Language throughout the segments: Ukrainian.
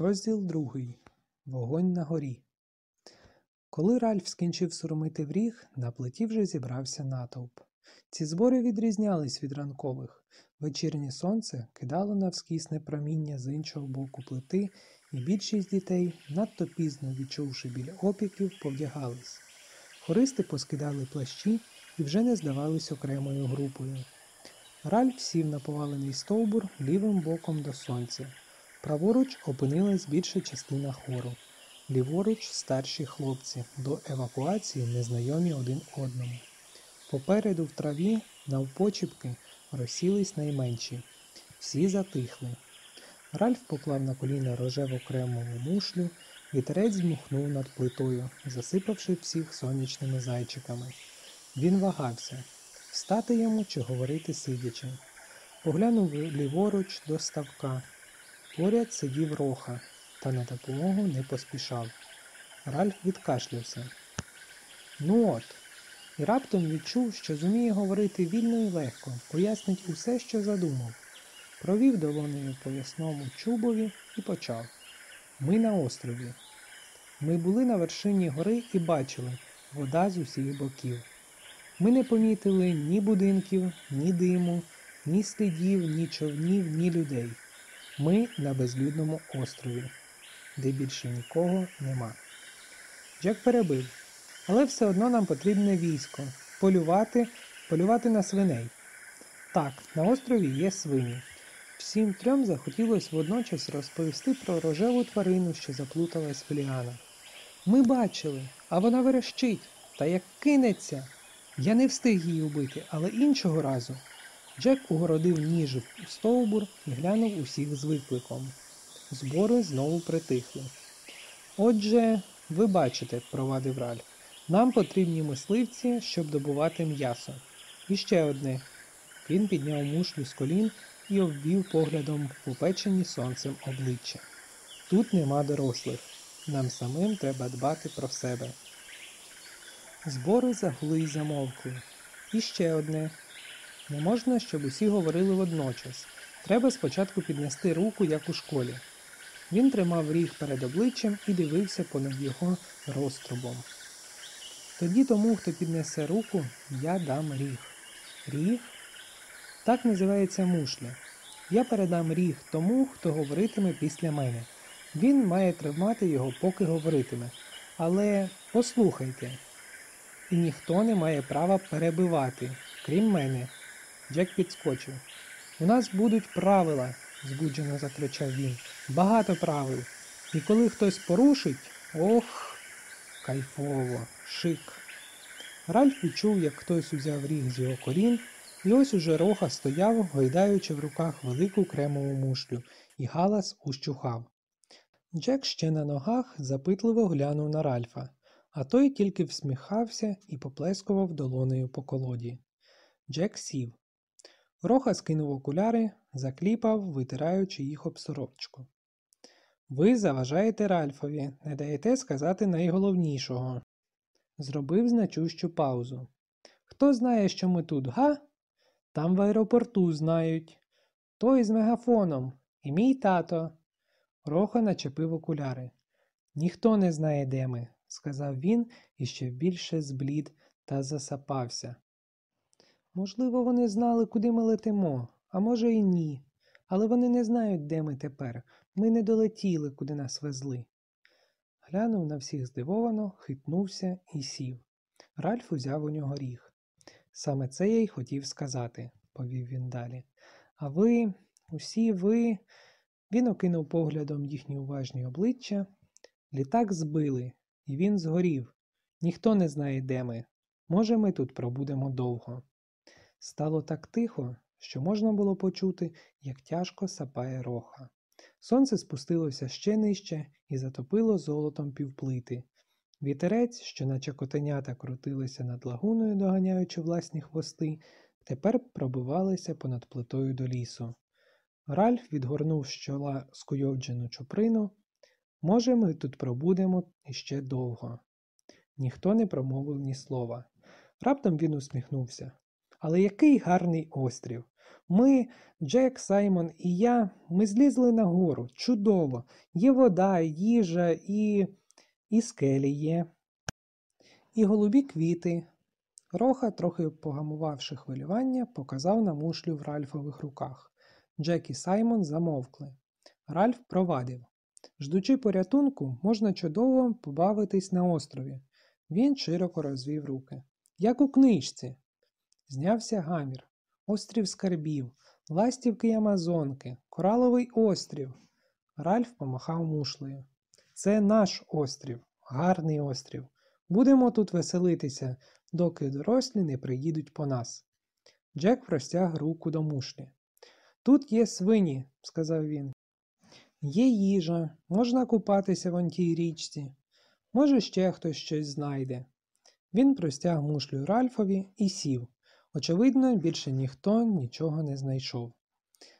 Розділ другий. Вогонь на горі. Коли Ральф скінчив сурмити в ріг, на плиті вже зібрався натовп. Ці збори відрізнялись від ранкових. Вечірнє сонце кидало навскісне проміння з іншого боку плити, і більшість дітей, надто пізно відчувши біль опіків, повдягались. Хористи поскидали плащі і вже не здавались окремою групою. Ральф сів на повалений стовбур лівим боком до сонця. Праворуч опинилась більша частина хору. Ліворуч старші хлопці, до евакуації незнайомі один одному. Попереду в траві, навпочіпки, розсілись найменші. Всі затихли. Ральф поклав на коліна рожеву кремову мушлю, вітерець змухнув над плитою, засипавши всіх сонячними зайчиками. Він вагався встати йому чи говорити сидячи. Поглянув ліворуч до ставка. Поряд сидів роха, та на допомогу не поспішав. Ральф відкашлявся. Ну от. І раптом відчув, що зуміє говорити вільно і легко, пояснить усе, що задумав. Провів долонею по ясному чубові і почав. Ми на острові. Ми були на вершині гори і бачили вода з усіх боків. Ми не помітили ні будинків, ні диму, ні слідів, ні човнів, ні людей. Ми на безлюдному острові, де більше нікого нема. Джек перебив. Але все одно нам потрібне військо. Полювати, полювати на свиней. Так, на острові є свині. Всім трьом захотілося водночас розповісти про рожеву тварину, що заплуталась в ліанах. Ми бачили, а вона верещить, та як кинеться. Я не встиг її убити, але іншого разу. Джек угородив ніж у стовбур і глянув усіх з викликом. Збори знову притихли. Отже, ви бачите, провадив Ральф, нам потрібні мисливці, щоб добувати м'ясо. І ще одне. Він підняв мушлю з колін і обвів поглядом попечені сонцем обличчя. Тут нема дорослих. Нам самим треба дбати про себе. Збори загули й замовкли. І ще одне. Не можна, щоб усі говорили водночас. Треба спочатку піднести руку, як у школі. Він тримав ріг перед обличчям і дивився понад його розтрубом. Тоді тому, хто піднесе руку, я дам ріг. Ріг? Так називається мушля. Я передам ріг тому, хто говоритиме після мене. Він має тримати його, поки говоритиме. Але послухайте. І ніхто не має права перебивати, крім мене. Джек підскочив. У нас будуть правила, збуджено закричав він. Багато правил. І коли хтось порушить, ох, кайфово, шик. Ральф відчув, як хтось узяв ріг з його корін, і ось уже роха стояв, гойдаючи в руках велику кремову мушлю, і галас ущухав. Джек ще на ногах запитливо глянув на Ральфа, а той тільки всміхався і поплескував долонею по колоді. Джек сів. Роха скинув окуляри, закліпав, витираючи їх об сорочку. Ви заважаєте Ральфові, не даєте сказати найголовнішого. Зробив значущу паузу. Хто знає, що ми тут, га? Там в аеропорту знають. Той з мегафоном, і мій тато. Роха начепив окуляри. Ніхто не знає, де ми, сказав він і ще більше зблід та засапався. Можливо, вони знали, куди ми летимо, а може і ні. Але вони не знають, де ми тепер. Ми не долетіли, куди нас везли. Глянув на всіх здивовано, хитнувся і сів. Ральф узяв у нього ріг. Саме це я й хотів сказати, повів він далі. А ви, усі ви. Він окинув поглядом їхні уважні обличчя. Літак збили, і він згорів. Ніхто не знає, де ми. Може, ми тут пробудемо довго. Стало так тихо, що можна було почути, як тяжко сапає роха. Сонце спустилося ще нижче і затопило золотом півплити. Вітерець, що наче котенята крутилися над лагуною, доганяючи власні хвости, тепер пробивалися понад плитою до лісу. Ральф відгорнув з чола скуйовджену чуприну. Може, ми тут пробудемо іще довго. Ніхто не промовив ні слова. Раптом він усміхнувся. Але який гарний острів! Ми, Джек, Саймон і я, ми злізли на гору. Чудово. Є вода, їжа і. і скелі є. І голубі квіти. Роха, трохи погамувавши хвилювання, показав на мушлю в Ральфових руках. Джек і Саймон замовкли. Ральф провадив. Ждучи порятунку, можна чудово побавитись на острові. Він широко розвів руки. Як у книжці. Знявся гамір, острів скарбів, ластівки й Амазонки, кораловий острів. Ральф помахав мушлею. Це наш острів, гарний острів. Будемо тут веселитися, доки дорослі не приїдуть по нас. Джек простяг руку до мушлі. Тут є свині, сказав він. Є їжа, можна купатися в тій річці. Може, ще хтось щось знайде. Він простяг мушлю Ральфові і сів. Очевидно, більше ніхто нічого не знайшов.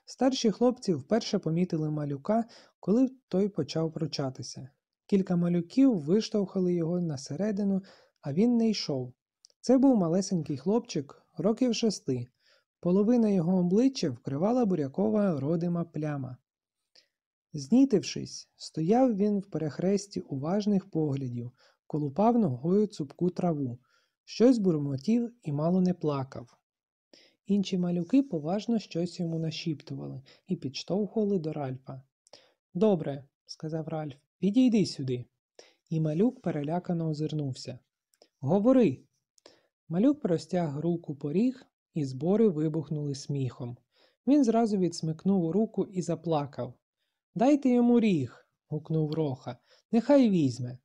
Старші хлопці вперше помітили малюка, коли той почав пручатися. Кілька малюків виштовхали його на середину, а він не йшов. Це був малесенький хлопчик, років шести. Половина його обличчя вкривала бурякова родима пляма. Знітившись, стояв він в перехресті уважних поглядів, колупав ногою цупку траву, щось бурмотів і мало не плакав. Інші малюки поважно щось йому нашіптували і підштовхували до Ральфа. Добре, сказав Ральф, підійди сюди. І малюк перелякано озирнувся. Говори. Малюк простяг руку поріг, і збори вибухнули сміхом. Він зразу відсмикнув руку і заплакав. Дайте йому ріг. гукнув Роха. Нехай візьме.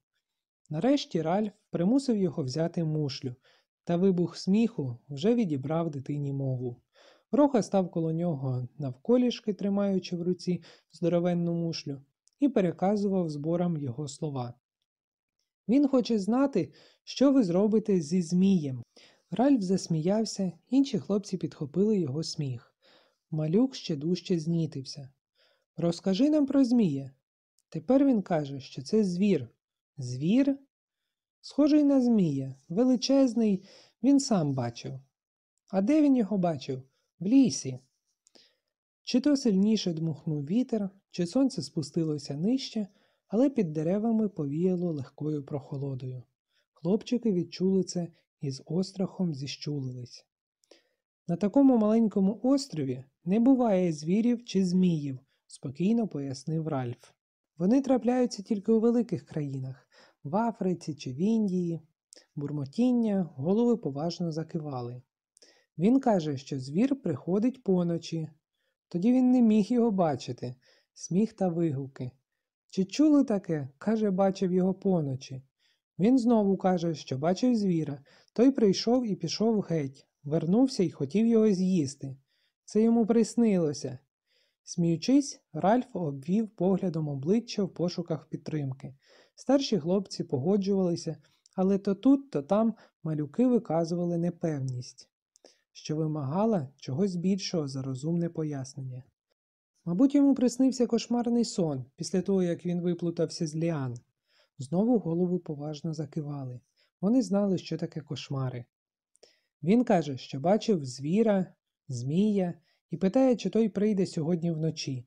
Нарешті Ральф примусив його взяти мушлю, та вибух сміху вже відібрав дитині мову. Роха став коло нього навколішки, тримаючи в руці здоровенну мушлю, і переказував зборам його слова. Він хоче знати, що ви зробите зі Змієм. Ральф засміявся, інші хлопці підхопили його сміх. Малюк ще дужче знітився. Розкажи нам про Змія. Тепер він каже, що це звір. Звір? Схожий на Змія, величезний, він сам бачив. А де він його бачив? В лісі. Чи то сильніше дмухнув вітер, чи сонце спустилося нижче, але під деревами повіяло легкою прохолодою. Хлопчики відчули це і з острахом зіщулились. На такому маленькому острові не буває звірів чи зміїв, спокійно пояснив Ральф. Вони трапляються тільки у великих країнах в Африці чи в Індії. Бурмотіння голови поважно закивали. Він каже, що звір приходить поночі. Тоді він не міг його бачити, сміх та вигуки. Чи чули таке? каже, бачив його поночі. Він знову каже, що бачив звіра. Той прийшов і пішов геть, вернувся і хотів його з'їсти. Це йому приснилося. Сміючись, Ральф обвів поглядом обличчя в пошуках підтримки. Старші хлопці погоджувалися, але то тут, то там малюки виказували непевність, що вимагала чогось більшого за розумне пояснення. Мабуть, йому приснився кошмарний сон після того, як він виплутався з ліан. Знову голову поважно закивали. Вони знали, що таке кошмари. Він каже, що бачив звіра, змія і питає, чи той прийде сьогодні вночі.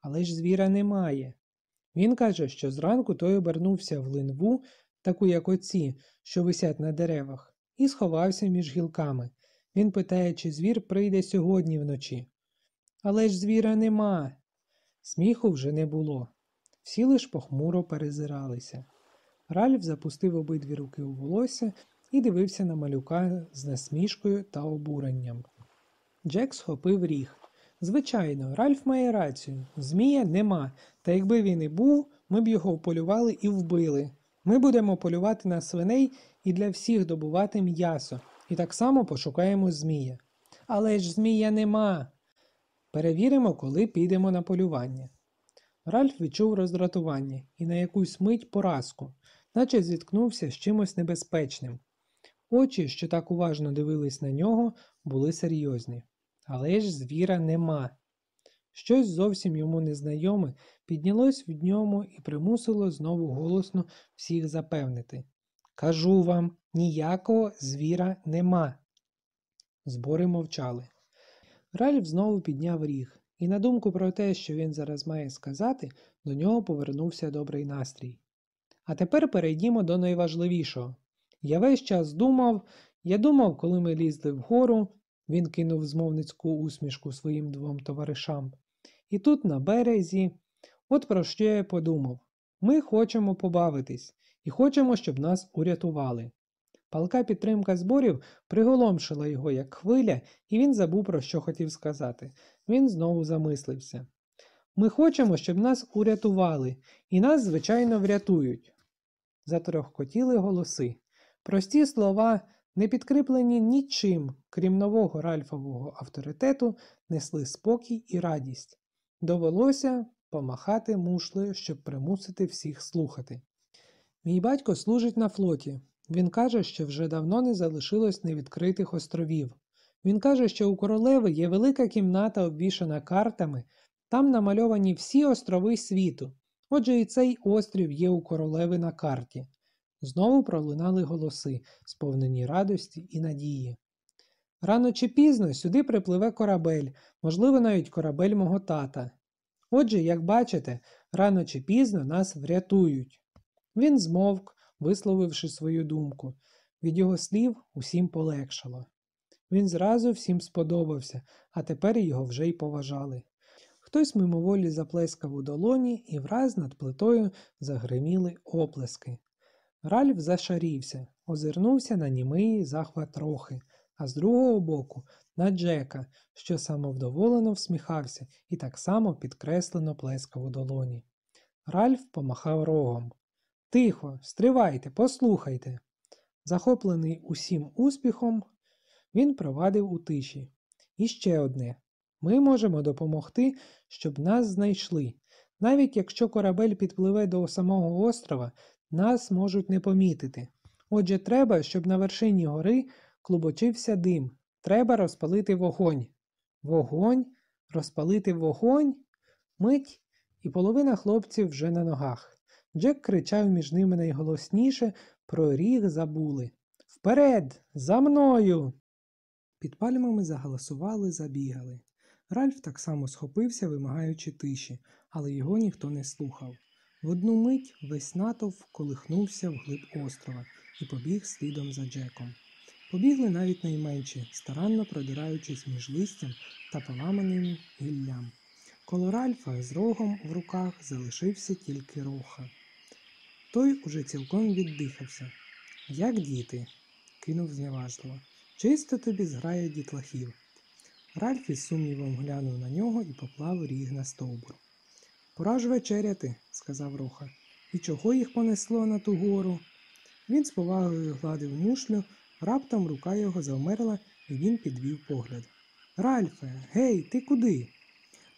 Але ж звіра немає. Він каже, що зранку той обернувся в линву, таку як оці, що висять на деревах, і сховався між гілками. Він питає, чи звір прийде сьогодні вночі. Але ж звіра нема. Сміху вже не було. Всі лиш похмуро перезиралися. Ральф запустив обидві руки у волосся і дивився на малюка з насмішкою та обуренням. Джек схопив ріг. Звичайно, Ральф має рацію. Змія нема, та якби він і був, ми б його полювали і вбили. Ми будемо полювати на свиней і для всіх добувати м'ясо, і так само пошукаємо змія. Але ж змія нема. Перевіримо, коли підемо на полювання. Ральф відчув роздратування і на якусь мить поразку, наче зіткнувся з чимось небезпечним. Очі, що так уважно дивились на нього, були серйозні. Але ж звіра нема. Щось зовсім йому незнайоме піднялось в ньому і примусило знову голосно всіх запевнити. Кажу вам, ніякого звіра нема. Збори мовчали. Ральф знову підняв ріг, і на думку про те, що він зараз має сказати, до нього повернувся добрий настрій. А тепер перейдімо до найважливішого. Я весь час думав, я думав, коли ми лізли вгору, він кинув змовницьку усмішку своїм двом товаришам. І тут, на березі, от про що я подумав. Ми хочемо побавитись і хочемо, щоб нас урятували. Палка підтримка зборів приголомшила його як хвиля, і він забув, про що хотів сказати. Він знову замислився. Ми хочемо, щоб нас урятували, і нас, звичайно, врятують. Затрохкотіли голоси. Прості слова, не підкріплені нічим, крім нового ральфового авторитету, несли спокій і радість. Довелося помахати мушлею, щоб примусити всіх слухати. Мій батько служить на флоті. Він каже, що вже давно не залишилось невідкритих островів. Він каже, що у королеви є велика кімната, обвішана картами, там намальовані всі острови світу. Отже, і цей острів є у королеви на карті. Знову пролунали голоси, сповнені радості і надії. Рано чи пізно сюди припливе корабель, можливо, навіть корабель мого тата. Отже, як бачите, рано чи пізно нас врятують. Він змовк, висловивши свою думку. Від його слів усім полегшало. Він зразу всім сподобався, а тепер його вже й поважали. Хтось мимоволі заплескав у долоні, і враз над плитою загриміли оплески. Ральф зашарівся, озирнувся на німий захват рохи, а з другого боку на Джека, що самовдоволено всміхався і так само підкреслено плескав у долоні. Ральф помахав рогом. Тихо, стривайте, послухайте. Захоплений усім успіхом, він провадив у тиші. І ще одне ми можемо допомогти, щоб нас знайшли. Навіть якщо корабель підпливе до самого острова, нас можуть не помітити. Отже, треба, щоб на вершині гори клубочився дим. Треба розпалити вогонь. Вогонь, розпалити вогонь. Мить, і половина хлопців вже на ногах. Джек кричав між ними найголосніше, про ріг забули. Вперед, за мною. Під пальмами загаласували, забігали. Ральф так само схопився, вимагаючи тиші, але його ніхто не слухав. В одну мить весь натовп колихнувся вглиб острова і побіг слідом за Джеком. Побігли навіть найменші, старанно продираючись між листям та поламаним гіллям. Коло Ральфа з рогом в руках залишився тільки роха. Той уже цілком віддихався. Як діти? кинув зневажливо. Чисто тобі зграє дітлахів. Ральф із сумнівом глянув на нього і поклав ріг на стовбур. Пора ж вечеряти, сказав Роха. І чого їх понесло на ту гору? Він з повагою гладив мушлю, раптом рука його завмерла, і він підвів погляд. Ральфе, гей, ти куди?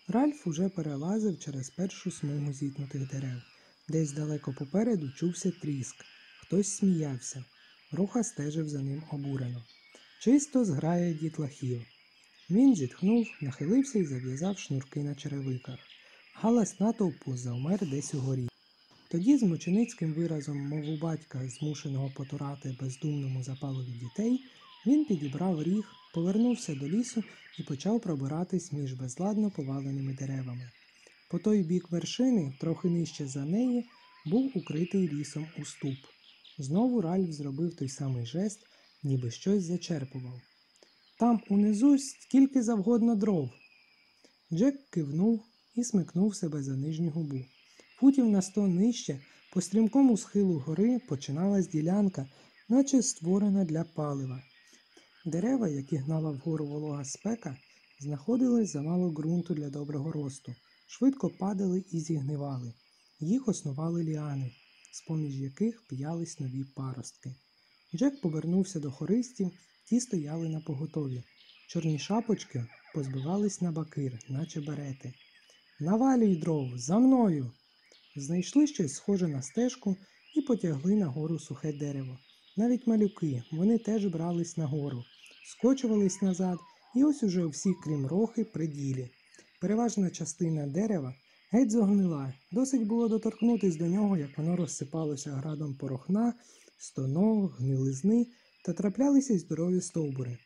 Ральф уже перелазив через першу смугу зітнутих дерев. Десь далеко попереду чувся тріск. Хтось сміявся. Роха стежив за ним обурено. Чисто зграє дітлахів. Він зітхнув, нахилився і зав'язав шнурки на черевиках. Галас натовпу завмер десь угорі. Тоді з мученицьким виразом, мов у батька, змушеного потурати бездумному запалові дітей, він підібрав ріг, повернувся до лісу і почав пробиратись між безладно поваленими деревами. По той бік вершини, трохи нижче за неї, був укритий лісом уступ. Знову Ральф зробив той самий жест, ніби щось зачерпував. Там унизу скільки завгодно дров. Джек кивнув і смикнув себе за нижню губу. Футів на сто нижче, по стрімкому схилу гори починалась ділянка, наче створена для палива. Дерева, які гнала вгору волога спека, знаходились замало ґрунту для доброго росту, швидко падали і зігнивали. Їх основали ліани, з поміж яких п'ялись нові паростки. Джек повернувся до хористів, ті стояли на поготові. Чорні шапочки позбивались на бакир, наче берети. Навалюй дров, за мною. Знайшли щось схоже на стежку і потягли нагору сухе дерево. Навіть малюки, вони теж брались нагору, скочувались назад, і ось уже всі, крім рохи, при ділі. Переважна частина дерева геть зогнила, досить було доторкнутись до нього, як воно розсипалося градом порохна, стонов, гнилизни та траплялися й здорові стовбури.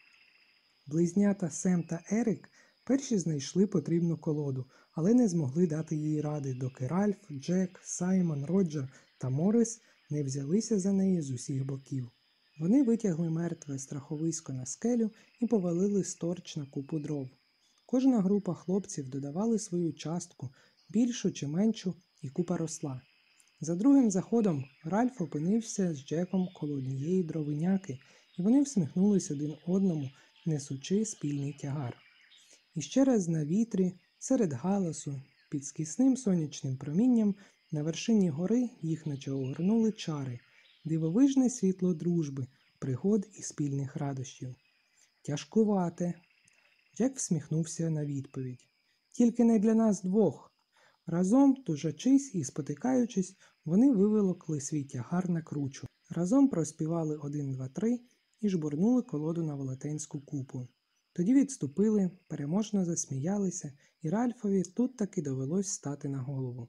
Близнята Сем та Ерик Перші знайшли потрібну колоду, але не змогли дати їй ради, доки Ральф, Джек, Саймон, Роджер та Морис не взялися за неї з усіх боків. Вони витягли мертве страховисько на скелю і повалили сторч на купу дров. Кожна група хлопців додавали свою частку, більшу чи меншу, і купа росла. За другим заходом Ральф опинився з Джеком коло однієї дровиняки, і вони всміхнулись один одному, несучи спільний тягар. І ще раз на вітрі, серед галасу, під скісним сонячним промінням, на вершині гори їх наче огорнули чари, дивовижне світло дружби, пригод і спільних радощів. Тяжкувате. Джек всміхнувся на відповідь. Тільки не для нас двох. Разом, тужачись і спотикаючись, вони виволокли свій тягар на кручу. Разом проспівали один, два, три і жбурнули колоду на велетенську купу. Тоді відступили, переможно засміялися, і Ральфові тут таки довелось стати на голову.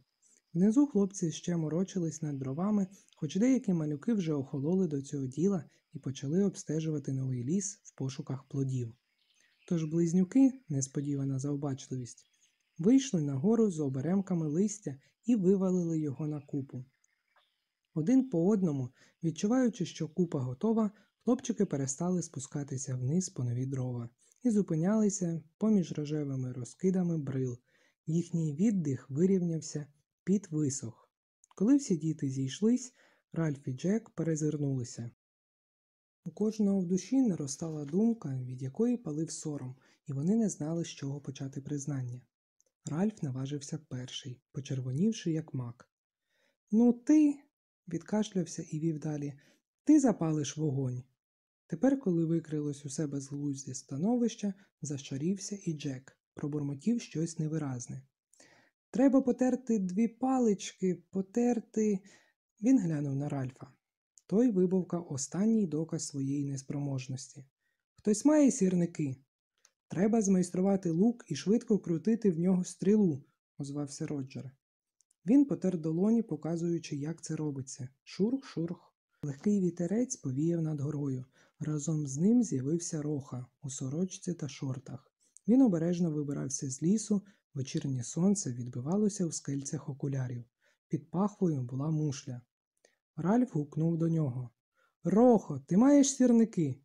Внизу хлопці ще морочились над дровами, хоч деякі малюки вже охололи до цього діла і почали обстежувати новий ліс в пошуках плодів. Тож близнюки, несподівана заобачливість, вийшли нагору з оберемками листя і вивалили його на купу. Один по одному, відчуваючи, що купа готова, хлопчики перестали спускатися вниз по нові дрова і зупинялися поміж рожевими розкидами брил. Їхній віддих вирівнявся, піт висох. Коли всі діти зійшлись, Ральф і Джек перезирнулися. У кожного в душі наростала думка, від якої палив сором, і вони не знали, з чого почати признання. Ральф наважився перший, почервонівши, як мак. Ну, ти, відкашлявся і вів далі, ти запалиш вогонь. Тепер, коли викрилось у себе зглузді становища, зашарівся і Джек, пробурмотів щось невиразне. Треба потерти дві палички, потерти. Він глянув на Ральфа. Той вибовкав останній доказ своєї неспроможності. Хтось має сірники. Треба змайструвати лук і швидко крутити в нього стрілу, озвався Роджер. Він потер долоні, показуючи, як це робиться. Шурх-шурх. Легкий вітерець повіяв над горою. Разом з ним з'явився роха у сорочці та шортах. Він обережно вибирався з лісу, вечірнє сонце відбивалося у скельцях окулярів. Під пахвою була мушля. Ральф гукнув до нього Рохо, ти маєш сірники?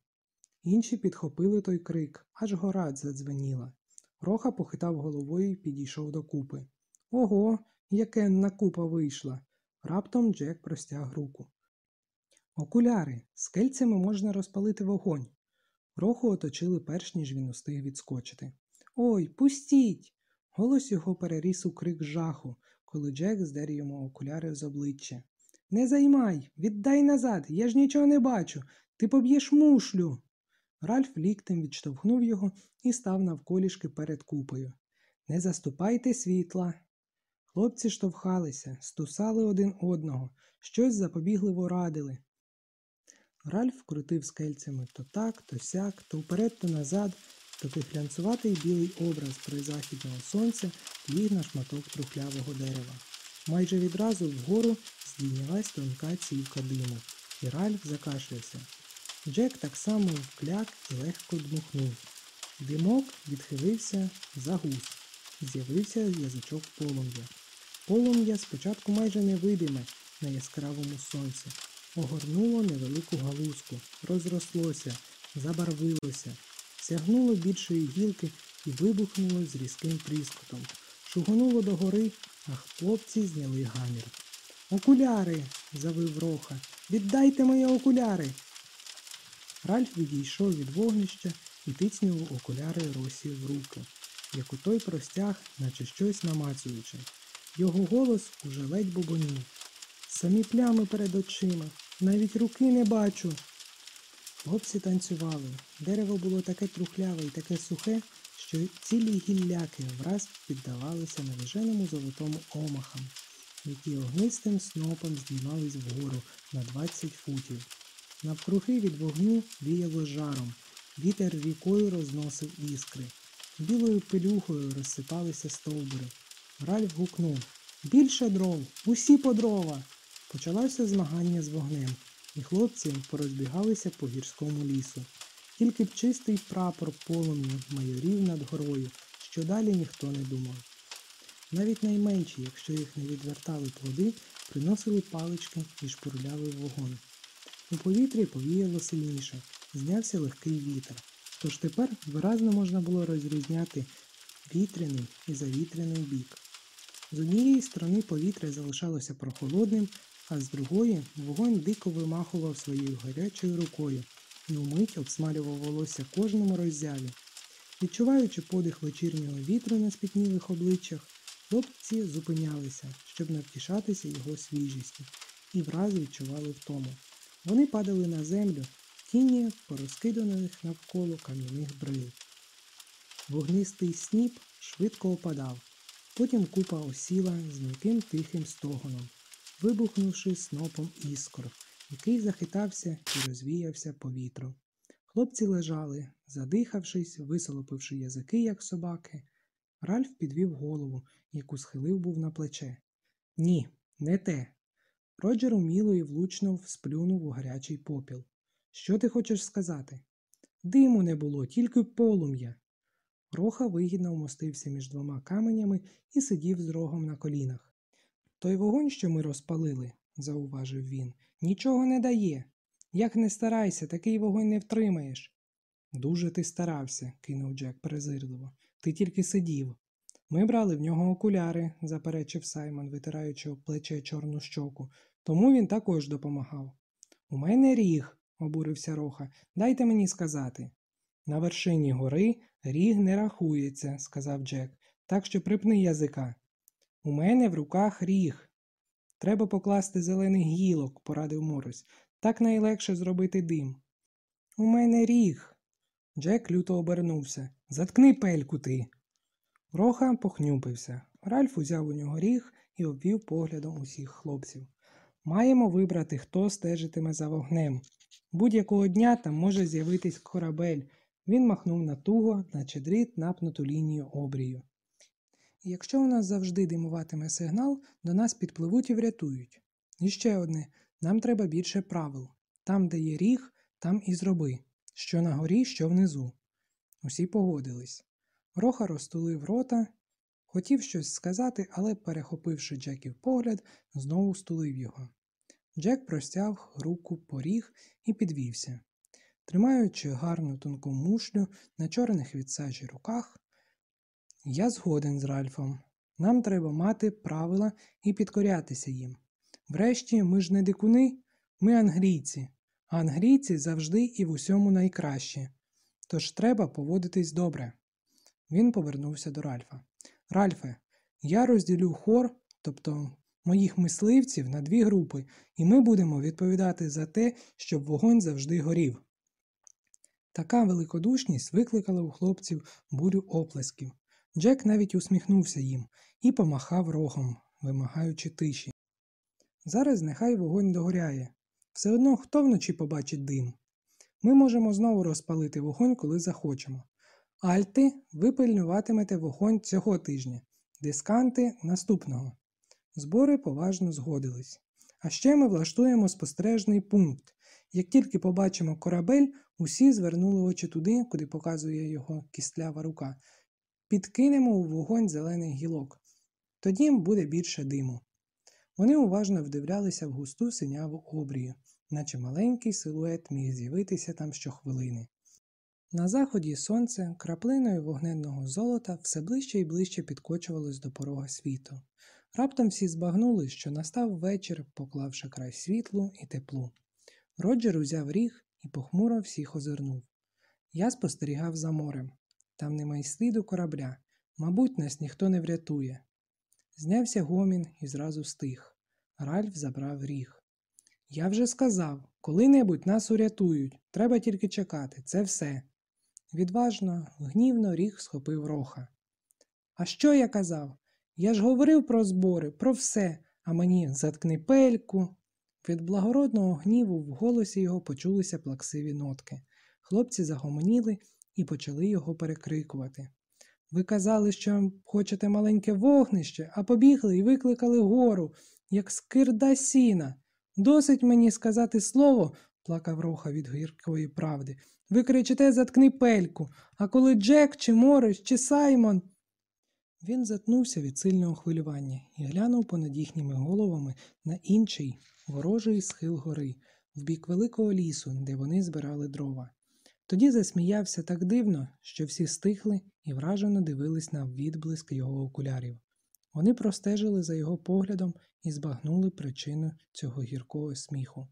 Інші підхопили той крик, аж гора задзвеніла. Роха похитав головою і підійшов до купи. Ого, якенна купа вийшла. Раптом Джек простяг руку. Окуляри, з кельцями можна розпалити вогонь. Роху оточили перш ніж він устиг відскочити. Ой, пустіть! Голос його переріс у крик жаху, коли Джек здер йому окуляри з обличчя. Не займай, віддай назад, я ж нічого не бачу. Ти поб'єш мушлю. Ральф ліктем відштовхнув його і став навколішки перед купою. Не заступайте світла. Хлопці штовхалися, стусали один одного, щось запобігливо радили. Ральф крутив скельцями то так, то сяк, то вперед, то назад, доки глянцуватий білий образ призахідного сонця ліг на шматок трухлявого дерева. Майже відразу вгору здійнялась тонка цівка диму, і Ральф закашлявся. Джек так само вкляк і легко дмухнув. Димок відхилився за гус. З'явився язичок полум'я. Полум'я спочатку майже невидиме на яскравому сонці. Огорнуло невелику галузку, розрослося, забарвилося, сягнуло більшої гілки і вибухнуло з різким пріскотом. Шугонуло догори, а хлопці зняли гамір. Окуляри. завив роха. Віддайте мої окуляри. Ральф відійшов від вогнища і тицнув окуляри Росі в руки, яку той простяг, наче щось намацуючи. Його голос уже ледь бубонів. Самі плями перед очима, навіть руки не бачу. Хлопці танцювали. Дерево було таке трухляве і таке сухе, що цілі гілляки враз піддавалися навіженому золотому омахам, які огнистим снопом здіймались вгору на 20 футів. Навкруги від вогню віяло жаром, вітер рікою розносив іскри. Білою пилюхою розсипалися стовбури. Ральф гукнув Більше дров, усі по дрова. Почалося змагання з вогнем, і хлопці порозбігалися по гірському лісу. Тільки б чистий прапор полум'я майорів над горою, що далі ніхто не думав. Навіть найменші, якщо їх не відвертали плоди, приносили палички і шпурляли в вогонь. У повітрі повіяло сильніше, знявся легкий вітер. Тож тепер виразно можна було розрізняти вітряний і завітряний бік. З однієї сторони повітря залишалося прохолодним, а з другої вогонь дико вимахував своєю гарячою рукою і умить обсмалював волосся кожному роззяві. Відчуваючи подих вечірнього вітру на спітнілих обличчях, хлопці зупинялися, щоб навтішатися його свіжістю, і враз відчували втому. Вони падали на землю, тіні порозкиданих навколо кам'яних брил. Вогнистий сніп швидко опадав, потім купа осіла з м'яким тихим стогоном, вибухнувши снопом іскор, який захитався і розвіявся по вітру. Хлопці лежали, задихавшись, висолопивши язики, як собаки. Ральф підвів голову, яку схилив був на плече. Ні, не те. Роджер уміло і влучно сплюнув у гарячий попіл. Що ти хочеш сказати? Диму не було, тільки полум'я. Роха вигідно вмостився між двома каменями і сидів з рогом на колінах. Той вогонь, що ми розпалили, зауважив він, нічого не дає. Як не старайся, такий вогонь не втримаєш. Дуже ти старався, кинув Джек презирливо. Ти тільки сидів. Ми брали в нього окуляри, заперечив Саймон, витираючи об плече чорну щоку, тому він також допомагав. У мене ріг, обурився Роха. Дайте мені сказати. На вершині гори ріг не рахується, сказав Джек, так що припни язика. У мене в руках ріг. Треба покласти зелених гілок, порадив Морис. Так найлегше зробити дим. У мене ріг. Джек люто обернувся. Заткни пельку ти. Роха похнюпився. Ральф узяв у нього ріг і обвів поглядом усіх хлопців. Маємо вибрати, хто стежитиме за вогнем. Будь-якого дня там може з'явитись корабель. Він махнув на туго, наче дріт напнуту лінію обрію. Якщо у нас завжди димуватиме сигнал, до нас підпливуть і врятують. І ще одне нам треба більше правил. Там, де є ріг, там і зроби. Що на горі, що внизу. Усі погодились. Роха розтулив рота, хотів щось сказати, але, перехопивши Джеків погляд, знову стулив його. Джек простяг руку поріг і підвівся. Тримаючи гарну тонку мушлю на чорних від сажі руках, я згоден з Ральфом. Нам треба мати правила і підкорятися їм. Врешті, ми ж не дикуни, ми англійці, а англійці завжди і в усьому найкращі. Тож треба поводитись добре. Він повернувся до Ральфа. Ральфе, я розділю хор, тобто моїх мисливців, на дві групи, і ми будемо відповідати за те, щоб вогонь завжди горів. Така великодушність викликала у хлопців бурю оплесків. Джек навіть усміхнувся їм і помахав рогом, вимагаючи тиші. Зараз нехай вогонь догоряє. Все одно хто вночі побачить дим. Ми можемо знову розпалити вогонь, коли захочемо. Альти, ви пильнуватимете вогонь цього тижня, дисканти наступного. Збори поважно згодились. А ще ми влаштуємо спостережний пункт. Як тільки побачимо корабель, усі звернули очі туди, куди показує його кістлява рука. Підкинемо у вогонь зелений гілок. Тоді буде більше диму. Вони уважно вдивлялися в густу синяву обрію, наче маленький силует міг з'явитися там щохвилини. На заході сонце краплиною вогненного золота все ближче і ближче підкочувалось до порога світу. Раптом всі збагнули, що настав вечір, поклавши край світлу і теплу. Роджер узяв ріг і похмуро всіх озирнув. Я спостерігав за морем. Там нема й сліду корабля. Мабуть, нас ніхто не врятує. Знявся гомін і зразу стих. Ральф забрав ріг. Я вже сказав, коли-небудь нас урятують. Треба тільки чекати. Це все. Відважно, гнівно ріг схопив роха. А що я казав? Я ж говорив про збори, про все, а мені заткни пельку. Від благородного гніву в голосі його почулися плаксиві нотки. Хлопці загомоніли і почали його перекрикувати. Ви казали, що хочете маленьке вогнище, а побігли і викликали гору, як скирда сіна. Досить мені сказати слово, плакав Роха від гіркої правди. Ви кричите заткни пельку, а коли Джек, чи Морис, чи Саймон. Він затнувся від сильного хвилювання і глянув понад їхніми головами на інший ворожий схил гори, в бік великого лісу, де вони збирали дрова. Тоді засміявся так дивно, що всі стихли і вражено дивились на відблиск його окулярів. Вони простежили за його поглядом і збагнули причину цього гіркого сміху.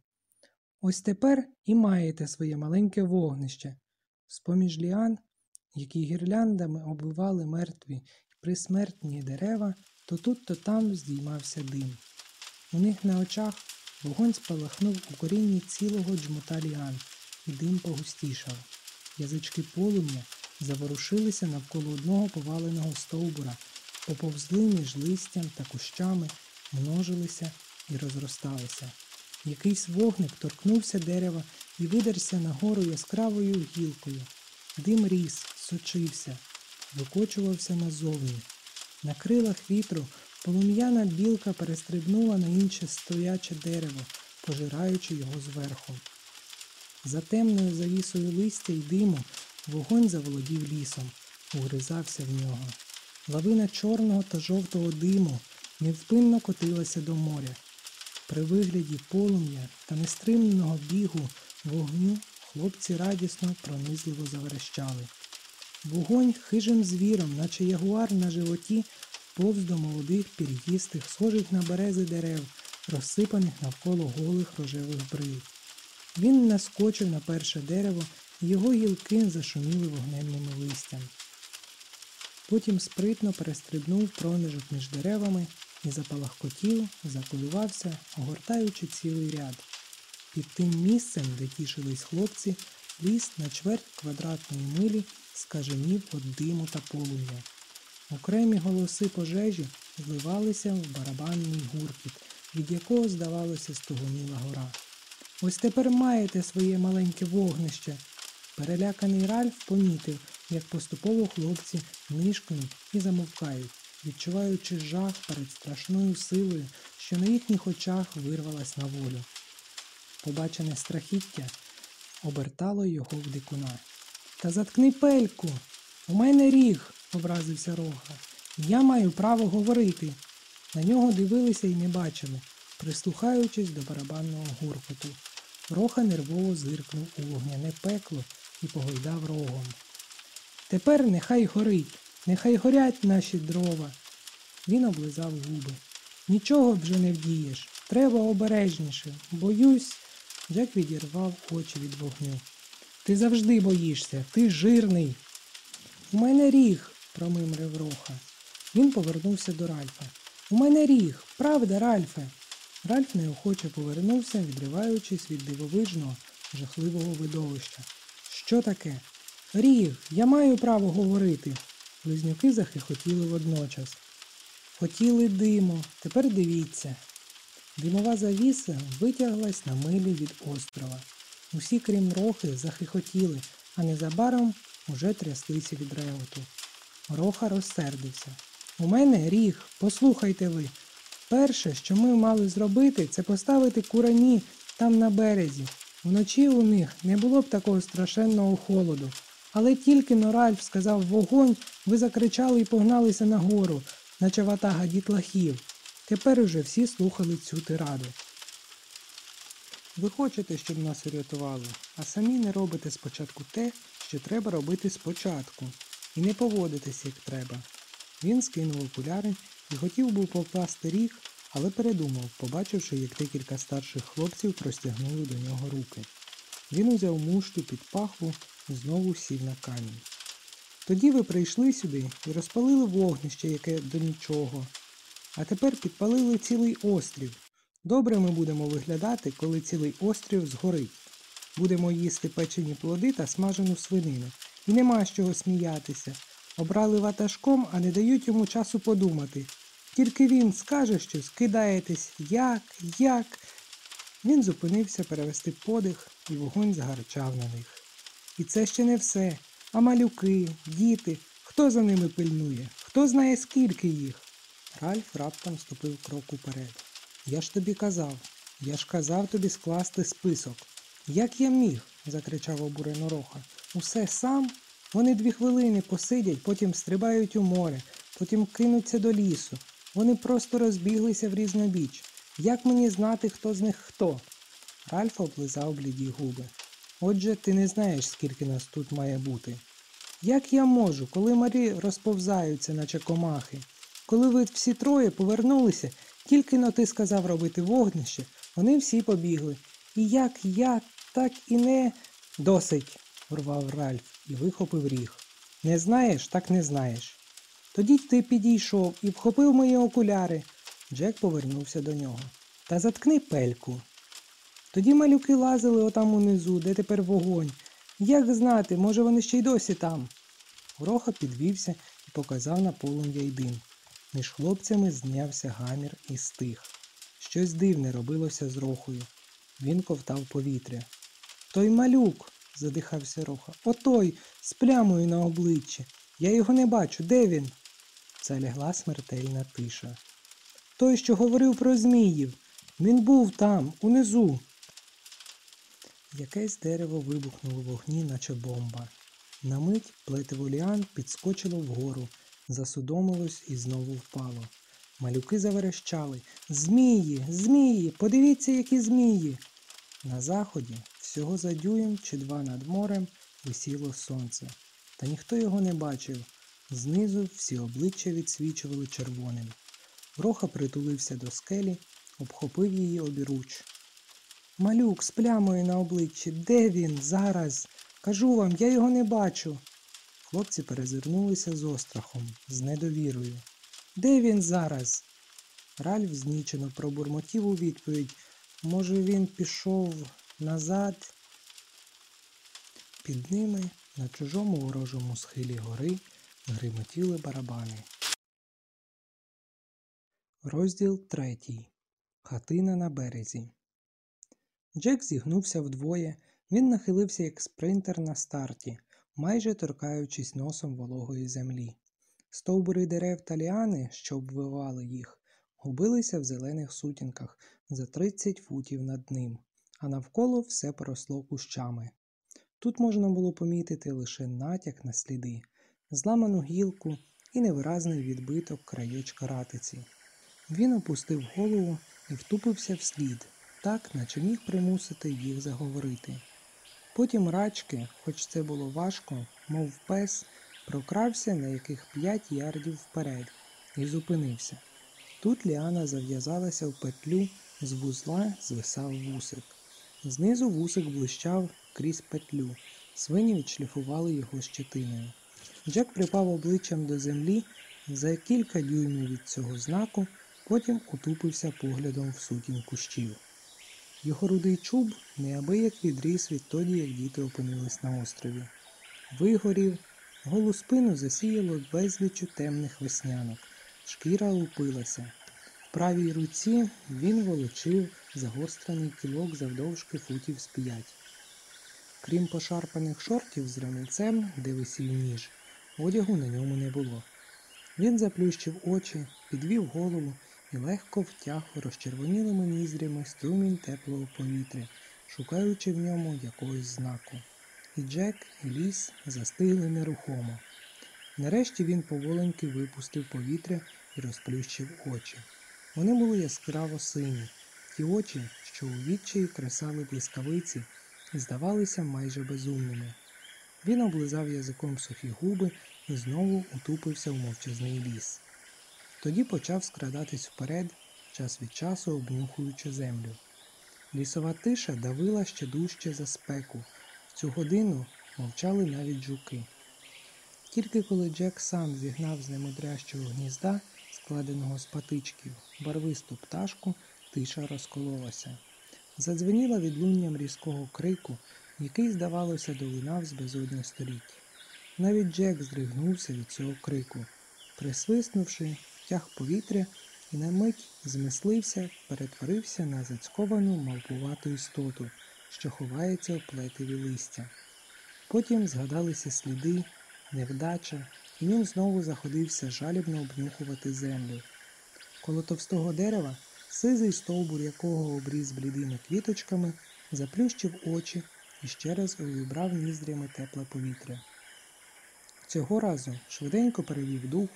Ось тепер і маєте своє маленьке вогнище. З-поміж ліан, які гірляндами обвивали мертві присмертні дерева, то тут, то там здіймався дим. У них на очах вогонь спалахнув у корінні цілого джмута ліан, дим погустішав. Язички полум'я заворушилися навколо одного поваленого стовбура, поповзли між листям та кущами, множилися і розросталися. Якийсь вогник торкнувся дерева і видерся нагору яскравою гілкою. Дим ріс, сочився, викочувався назовні. На крилах вітру полум'яна білка перестрибнула на інше стояче дерево, пожираючи його зверху. За темною завісою листя й диму вогонь заволодів лісом, угризався в нього. Лавина чорного та жовтого диму невпинно котилася до моря. При вигляді полум'я та нестримного бігу вогню хлопці радісно пронизливо заверещали. Вогонь хижим звіром, наче ягуар на животі, повз до молодих пір'їстих, схожих на берези дерев, розсипаних навколо голих рожевих брив. Він наскочив на перше дерево, і його гілки зашуміли вогненними листям. Потім спритно перестрибнув проміжок між деревами і запалахкотів, заколювався, огортаючи цілий ряд. Під тим місцем, де тішились хлопці, ліс на чверть квадратної милі скаженів від диму та полум'я. Окремі голоси пожежі зливалися в барабанний гуркіт, від якого, здавалося, стогоніла гора. Ось тепер маєте своє маленьке вогнище. Переляканий Ральф помітив, як поступово хлопці нишкнуть і замовкають, відчуваючи жах перед страшною силою, що на їхніх очах вирвалась на волю. Побачене страхіття обертало його в дикуна. Та заткни пельку. У мене ріг, образився Рога. Я маю право говорити. На нього дивилися і не бачили, прислухаючись до барабанного гуркоту. Роха нервово зиркнув у вогняне пекло і погойдав рогом. Тепер нехай горить, нехай горять наші дрова. Він облизав губи. Нічого вже не вдієш. Треба обережніше. Боюсь. Джек відірвав очі від вогню. Ти завжди боїшся, ти жирний. У мене ріг, промимрив Роха. Він повернувся до Ральфа. У мене ріг, правда, Ральфе? Ральф неохоче повернувся, відриваючись від дивовижного, жахливого видовища. Що таке? Ріг, я маю право говорити. Близнюки захихотіли водночас. Хотіли диму, тепер дивіться. Димова завіса витяглась на милі від острова. Усі, крім рохи, захихотіли, а незабаром уже тряслися від ревоту. Роха розсердився. У мене ріг, послухайте ви. Перше, що ми мали зробити, це поставити курані там на березі. Вночі у них не було б такого страшенного холоду. Але тільки Норальф сказав вогонь, ви закричали і погналися нагору, наче ватага дітлахів. Тепер уже всі слухали цю тираду. Ви хочете, щоб нас врятували, а самі не робите спочатку те, що треба робити спочатку, і не поводитесь як треба. Він скинув окуляри і хотів був покласти ріг, але передумав, побачивши, як декілька старших хлопців простягнули до нього руки. Він узяв мушту під пахву і знову сів на камінь. Тоді ви прийшли сюди і розпалили вогнище, яке до нічого. А тепер підпалили цілий острів. Добре ми будемо виглядати, коли цілий острів згорить. Будемо їсти печені плоди та смажену свинину. І нема з чого сміятися. Обрали ватажком, а не дають йому часу подумати. Тільки він скаже щось, кидаєтесь як, як. Він зупинився перевести подих, і вогонь загарчав на них. І це ще не все. А малюки, діти, хто за ними пильнує? Хто знає, скільки їх? Ральф раптом ступив крок уперед. Я ж тобі казав, я ж казав тобі скласти список. Як я міг? закричав обурено Роха. Усе сам? Вони дві хвилини посидять, потім стрибають у море, потім кинуться до лісу. Вони просто розбіглися в різнобіч. Як мені знати, хто з них хто? Ральф облизав бліді губи. Отже, ти не знаєш, скільки нас тут має бути. Як я можу, коли марі розповзаються, наче комахи? Коли ви всі троє повернулися, тільки но ти сказав робити вогнище, вони всі побігли. І як я, так і не. Досить, урвав Ральф і вихопив ріг. Не знаєш, так не знаєш. Тоді ти підійшов і вхопив мої окуляри. Джек повернувся до нього. Та заткни пельку. Тоді малюки лазили отам унизу, де тепер вогонь. Як знати, може вони ще й досі там. Гроха підвівся і показав на полум'я й дим. Між хлопцями знявся гамір і стих. Щось дивне робилося з рохою. Він ковтав повітря. Той малюк, задихався Роха. Отой, з плямою на обличчі. Я його не бачу. Де він? Залягла смертельна тиша. Той, що говорив про зміїв. Він був там, унизу. Якесь дерево вибухнуло в вогні, наче бомба. На мить плетиво ліан підскочило вгору, засудомилось і знову впало. Малюки заверещали Змії, змії, подивіться, які змії. На заході, всього за дюйм чи два над морем, висіло сонце, та ніхто його не бачив. Знизу всі обличчя відсвічували червоним. Роха притулився до скелі, обхопив її обіруч. Малюк з плямою на обличчі, де він зараз? Кажу вам, я його не бачу. Хлопці перезирнулися з острахом, з недовірою. Де він зараз? Ральф знічено пробурмотів у відповідь. Може, він пішов назад? Під ними, на чужому ворожому схилі гори, гримотіли барабани. Розділ третій. Хатина на березі. Джек зігнувся вдвоє. Він нахилився як спринтер на старті, майже торкаючись носом вологої землі. Стовбури дерев та ліани, що обвивали їх, губилися в зелених сутінках за 30 футів над ним, а навколо все поросло кущами. Тут можна було помітити лише натяк на сліди, зламану гілку і невиразний відбиток краєчка ратиці. Він опустив голову і втупився вслід, так, наче міг примусити їх заговорити. Потім рачки, хоч це було важко, мов пес, прокрався на яких п'ять ярдів вперед і зупинився. Тут Ліана зав'язалася в петлю, з вузла звисав вусик. Знизу вусик блищав крізь петлю, свині відшліфували його щетиною. Джек припав обличчям до землі за кілька дюймів від цього знаку, потім утупився поглядом в сутінь кущів. Його рудий чуб неабияк відріс відтоді, як діти опинились на острові. Вигорів, голу спину засіяло безлічу темних веснянок, шкіра лупилася. В правій руці він волочив загострений кілок завдовжки футів з п'ять. Крім пошарпаних шортів з ремінцем, де висів ніж, одягу на ньому не було. Він заплющив очі, підвів голову і легко втяг розчервонілими ніздрями струмінь теплого повітря, шукаючи в ньому якогось знаку. І Джек, і ліс застигли нерухомо. Нарешті він поволеньки випустив повітря і розплющив очі. Вони були яскраво сині, ті очі, що у відчаї кресали блискавиці здавалися майже безумними. Він облизав язиком сухі губи і знову утупився в мовчазний ліс. Тоді почав скрадатись вперед, час від часу обнюхуючи землю. Лісова тиша давила ще дужче за спеку. В цю годину мовчали навіть жуки. Тільки коли Джек сам зігнав з немудрящого гнізда, складеного з патичків, барвисту пташку, тиша розкололася. Задзвеніла відлунням різкого крику, який, здавалося, долинав з безодні століть. Навіть Джек здригнувся від цього крику, присвиснувши, втяг повітря і на мить змислився, перетворився на зацьковану мавпувату істоту, що ховається в плетеві листя. Потім згадалися сліди, невдача, і він знову заходився жалібно обнюхувати землю. Коло товстого дерева, сизий стовбур якого обріз блідими квіточками, заплющив очі і ще раз увібрав ніздрями тепле повітря. Цього разу швиденько перевів дух,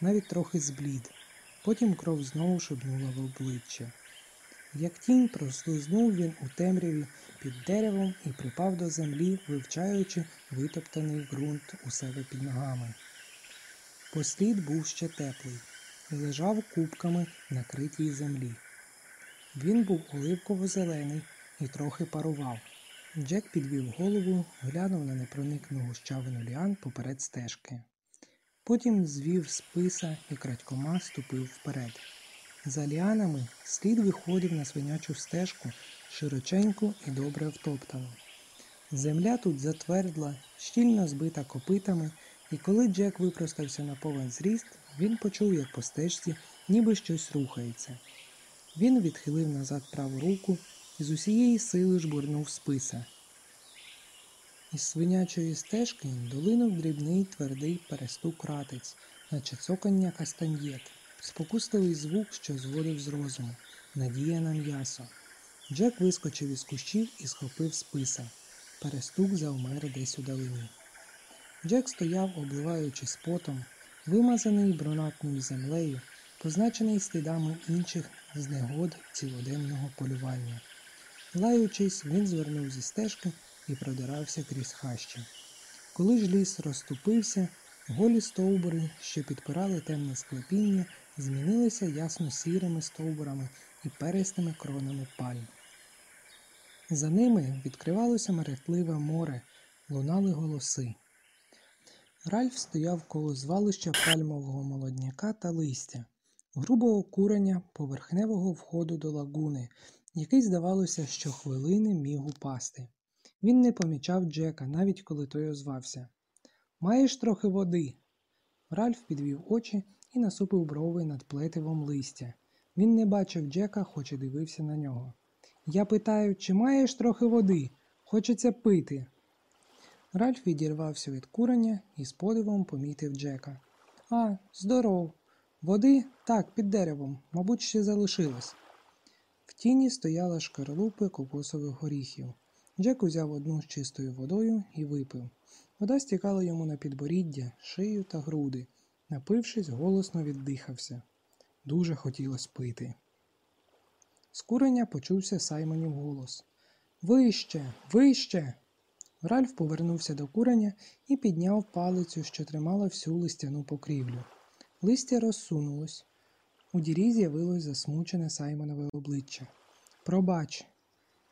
навіть трохи зблід. Потім кров знову шибнула в обличчя. Як тінь прослизнув він у темряві під деревом і припав до землі, вивчаючи витоптаний ґрунт у себе під ногами. Послід був ще теплий і лежав кубками на критій землі. Він був оливково-зелений і трохи парував. Джек підвів голову, глянув на непроникну гущавину ліан поперед стежки. Потім звів списа і крадькома ступив вперед. За ліанами слід виходив на свинячу стежку, широченьку і добре втоптану. Земля тут затвердла, щільно збита копитами, і коли Джек випростався на повен зріст, він почув, як по стежці ніби щось рухається. Він відхилив назад праву руку і з усієї сили жбурнув списа. Із свинячої стежки долинув дрібний твердий перестук ратиць, наче цокання кастаньєт, спокусливий звук, що зводив з розуму, надія на м'ясо. Джек вискочив із кущів і схопив списа. Перестук завмер десь у далині. Джек стояв, обливаючись потом, вимазаний бронатною землею, позначений слідами інших знегод цілоденного полювання. Лаючись, він звернув зі стежки і продирався крізь хащі. Коли ж ліс розступився, голі стовбури, що підпирали темне склепіння, змінилися ясно сірими стовбурами і перистими кронами пальм. За ними відкривалося мерехтливе море, лунали голоси. Ральф стояв коло звалища пальмового молодняка та листя, грубого куреня поверхневого входу до лагуни, який, здавалося, щохвилини міг упасти. Він не помічав Джека, навіть коли той озвався. Маєш трохи води? Ральф підвів очі і насупив брови над плетивом листя. Він не бачив Джека, хоч і дивився на нього. Я питаю, чи маєш трохи води? Хочеться пити. Ральф відірвався від курення і з подивом помітив Джека. А, здоров. Води? Так, під деревом, мабуть, ще залишилось. В тіні стояла шкарлупи кокосових горіхів. Джек узяв одну з чистою водою і випив. Вода стікала йому на підборіддя, шию та груди. Напившись, голосно віддихався. Дуже хотілося пити. З курення почувся Саймонів голос. Вище, вище. Ральф повернувся до куреня і підняв палицю, що тримала всю листяну покрівлю. Листя розсунулось. У дірі з'явилось засмучене Саймонове обличчя. Пробач.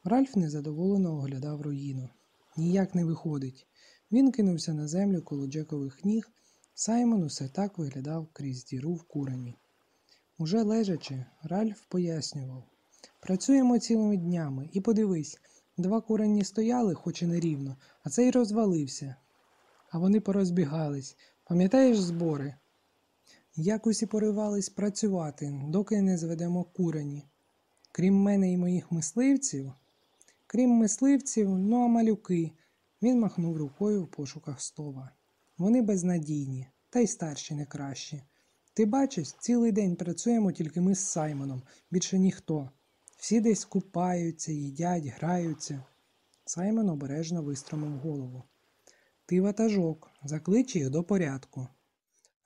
Ральф незадоволено оглядав руїну. Ніяк не виходить. Він кинувся на землю коло Джекових ніг. Саймон усе так виглядав крізь діру в курені. Уже лежачи, Ральф пояснював Працюємо цілими днями, і подивись, два курені стояли, хоч і нерівно, а цей розвалився. А вони порозбігались. Пам'ятаєш збори? Як усі поривались працювати, доки не зведемо курені. Крім мене і моїх мисливців, крім мисливців, ну а малюки. Він махнув рукою в пошуках стова. Вони безнадійні, та й старші не кращі. Ти бачиш, цілий день працюємо тільки ми з Саймоном, більше ніхто. Всі десь купаються, їдять, граються. Саймон обережно вистромив голову. Ти ватажок, заклич їх до порядку.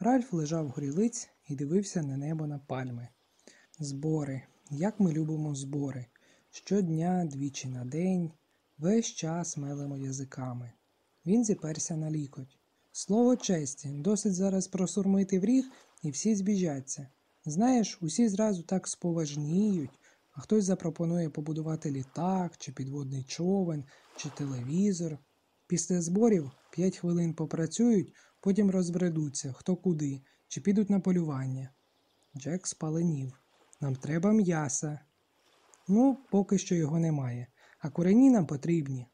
Ральф лежав горілиць і дивився на небо на пальми. Збори, як ми любимо збори. Щодня, двічі на день, весь час мелемо язиками. Він зіперся на лікоть. Слово честі, досить зараз просурмити в ріг, і всі збіжаться. Знаєш, усі зразу так споважніють, а хтось запропонує побудувати літак, чи підводний човен, чи телевізор. Після зборів п'ять хвилин попрацюють, потім розбредуться, хто куди, чи підуть на полювання. Джек спаленів. Нам треба м'яса. Ну, поки що його немає, а курені нам потрібні.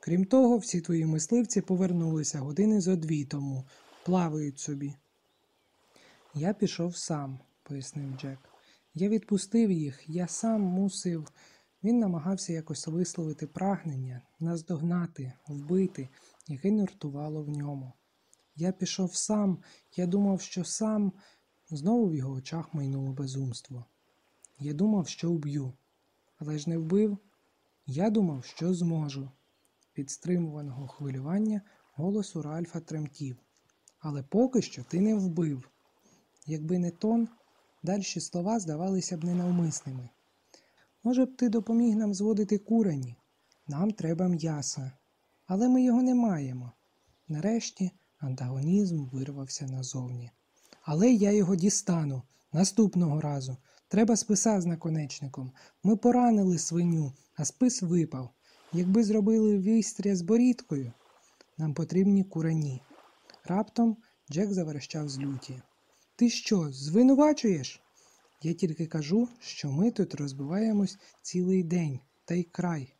Крім того, всі твої мисливці повернулися години зо дві тому, плавають собі. Я пішов сам, пояснив Джек. Я відпустив їх, я сам мусив. Він намагався якось висловити прагнення, наздогнати, вбити, яке нуртувало в ньому. Я пішов сам, я думав, що сам. Знову в його очах майнуло безумство. Я думав, що вб'ю, але ж не вбив. Я думав, що зможу. Від стримуваного хвилювання голос у Ральфа тремтів. Але поки що ти не вбив. якби не тон, дальші слова здавалися б ненавмисними. Може б ти допоміг нам зводити курені? Нам треба м'яса. Але ми його не маємо. Нарешті антагонізм вирвався назовні. Але я його дістану наступного разу. Треба списа з наконечником. Ми поранили свиню, а спис випав. Якби зробили вістря з борідкою, нам потрібні курені. Раптом Джек заверещав з люті. Ти що, звинувачуєш? Я тільки кажу, що ми тут розбиваємось цілий день та й край.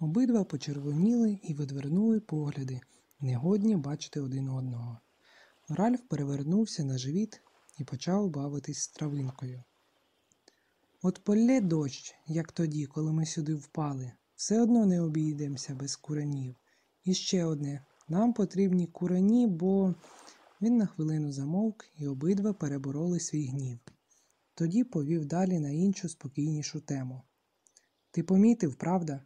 Обидва почервоніли і відвернули погляди, негодні бачити один одного. Ральф перевернувся на живіт і почав бавитись з травинкою. От полє дощ, як тоді, коли ми сюди впали, все одно не обійдемося без куренів. І ще одне нам потрібні курені, бо він на хвилину замовк і обидва перебороли свій гнів. Тоді повів далі на іншу спокійнішу тему. Ти помітив, правда?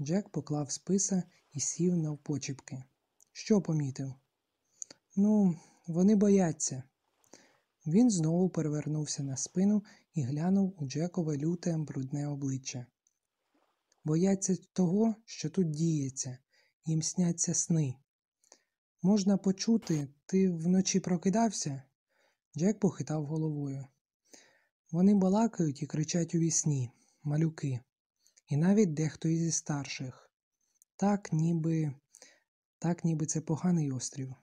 Джек поклав списа і сів навпочіпки. Що помітив? Ну, вони бояться. Він знову перевернувся на спину і глянув у Джекове люте брудне обличчя. Бояться того, що тут діється, їм сняться сни. Можна почути, ти вночі прокидався? Джек похитав головою. Вони балакають і кричать у вві сні, малюки, і навіть дехто ізі старших. Так, ніби так, ніби це поганий острів.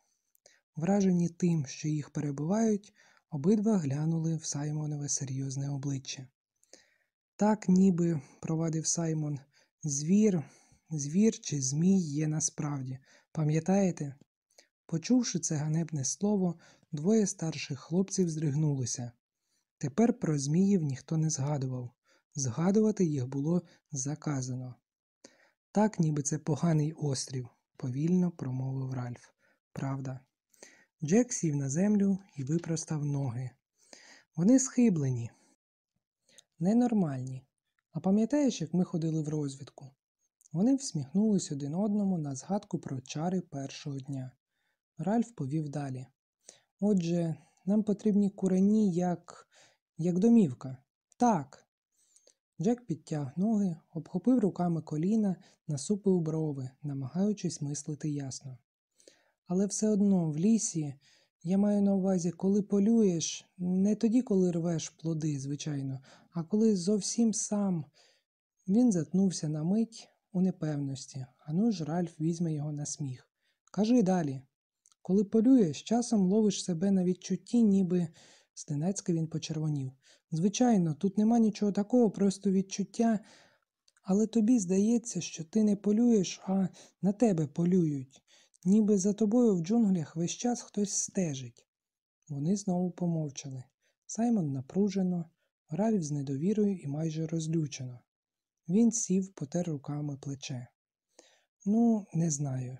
Вражені тим, що їх перебивають, обидва глянули в Саймонове серйозне обличчя. Так, ніби, провадив Саймон, звір, звір чи змій є насправді. Пам'ятаєте? Почувши це ганебне слово, двоє старших хлопців здригнулися. Тепер про зміїв ніхто не згадував. Згадувати їх було заказано. Так, ніби це поганий острів, повільно промовив Ральф. Правда. Джек сів на землю і випростав ноги. Вони схиблені, ненормальні. А пам'ятаєш, як ми ходили в розвідку? Вони всміхнулись один одному на згадку про чари першого дня. Ральф повів далі. Отже, нам потрібні курені, як як домівка. Так. Джек підтяг ноги, обхопив руками коліна, насупив брови, намагаючись мислити ясно. Але все одно в лісі, я маю на увазі, коли полюєш, не тоді, коли рвеш плоди, звичайно, а коли зовсім сам. Він затнувся на мить у непевності, ану ж Ральф візьме його на сміх. Кажи далі. Коли полюєш, часом ловиш себе на відчутті, ніби зненацька він почервонів. Звичайно, тут нема нічого такого, просто відчуття, але тобі здається, що ти не полюєш, а на тебе полюють, ніби за тобою в джунглях весь час хтось стежить. Вони знову помовчали. Саймон напружено, Ральф з недовірою і майже розлючено. Він сів, потер руками плече. Ну, не знаю.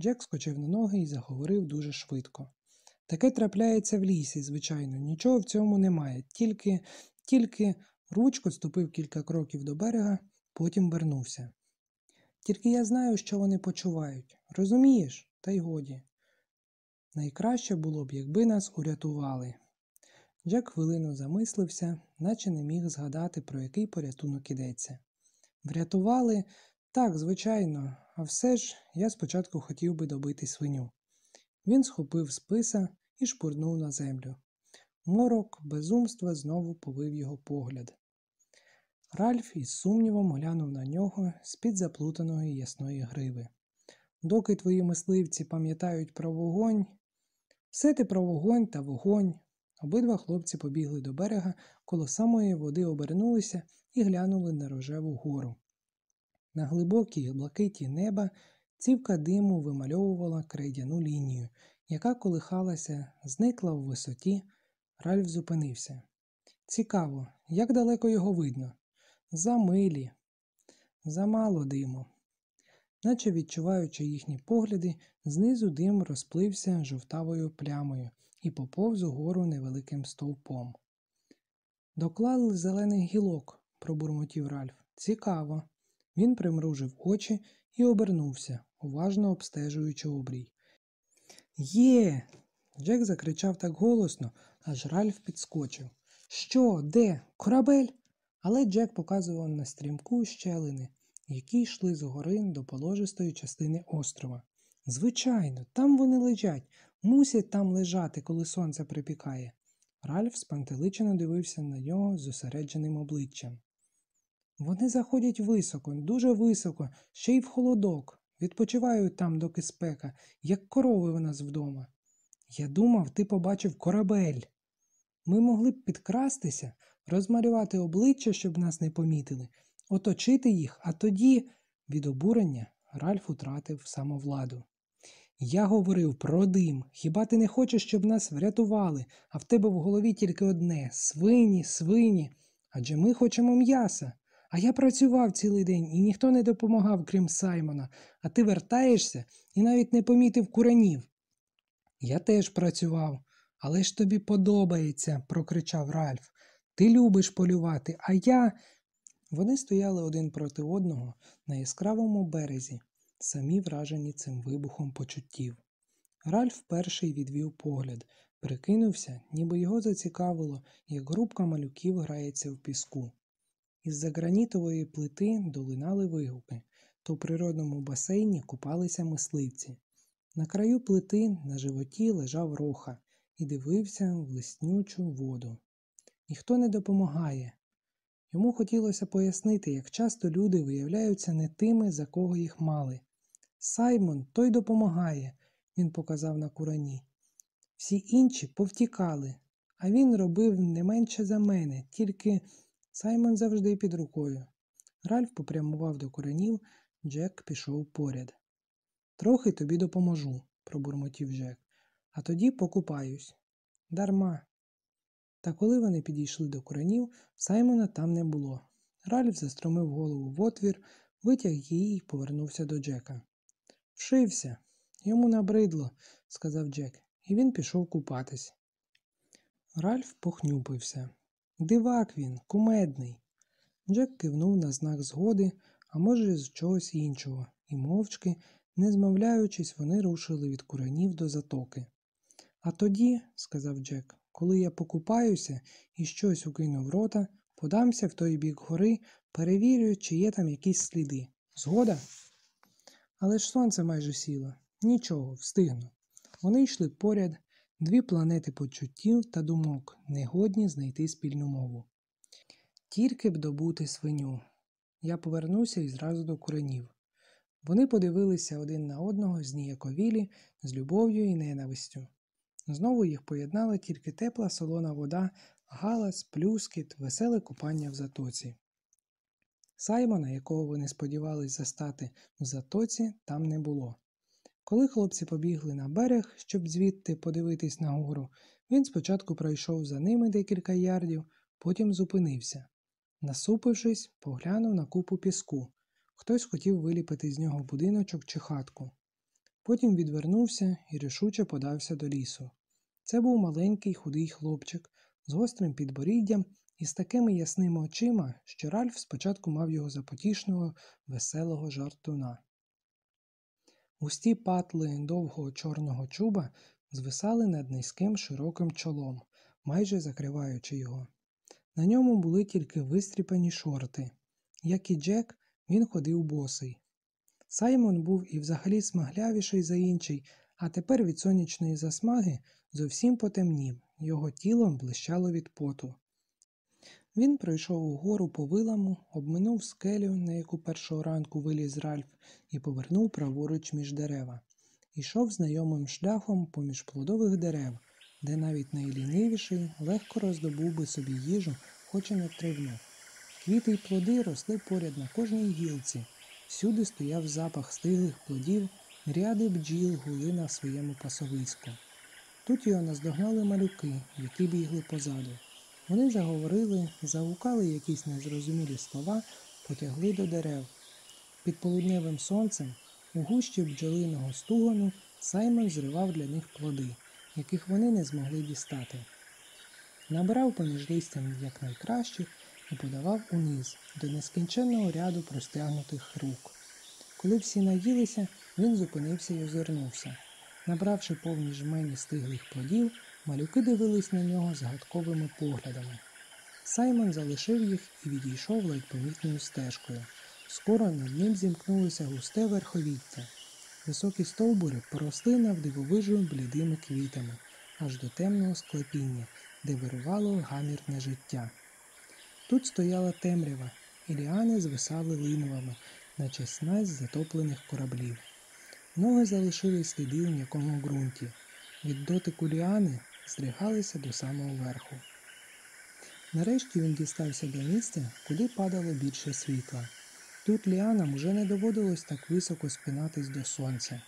Джек скочив на ноги і заговорив дуже швидко. Таке трапляється в лісі, звичайно, нічого в цьому немає, тільки тільки ручко ступив кілька кроків до берега, потім вернувся. Тільки я знаю, що вони почувають. Розумієш, та й годі. Найкраще було б, якби нас урятували. Джек хвилину замислився, наче не міг згадати, про який порятунок ідеться. Врятували, так, звичайно, а все ж я спочатку хотів би добити свиню. Він схопив списа і шпурнув на землю. Морок безумства знову повив його погляд. Ральф із сумнівом глянув на нього з-під заплутаної ясної гриви. Доки твої мисливці пам'ятають про вогонь, все ти про вогонь та вогонь. Обидва хлопці побігли до берега, коло самої води обернулися і глянули на рожеву гору. На глибокій блакиті неба цівка диму вимальовувала крейдяну лінію, яка колихалася, зникла в висоті. Ральф зупинився. Цікаво, як далеко його видно? За милі, замало диму. Наче відчуваючи їхні погляди, знизу дим розплився жовтавою плямою і поповз угору невеликим стовпом. Доклали зелених гілок, пробурмотів Ральф. Цікаво. Він примружив очі і обернувся, уважно обстежуючи обрій. Є. Джек закричав так голосно, аж Ральф підскочив. Що, де? Корабель? Але Джек показував на стрімку щелини, які йшли згори до положистої частини острова. Звичайно, там вони лежать, мусять там лежати, коли сонце припікає. Ральф спантеличено дивився на нього з зосередженим обличчям. Вони заходять високо, дуже високо, ще й в холодок. Відпочивають там, доки спека, як корови у нас вдома. Я думав, ти побачив корабель. Ми могли б підкрастися, розмалювати обличчя, щоб нас не помітили, оточити їх, а тоді, від обурення, Ральф утратив самовладу. Я говорив про дим. Хіба ти не хочеш, щоб нас врятували, а в тебе в голові тільки одне свині, свині. Адже ми хочемо м'яса. А я працював цілий день і ніхто не допомагав, крім Саймона, а ти вертаєшся і навіть не помітив куранів. Я теж працював, але ж тобі подобається, прокричав Ральф. Ти любиш полювати, а я. Вони стояли один проти одного на яскравому березі, самі вражені цим вибухом почуттів. Ральф перший відвів погляд, прикинувся, ніби його зацікавило, як групка малюків грається в піску. Із-за гранітової плити долинали вигуки, то в природному басейні купалися мисливці. На краю плити на животі лежав роха і дивився в лиснючу воду. Ніхто не допомагає. Йому хотілося пояснити, як часто люди виявляються не тими, за кого їх мали. Саймон той допомагає, він показав на курані. Всі інші повтікали, а він робив не менше за мене, тільки Саймон завжди під рукою. Ральф попрямував до куренів, Джек пішов поряд. Трохи тобі допоможу, пробурмотів Джек, а тоді покупаюсь. Дарма. Та коли вони підійшли до куренів, Саймона там не було. Ральф застромив голову в отвір, витяг її і повернувся до Джека. Вшився. Йому набридло, сказав Джек, і він пішов купатись. Ральф похнюпився. Дивак він, кумедний. Джек кивнув на знак згоди, а може, з чогось іншого, і мовчки, не змовляючись, вони рушили від куренів до затоки. А тоді, сказав Джек, коли я покупаюся і щось укину в рота, подамся в той бік гори, перевірю, чи є там якісь сліди. Згода? Але ж сонце майже сіло. Нічого, встигну. Вони йшли поряд, дві планети почуттів та думок, негодні знайти спільну мову. Тільки б добути свиню. Я повернуся і зразу до куренів. Вони подивилися один на одного зніяковілі, з любов'ю і ненавистю. Знову їх поєднала тільки тепла солона вода, галас, плюскіт, веселе купання в затоці. Саймона, якого вони сподівались застати в затоці, там не було. Коли хлопці побігли на берег, щоб звідти подивитись на гору, він спочатку пройшов за ними декілька ярдів, потім зупинився. Насупившись, поглянув на купу піску. Хтось хотів виліпити з нього будиночок чи хатку. Потім відвернувся і рішуче подався до лісу. Це був маленький худий хлопчик з гострим підборіддям і з такими ясними очима, що Ральф спочатку мав його за потішного, веселого жартуна. Густі патли довгого чорного чуба звисали над низьким широким чолом, майже закриваючи його. На ньому були тільки вистріпані шорти. Як і Джек, він ходив босий. Саймон був і взагалі смаглявіший за інший, а тепер від сонячної засмаги зовсім потемнів, його тіло блищало від поту. Він пройшов угору по виламу, обминув скелю, на яку першого ранку виліз Ральф, і повернув праворуч між дерева. Ішов знайомим шляхом поміж плодових дерев, де навіть найлінивіший легко роздобув би собі їжу, хоч і не тривну. Квіти й плоди росли поряд на кожній гілці. Всюди стояв запах стиглих плодів, ряди бджіл гули на своєму пасовиську. Тут його наздогнали малюки, які бігли позаду. Вони заговорили, загукали якісь незрозумілі слова, потягли до дерев. Під полудневим сонцем, у гущі бджолиного стугону, Саймон зривав для них плоди, яких вони не змогли дістати. Набрав поміж листям якнайкращих і подавав униз до нескінченного ряду простягнутих рук. Коли всі наїлися, він зупинився і озирнувся. Набравши повні жмені стиглих плодів, малюки дивились на нього загадковими поглядами. Саймон залишив їх і відійшов ледь помітною стежкою. Скоро над ним зімкнулося густе верховіття. Високі стовбури поросли навдивовижу блідими квітами, аж до темного склепіння, де вирувало гамірне життя. Тут стояла темрява, і ліани звисали линовами, наче снасть затоплених кораблів. Ноги залишили сліди у м'якому ґрунті. Від дотику ліани здригалися до самого верху. Нарешті він дістався до місця, куди падало більше світла. Тут ліанам уже не доводилось так високо спинатись до сонця.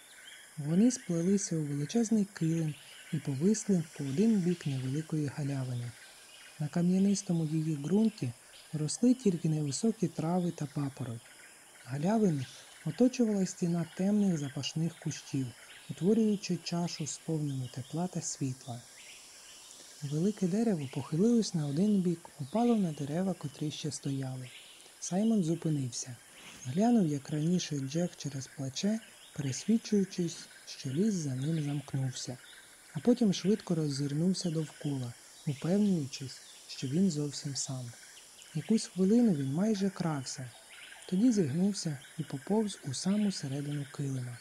Вони сплелися у величезний килим і повисли по один бік невеликої галявини. На кам'янистому її ґрунті росли тільки невисокі трави та папороть. Галявини оточувала стіна темних запашних кущів, утворюючи чашу, сповнену тепла та світла. Велике дерево похилилось на один бік, упало на дерева, котрі ще стояли. Саймон зупинився. Глянув, як раніше Джек через плече, пересвідчуючись, що ліс за ним замкнувся, а потім швидко роззирнувся довкола, упевнюючись, що він зовсім сам. Якусь хвилину він майже крався, тоді зігнувся і поповз у саму середину килима.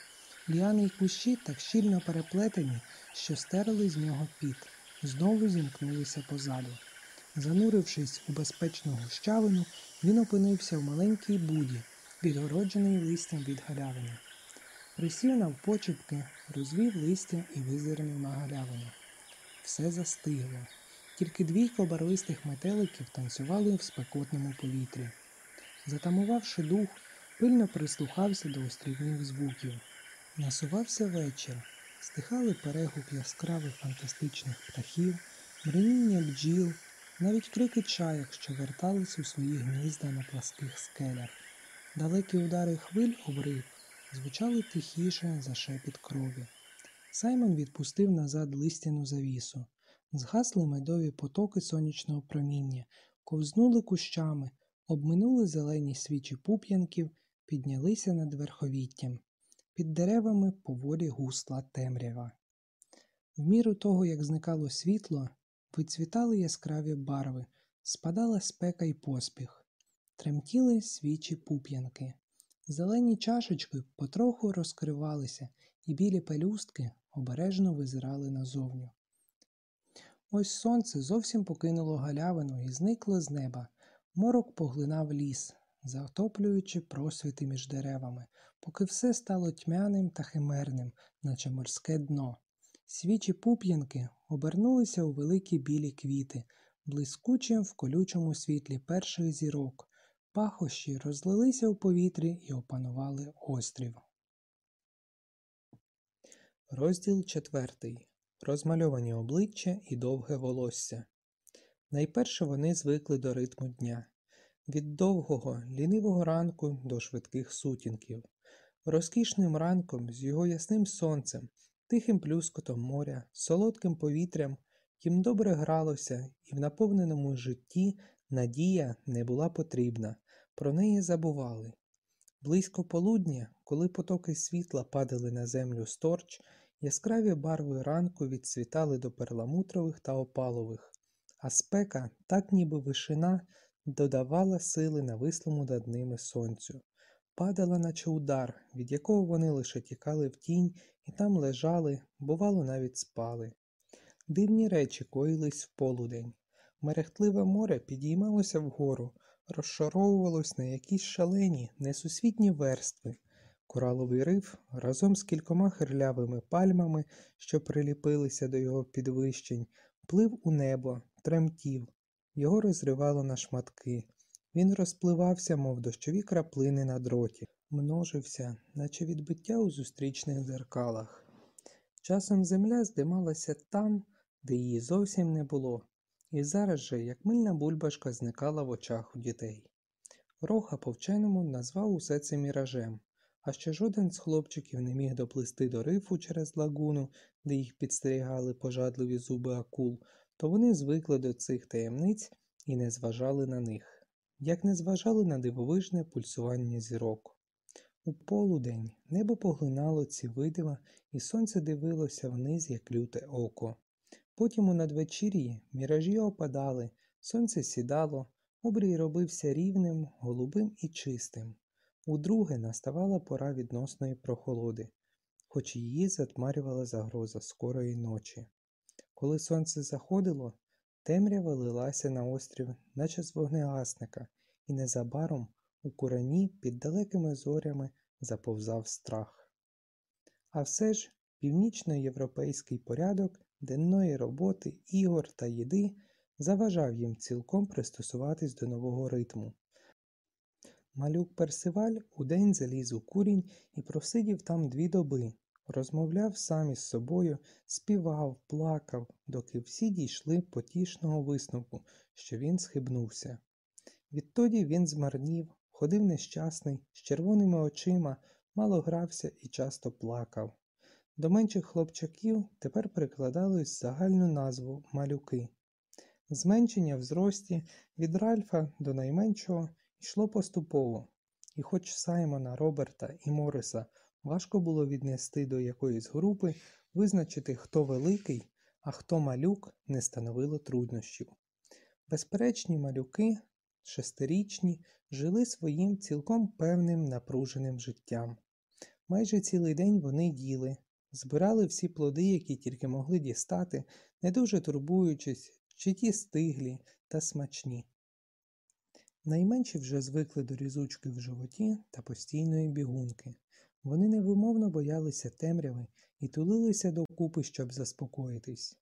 Ліани й кущі так щільно переплетені, що стерли з нього піт, знову зімкнулися позаду. Занурившись у безпечну гущавину, він опинився в маленькій буді, відгороджений листям від галявини. Присів навпочепки, розвів листя і визирнув на галявину. Все застигло. Тільки двійко барвистих метеликів танцювали в спекотному повітрі. Затамувавши дух, пильно прислухався до острівних звуків. Насувався вечір, стихали перегук яскравих фантастичних птахів, бриніння бджіл, навіть крики чаяк, що вертались у свої гнізда на пласких скелях. Далекі удари хвиль об риб звучали тихіше за шепіт крові. Саймон відпустив назад листяну завісу. Згасли медові потоки сонячного проміння, ковзнули кущами, обминули зелені свічі пуп'янків, піднялися над верховіттям. Під деревами поволі гусла темрява. В міру того, як зникало світло, вицвітали яскраві барви, спадала спека й поспіх, тремтіли свічі пуп'янки. Зелені чашечки потроху розкривалися, і білі пелюстки обережно визирали назовню. Ось сонце зовсім покинуло галявину і зникло з неба. Морок поглинав ліс, затоплюючи просвіти між деревами, поки все стало тьмяним та химерним, наче морське дно. Свічі пуп'янки обернулися у великі білі квіти, блискучим в колючому світлі перших зірок. Пахощі розлилися у повітрі і опанували острів. Розділ четвертий. Розмальовані обличчя і довге волосся. Найперше вони звикли до ритму дня від довгого, лінивого ранку до швидких сутінків. Розкішним ранком з його ясним сонцем, тихим плюскотом моря, солодким повітрям їм добре гралося, і в наповненому житті надія не була потрібна, про неї забували. Близько полудня, коли потоки світла падали на землю сторч, яскраві барви ранку відцвітали до перламутрових та опалових, а спека, так ніби вишина, додавала сили навислому над ними сонцю, падала, наче удар, від якого вони лише тікали в тінь і там лежали, бувало, навіть спали. Дивні речі коїлись в полудень. Мерехтливе море підіймалося вгору, розшаровувалось на якісь шалені, несусвітні верстви. Кораловий риф разом з кількома хирлявими пальмами, що приліпилися до його підвищень, плив у небо, тремтів, його розривало на шматки. Він розпливався, мов дощові краплини на дроті, множився, наче відбиття у зустрічних дзеркалах. Часом земля здималася там, де її зовсім не було, і зараз же, як мильна бульбашка, зникала в очах у дітей. Роха по вченому назвав усе це міражем, а ще жоден з хлопчиків не міг доплисти до рифу через лагуну, де їх підстерігали пожадливі зуби акул, то вони звикли до цих таємниць і не зважали на них, як не зважали на дивовижне пульсування зірок. У полудень небо поглинало ці видива, і сонце дивилося вниз, як люте око. Потім у надвечір'ї міражі опадали, сонце сідало, обрій робився рівним, голубим і чистим. Удруге наставала пора відносної прохолоди, хоч її затмарювала загроза скорої ночі. Коли сонце заходило, темрява лилася на острів, наче з вогнегасника, і незабаром у курані під далекими зорями заповзав страх. А все ж північноєвропейський порядок денної роботи, ігор та їди заважав їм цілком пристосуватись до нового ритму. Малюк Персиваль удень заліз у курінь і просидів там дві доби, розмовляв сам із собою, співав, плакав, доки всі дійшли потішного висновку, що він схибнувся. Відтоді він змарнів, ходив нещасний, з червоними очима, мало грався і часто плакав. До менших хлопчаків тепер прикладалось загальну назву малюки. Зменшення в зрості від Ральфа до найменшого йшло поступово, і хоч Саймона, Роберта і Мориса важко було віднести до якоїсь групи, визначити, хто великий, а хто малюк, не становило труднощів. Безперечні малюки, шестирічні, жили своїм цілком певним напруженим життям. Майже цілий день вони їли, збирали всі плоди, які тільки могли дістати, не дуже турбуючись, чи ті стиглі та смачні. Найменші вже звикли до різучки в животі та постійної бігунки. Вони невимовно боялися темряви і тулилися докупи, щоб заспокоїтись.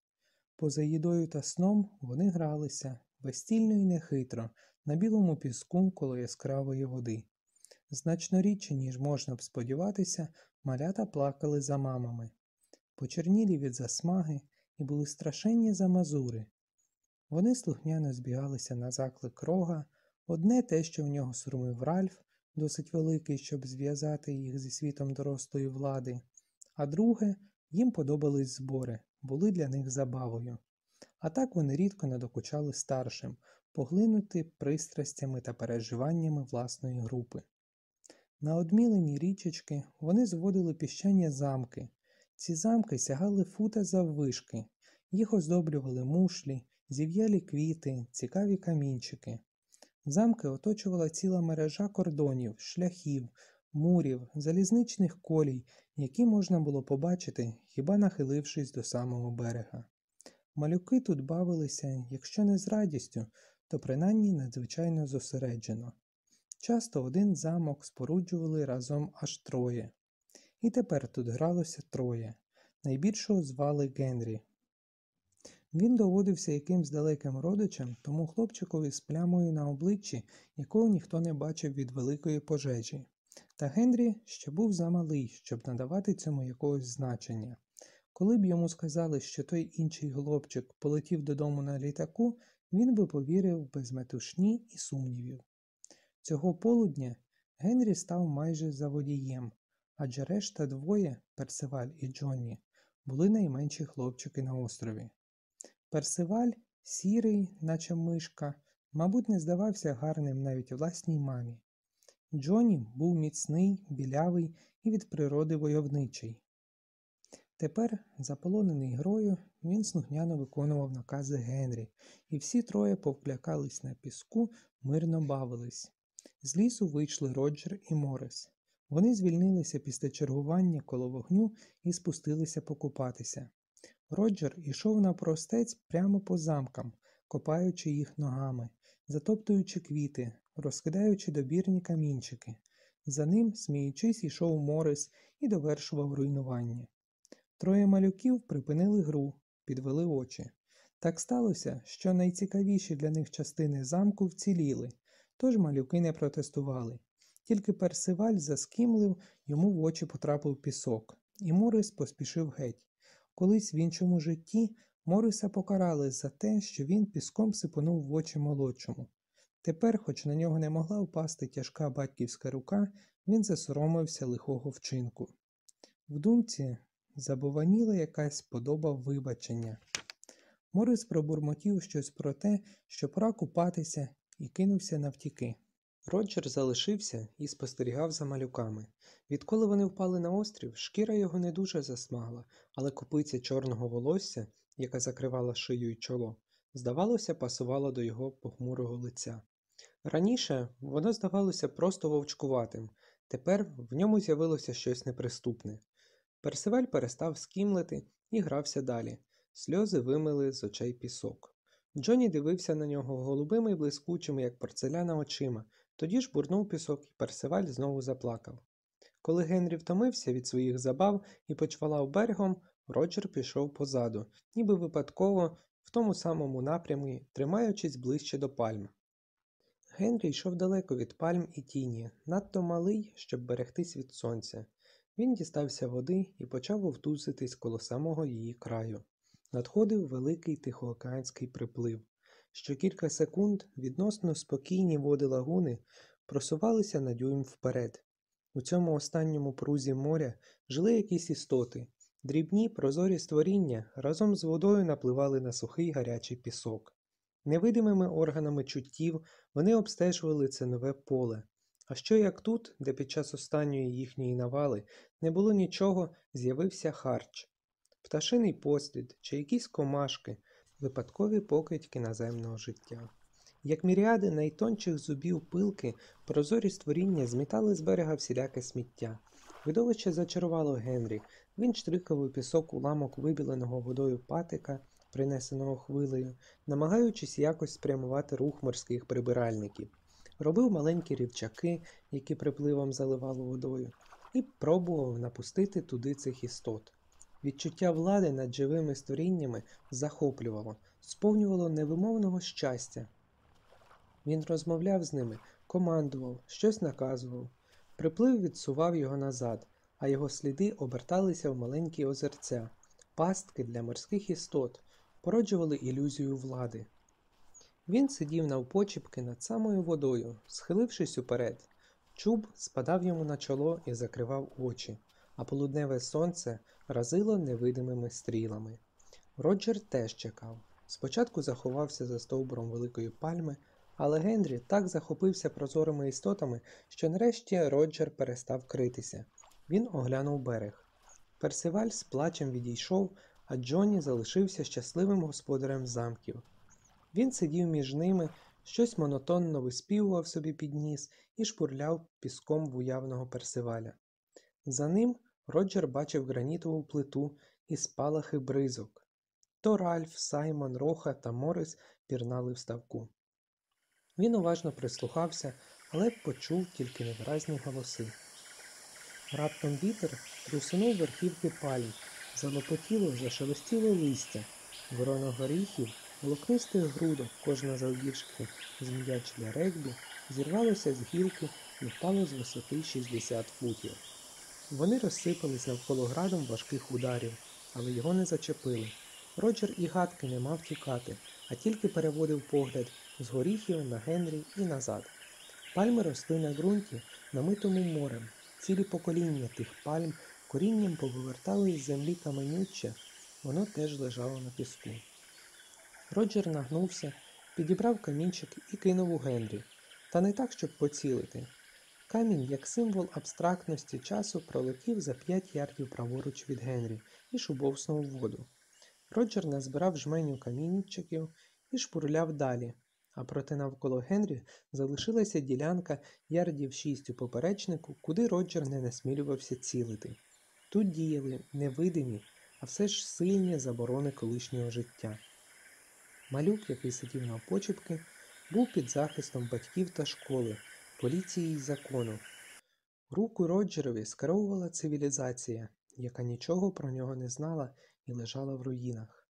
Поза їдою та сном вони гралися безстільно і нехитро на білому піску коло яскравої води. Значно рідше, ніж можна б сподіватися, малята плакали за мамами. Почернілі від засмаги і були страшенні замазури. Вони слухняно збігалися на заклик рога, одне те, що в нього сурмив Ральф, досить великий, щоб зв'язати їх зі світом дорослої влади, а друге, їм подобались збори, були для них забавою. А так вони рідко надокучали старшим, поглинути пристрастями та переживаннями власної групи. На одмілені річечки вони зводили піщані замки. Ці замки сягали фута заввишки, їх оздоблювали мушлі, зів'ялі квіти, цікаві камінчики. Замки оточувала ціла мережа кордонів, шляхів, мурів, залізничних колій, які можна було побачити, хіба нахилившись до самого берега. Малюки тут бавилися, якщо не з радістю, то принаймні надзвичайно зосереджено. Часто один замок споруджували разом аж троє. І тепер тут гралося троє. Найбільшого звали Генрі. Він доводився якимсь далеким родичем, тому хлопчикові з плямою на обличчі, якого ніхто не бачив від великої пожежі. Та Генрі ще був замалий, щоб надавати цьому якогось значення. Коли б йому сказали, що той інший хлопчик полетів додому на літаку, він би повірив без метушні і сумнівів. Цього полудня Генрі став майже заводієм, адже решта двоє, Персиваль і Джонні, були найменші хлопчики на острові. Персиваль, сірий, наче мишка, мабуть, не здавався гарним навіть власній мамі. Джонні був міцний, білявий і від природи войовничий. Тепер, заполонений грою, він слухняно виконував накази Генрі, і всі троє повклякались на піску, мирно бавились. З лісу вийшли Роджер і Морис. Вони звільнилися після чергування коло вогню і спустилися покупатися. Роджер ішов навпростець прямо по замкам, копаючи їх ногами, затоптуючи квіти, розкидаючи добірні камінчики. За ним, сміючись, ішов Морис і довершував руйнування. Троє малюків припинили гру, підвели очі. Так сталося, що найцікавіші для них частини замку вціліли, тож малюки не протестували. Тільки персиваль заскімлив, йому в очі потрапив пісок, і Морис поспішив геть. Колись в іншому житті Мориса покарали за те, що він піском сипонув в очі молодшому. Тепер, хоч на нього не могла впасти тяжка батьківська рука, він засоромився лихого вчинку. В думці забуваніла якась подоба вибачення. Морис пробурмотів щось про те, що пора купатися, і кинувся навтіки. Роджер залишився і спостерігав за малюками. Відколи вони впали на острів, шкіра його не дуже засмагла, але копиця чорного волосся, яка закривала шию й чоло, здавалося, пасувала до його похмурого лиця. Раніше воно здавалося просто вовчкуватим, тепер в ньому з'явилося щось неприступне. Персиваль перестав скімлити і грався далі. Сльози вимили з очей пісок. Джонні дивився на нього голубими й блискучими, як порцеляна очима, тоді ж бурнув пісок, і Персиваль знову заплакав. Коли Генрі втомився від своїх забав і почвалав берегом, Роджер пішов позаду, ніби випадково, в тому самому напрямі, тримаючись ближче до пальм. Генрі йшов далеко від пальм і тіні, надто малий, щоб берегтись від сонця. Він дістався води і почав вовтузитись коло самого її краю. Надходив великий тихоокеанський приплив. Що кілька секунд відносно спокійні води лагуни просувалися на дюйм вперед. У цьому останньому прузі моря жили якісь істоти. Дрібні прозорі створіння разом з водою напливали на сухий гарячий пісок. Невидимими органами чуттів вони обстежували це нове поле. А що як тут, де під час останньої їхньої навали не було нічого, з'явився харч, пташиний послід чи якісь комашки, випадкові покидьки наземного життя. Як міріади найтончих зубів пилки, прозорі створіння змітали з берега всіляке сміття. Видовище зачарувало Генрі. Він штрикав у пісок уламок вибіленого водою патика, принесеного хвилею, намагаючись якось спрямувати рух морських прибиральників. Робив маленькі рівчаки, які припливом заливало водою, і пробував напустити туди цих істот. Відчуття влади над живими створіннями захоплювало, сповнювало невимовного щастя. Він розмовляв з ними, командував, щось наказував. Приплив відсував його назад, а його сліди оберталися в маленькі озерця, пастки для морських істот, породжували ілюзію влади. Він сидів навпочіпки над самою водою, схилившись уперед. Чуб спадав йому на чоло і закривав очі, а полудневе сонце разило невидимими стрілами. Роджер теж чекав. Спочатку заховався за стовбуром великої пальми, але Генрі так захопився прозорими істотами, що нарешті Роджер перестав критися. Він оглянув берег. Персиваль з плачем відійшов, а Джонні залишився щасливим господарем замків. Він сидів між ними, щось монотонно виспівував собі під ніс і шпурляв піском в уявного персиваля. За ним Роджер бачив гранітову плиту і спалахи бризок. То Ральф, Саймон, Роха та Морис пірнали в ставку. Він уважно прислухався, але почув тільки невиразні голоси. Раптом вітер трусунув верхівки пальм, залопотіло, зашелестіло листя, ворона горіхів, волокнистих грудок, кожна завдовжки з м'яч для регбі, зірвалося з гілки і впало з висоти 60 футів. Вони розсипались навколо градом важких ударів, але його не зачепили. Роджер і гадки не мав тікати, а тільки переводив погляд з горіхів на Генрі і назад. Пальми росли на ґрунті, намитому морем. Цілі покоління тих пальм корінням повивертали із землі каменюччя, воно теж лежало на піску. Роджер нагнувся, підібрав камінчик і кинув у Генрі, та не так, щоб поцілити. Камінь, як символ абстрактності часу, пролетів за п'ять ярдів праворуч від Генрі і шубовснув воду. Роджер назбирав жменю камінчиків і шпурляв далі, а проти навколо Генрі залишилася ділянка ярдів шість у поперечнику, куди Роджер не насмілювався цілити. Тут діяли невидимі, а все ж сильні заборони колишнього життя. Малюк, який сидів на почепки, був під захистом батьків та школи, поліції й закону. Руку Роджерові скеровувала цивілізація, яка нічого про нього не знала і лежала в руїнах.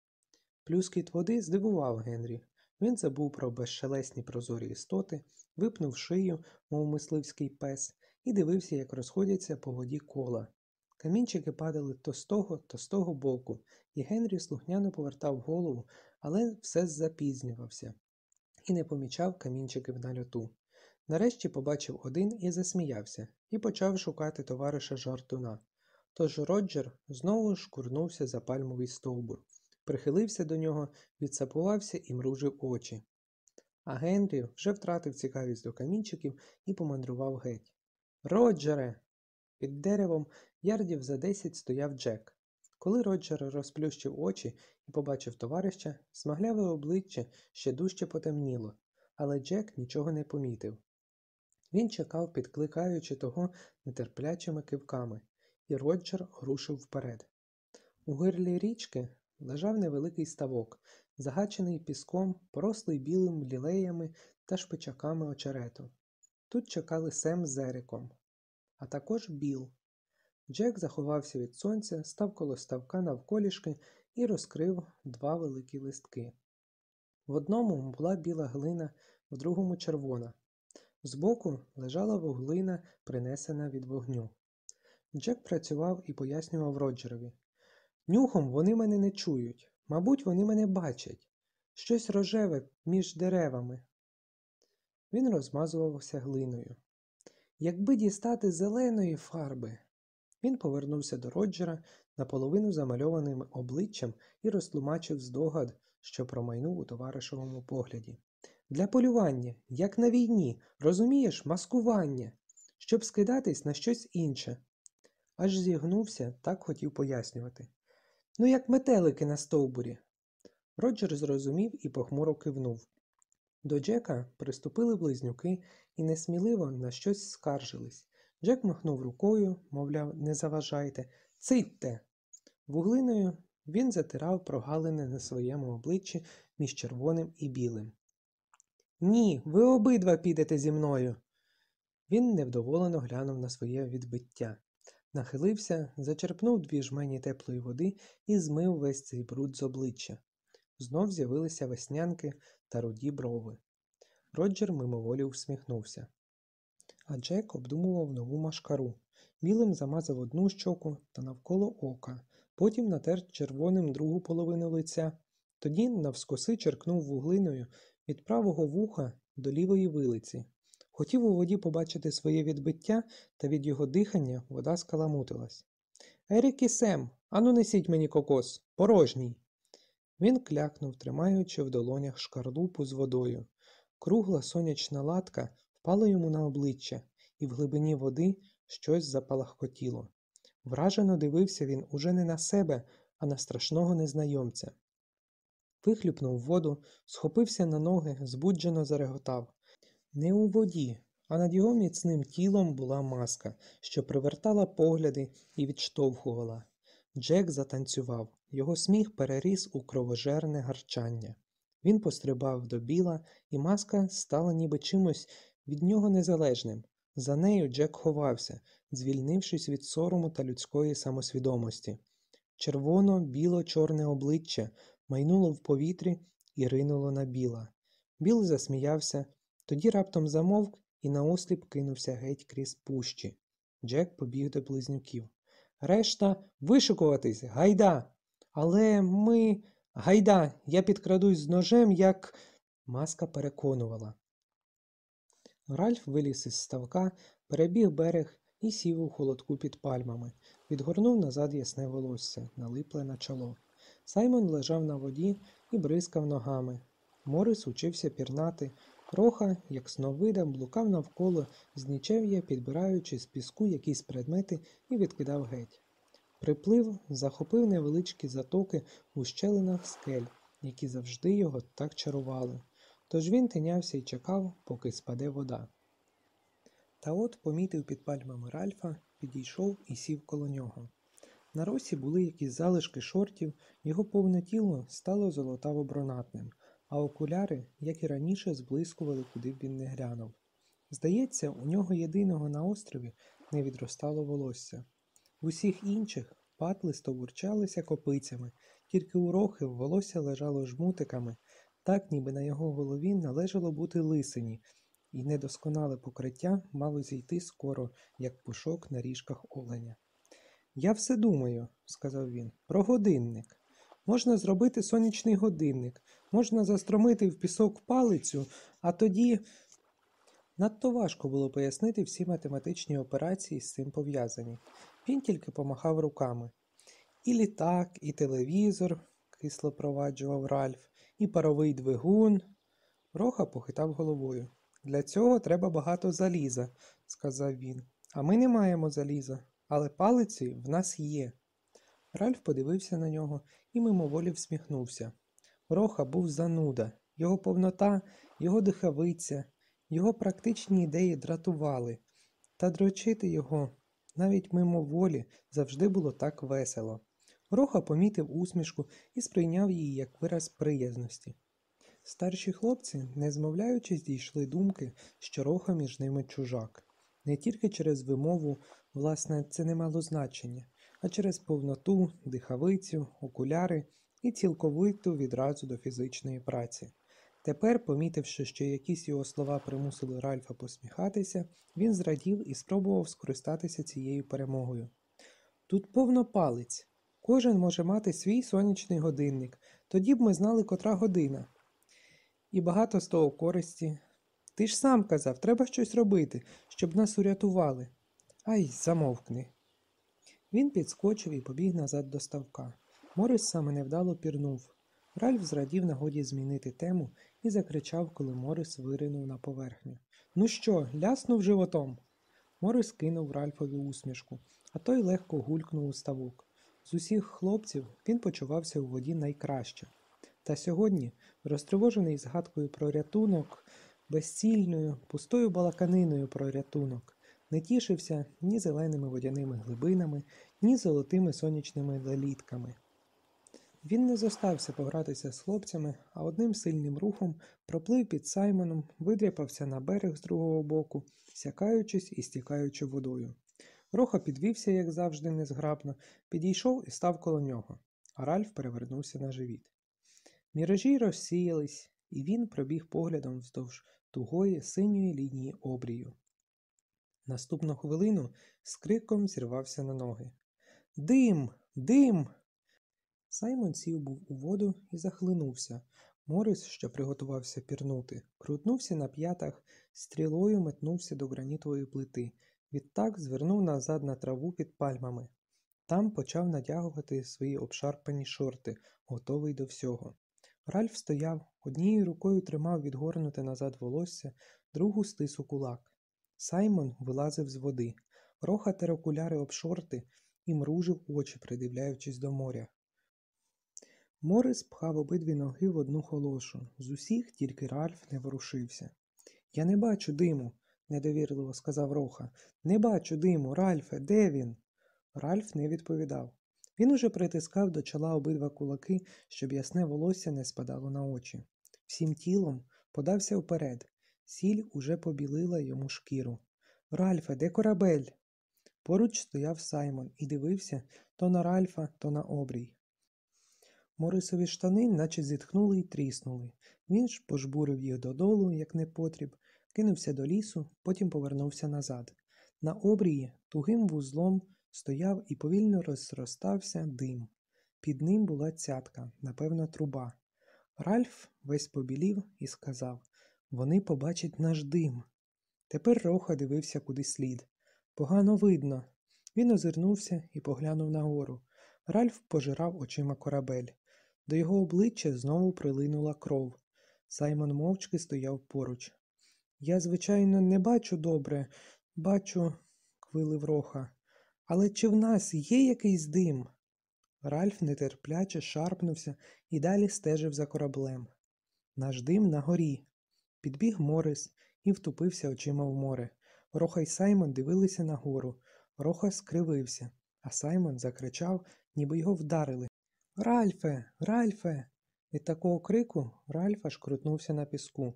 Плюскіт води здивував Генрі. Він забув про безшелесні прозорі істоти, випнув шию, мов мисливський пес, і дивився, як розходяться по воді кола. Камінчики падали то з того, то з того боку, і Генрі слухняно повертав голову, але все запізнювався і не помічав камінчиків на льоту. Нарешті побачив один і засміявся, і почав шукати товариша жартуна. Тож Роджер знову шкурнувся за пальмовий стовбур, прихилився до нього, відсапувався і мружив очі. А Генрі вже втратив цікавість до камінчиків і помандрував геть. Роджере! Під деревом ярдів за десять стояв Джек. Коли Роджер розплющив очі і побачив товариша, смагляве обличчя ще дужче потемніло, але Джек нічого не помітив. Він чекав, підкликаючи того нетерплячими кивками, і Роджер рушив вперед. У гирлі річки лежав невеликий ставок, загачений піском, порослий білим лілеями та шпичаками очерету. Тут чекали Сем з Ериком, а також Біл. Джек заховався від сонця, став коло ставка навколішки і розкрив два великі листки. В одному була біла глина, в другому червона. Збоку лежала вуглина, принесена від вогню. Джек працював і пояснював Роджерові. Нюхом вони мене не чують. Мабуть, вони мене бачать. Щось рожеве між деревами. Він розмазувався глиною. Якби дістати зеленої фарби. Він повернувся до Роджера наполовину замальованим обличчям і розтлумачив здогад, що промайнув у товаришовому погляді. Для полювання, як на війні, розумієш, маскування, щоб скидатись на щось інше. Аж зігнувся, так хотів пояснювати. Ну, як метелики на стовбурі. Роджер зрозумів і похмуро кивнув. До Джека приступили близнюки і несміливо на щось скаржились. Джек махнув рукою, мовляв, не заважайте, цитьте. Вуглиною він затирав прогалини на своєму обличчі між червоним і білим. Ні, ви обидва підете зі мною. Він невдоволено глянув на своє відбиття, нахилився, зачерпнув дві жмені теплої води і змив весь цей бруд з обличчя. Знов з'явилися веснянки та руді брови. Роджер мимоволі усміхнувся. А Джек обдумував нову машкару. Білим замазав одну щоку та навколо ока, потім натер червоним другу половину лиця. Тоді навскоси черкнув вуглиною від правого вуха до лівої вилиці. Хотів у воді побачити своє відбиття, та від його дихання вода скаламутилась. Ерік і Сем, ану несіть мені кокос, порожній. Він клякнув, тримаючи в долонях шкарлупу з водою. Кругла сонячна латка впала йому на обличчя, і в глибині води щось запалахкотіло. Вражено дивився він уже не на себе, а на страшного незнайомця. Вихлюпнув воду, схопився на ноги, збуджено зареготав. Не у воді, а над його міцним тілом була маска, що привертала погляди і відштовхувала. Джек затанцював, його сміх переріс у кровожерне гарчання. Він пострибав до біла, і маска стала ніби чимось від нього незалежним. За нею Джек ховався, звільнившись від сорому та людської самосвідомості. Червоно-біло-чорне обличчя майнуло в повітрі і ринуло на біла. Біл засміявся, тоді раптом замовк і наосліп кинувся геть крізь пущі. Джек побіг до близнюків. Решта вишикуватись, гайда. Але ми. Гайда, я підкрадусь з ножем, як. Маска переконувала. Ральф виліз із ставка, перебіг берег і сів у холодку під пальмами, відгорнув назад ясне волосся, налипле на чоло. Саймон лежав на воді і бризкав ногами. Морис учився пірнати. Роха, як сновида, блукав навколо з нічев'я, підбираючи з піску якісь предмети і відкидав геть. Приплив захопив невеличкі затоки у щелинах скель, які завжди його так чарували. Тож він тинявся і чекав, поки спаде вода. Та от помітив під пальмами Ральфа, підійшов і сів коло нього. На росі були якісь залишки шортів, його повне тіло стало золотаво бронатним, а окуляри, як і раніше, зблискували, куди б він не глянув. Здається, у нього єдиного на острові не відростало волосся. В усіх інших патли стовурчалися копицями, тільки у рохи волосся лежало жмутиками, так ніби на його голові належало бути лисині, і недосконале покриття мало зійти скоро, як пушок на ріжках оленя. Я все думаю, сказав він, про годинник. Можна зробити сонячний годинник, можна застромити в пісок палицю, а тоді. Надто важко було пояснити всі математичні операції з цим пов'язані. Він тільки помахав руками. І літак, і телевізор, кисло проваджував Ральф, і паровий двигун. Роха похитав головою. Для цього треба багато заліза, сказав він. А ми не маємо заліза, але палиці в нас є. Ральф подивився на нього і мимоволі всміхнувся. Роха був зануда, його повнота, його дихавиця, його практичні ідеї дратували, та дрочити його навіть мимоволі завжди було так весело. Роха помітив усмішку і сприйняв її як вираз приязності. Старші хлопці, не змовляючись, дійшли думки, що роха між ними чужак. Не тільки через вимову, власне, це не мало значення, а через повноту, дихавицю, окуляри і цілковиту відразу до фізичної праці. Тепер, помітивши, що якісь його слова примусили Ральфа посміхатися, він зрадів і спробував скористатися цією перемогою. Тут повно палиць. Кожен може мати свій сонячний годинник, тоді б ми знали, котра година. І багато з того користі. Ти ж сам казав, треба щось робити, щоб нас урятували. Ай, замовкни. Він підскочив і побіг назад до ставка. Морис саме невдало пірнув. Ральф зрадів нагоді змінити тему і закричав, коли Морис виринув на поверхню. Ну що, ляснув животом? Морис кинув Ральфові усмішку, а той легко гулькнув у ставок. З усіх хлопців він почувався у воді найкраще. Та сьогодні, розтривожений згадкою про рятунок, безцільною, пустою балаканиною про рятунок, не тішився ні зеленими водяними глибинами, ні золотими сонячними лелітками. Він не зостався погратися з хлопцями, а одним сильним рухом проплив під Саймоном, видряпався на берег з другого боку, сякаючись і стікаючи водою. Роха підвівся, як завжди, незграбно, підійшов і став коло нього, а Ральф перевернувся на живіт. Міражі розсіялись, і він пробіг поглядом вздовж тугої синьої лінії обрію. Наступну хвилину з криком зірвався на ноги. Дим! Дим! Саймон сів був у воду і захлинувся. Морис, що приготувався пірнути, крутнувся на п'ятах, стрілою метнувся до гранітової плити, відтак звернув назад на траву під пальмами. Там почав натягувати свої обшарпані шорти, готовий до всього. Ральф стояв, однією рукою тримав відгорнуте назад волосся, другу стис у кулак. Саймон вилазив з води, роха тер окуляри об шорти і мружив очі, придивляючись до моря. Морис пхав обидві ноги в одну холошу. З усіх тільки Ральф не ворушився. Я не бачу диму, недовірливо сказав Роха. Не бачу диму, Ральфе, де він? Ральф не відповідав. Він уже притискав до чола обидва кулаки, щоб ясне волосся не спадало на очі. Всім тілом подався вперед. Сіль уже побілила йому шкіру. Ральфе, де корабель? Поруч стояв Саймон і дивився то на Ральфа, то на обрій. Морисові штани, наче зітхнули й тріснули. Він ж пожбурив їх додолу, як непотріб, кинувся до лісу, потім повернувся назад. На обрії тугим вузлом стояв і повільно розростався дим. Під ним була цятка, напевно, труба. Ральф весь побілів і сказав Вони побачать наш дим. Тепер Роха дивився куди слід. Погано видно. Він озирнувся і поглянув нагору. Ральф пожирав очима корабель. До його обличчя знову прилинула кров. Саймон мовчки стояв поруч. Я, звичайно, не бачу добре, бачу, квилив роха. Але чи в нас є якийсь дим? Ральф нетерпляче шарпнувся і далі стежив за кораблем. Наш дим на горі. Підбіг Морис і втупився очима в море. Роха й Саймон дивилися нагору. Роха скривився, а Саймон закричав, ніби його вдарили. Ральфе, Ральфе. Від такого крику Ральф аж крутнувся на піску.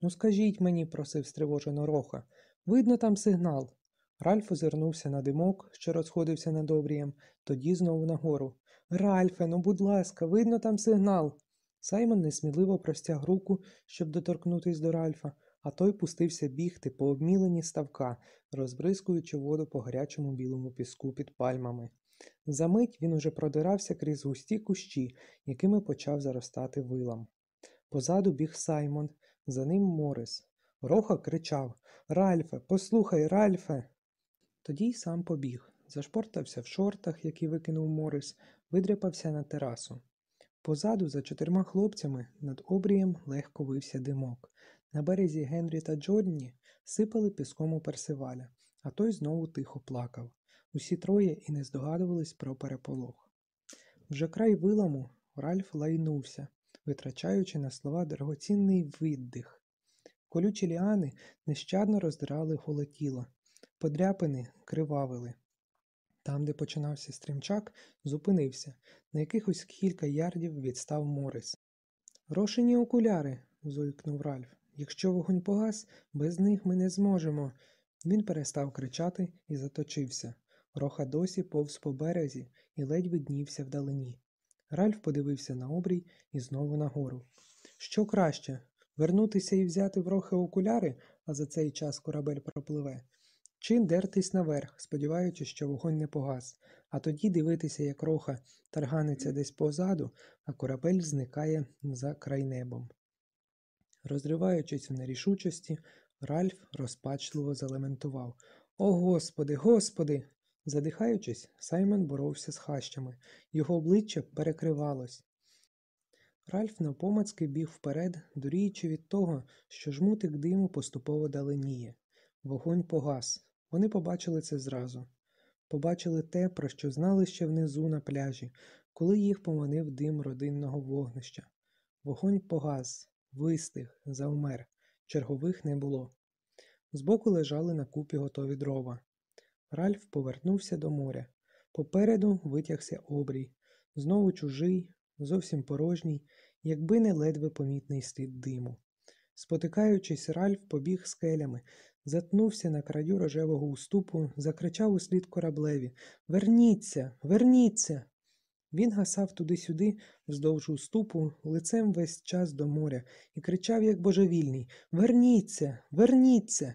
Ну, скажіть мені, просив стривожено Роха. Видно там сигнал. Ральф озирнувся на димок, що розходився над обрієм, тоді знову нагору. Ральфе, ну будь ласка, видно там сигнал. Саймон несміливо простяг руку, щоб доторкнутись до Ральфа, а той пустився бігти по обміленні ставка, розбризкуючи воду по гарячому білому піску під пальмами. Замить він уже продирався крізь густі кущі, якими почав заростати вилам. Позаду біг Саймон, за ним Морис. Роха кричав Ральфе, послухай, Ральфе. Тоді й сам побіг, зашпортався в шортах, які викинув Морис, видряпався на терасу. Позаду, за чотирма хлопцями, над обрієм легко вився димок. На березі Генрі та Джорні сипали піском у персиваля, а той знову тихо плакав. Усі троє і не здогадувались про переполох. Вже край виламу Ральф лайнувся, витрачаючи на слова дорогоцінний віддих. Колючі ліани нещадно роздирали голе подряпини кривавили. Там, де починався стрімчак, зупинився. На якихось кілька ярдів відстав Морис. Рошені окуляри. зойкнув Ральф. Якщо вогонь погас, без них ми не зможемо. Він перестав кричати і заточився. Роха досі повз по березі і ледь виднівся вдалині. Ральф подивився на обрій і знову нагору. Що краще вернутися і взяти в рохи окуляри, а за цей час корабель пропливе, чи дертись наверх, сподіваючись, що вогонь не погас, а тоді дивитися, як роха тарганиться десь позаду, а корабель зникає за крайнебом. Розриваючись в нерішучості, Ральф розпачливо залементував О, господи, господи! Задихаючись, Саймон боровся з хащами, його обличчя перекривалось. Ральф навпомацки біг вперед, дуріючи від того, що жмутик диму поступово даленіє. Вогонь погас. Вони побачили це зразу. Побачили те, про що знали ще внизу на пляжі, коли їх поманив дим родинного вогнища. Вогонь погас, вистиг, завмер, чергових не було. Збоку лежали на купі готові дрова. Ральф повернувся до моря. Попереду витягся обрій, знову чужий, зовсім порожній, якби не ледве помітний слід диму. Спотикаючись, Ральф побіг скелями, затнувся на краю рожевого уступу, закричав услід кораблеві Верніться, верніться. Він гасав туди-сюди, вздовж уступу, лицем весь час до моря, і кричав, як божевільний Верніться, верніться.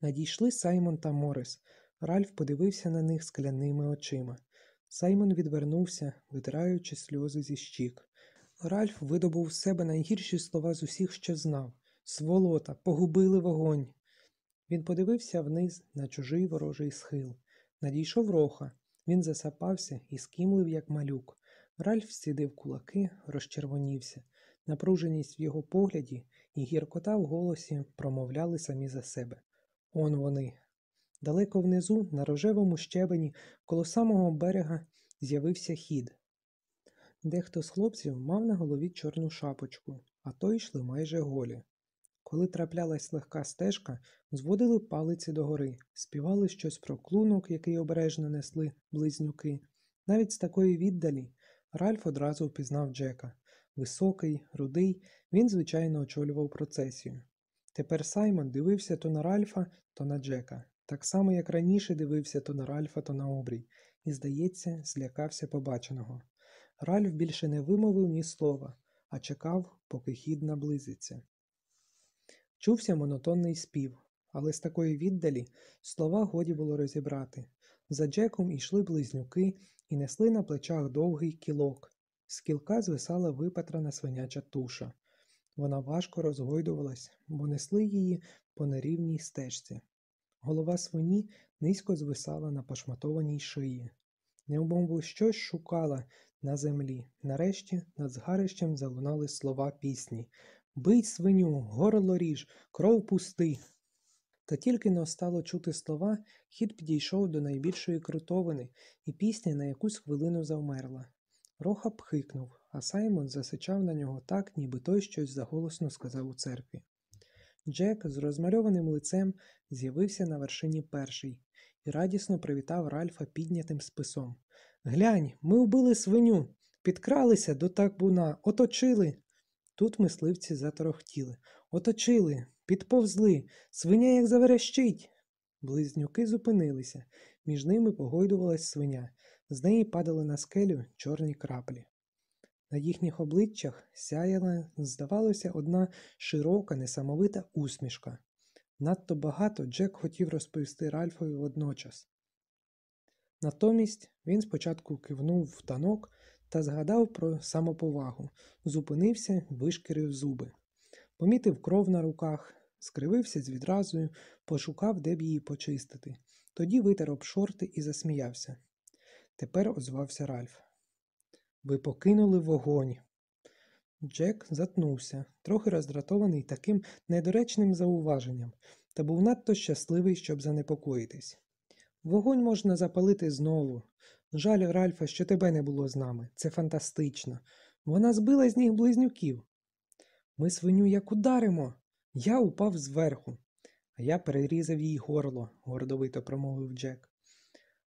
Надійшли Саймон та Морис. Ральф подивився на них скляними очима. Саймон відвернувся, витираючи сльози зі щік. Ральф видобув з себе найгірші слова з усіх, що знав Сволота, погубили вогонь. Він подивився вниз на чужий ворожий схил. Надійшов роха. Він засапався і скімлив, як малюк. Ральф сідив кулаки, розчервонівся. Напруженість в його погляді і гіркота в голосі промовляли самі за себе. Он вони. Далеко внизу, на рожевому щебені, коло самого берега, з'явився хід. Дехто з хлопців мав на голові чорну шапочку, а то йшли майже голі. Коли траплялась легка стежка, зводили палиці догори, співали щось про клунок, який обережно несли близнюки. Навіть з такої віддалі Ральф одразу впізнав Джека. Високий, рудий, він, звичайно, очолював процесію. Тепер Саймон дивився то на Ральфа, то на Джека, так само, як раніше дивився то на Ральфа, то на обрій, і, здається, злякався побаченого. Ральф більше не вимовив ні слова, а чекав, поки хід наблизиться. Чувся монотонний спів, але з такої віддалі слова годі було розібрати. За Джеком йшли близнюки і несли на плечах довгий кілок. З кілка звисала випатрана свиняча туша. Вона важко розгойдувалась, бо несли її по нерівній стежці. Голова свині низько звисала на пошматованій шиї. Невмову щось шукала на землі. Нарешті над згарищем залунали слова пісні Бий свиню, горло ріж, кров пусти. Та тільки но стало чути слова, хід підійшов до найбільшої крутовини, і пісня на якусь хвилину завмерла. Роха пхикнув, а Саймон засичав на нього так, ніби той щось заголосно сказав у церкві. Джек з розмальованим лицем з'явився на вершині перший і радісно привітав Ральфа піднятим списом. Глянь, ми вбили свиню, підкралися до такбуна, оточили. Тут мисливці заторохтіли. Оточили, підповзли, свиня як заверещить. Близнюки зупинилися, між ними погойдувалась свиня, з неї падали на скелю чорні краплі. На їхніх обличчях сяяла, здавалося, одна широка, несамовита усмішка. Надто багато Джек хотів розповісти Ральфові водночас. Натомість він спочатку кивнув в танок та згадав про самоповагу, зупинився, вишкірив зуби. Помітив кров на руках, скривився з відразою, пошукав, де б її почистити. Тоді витер об шорти і засміявся. Тепер озвався Ральф. Ви покинули вогонь. Джек затнувся, трохи роздратований таким недоречним зауваженням, та був надто щасливий, щоб занепокоїтись. Вогонь можна запалити знову. Жаль, Ральфа, що тебе не було з нами. Це фантастично. Вона збила з ніг близнюків. Ми свиню як ударимо. Я упав зверху, а я перерізав їй горло, гордовито промовив Джек.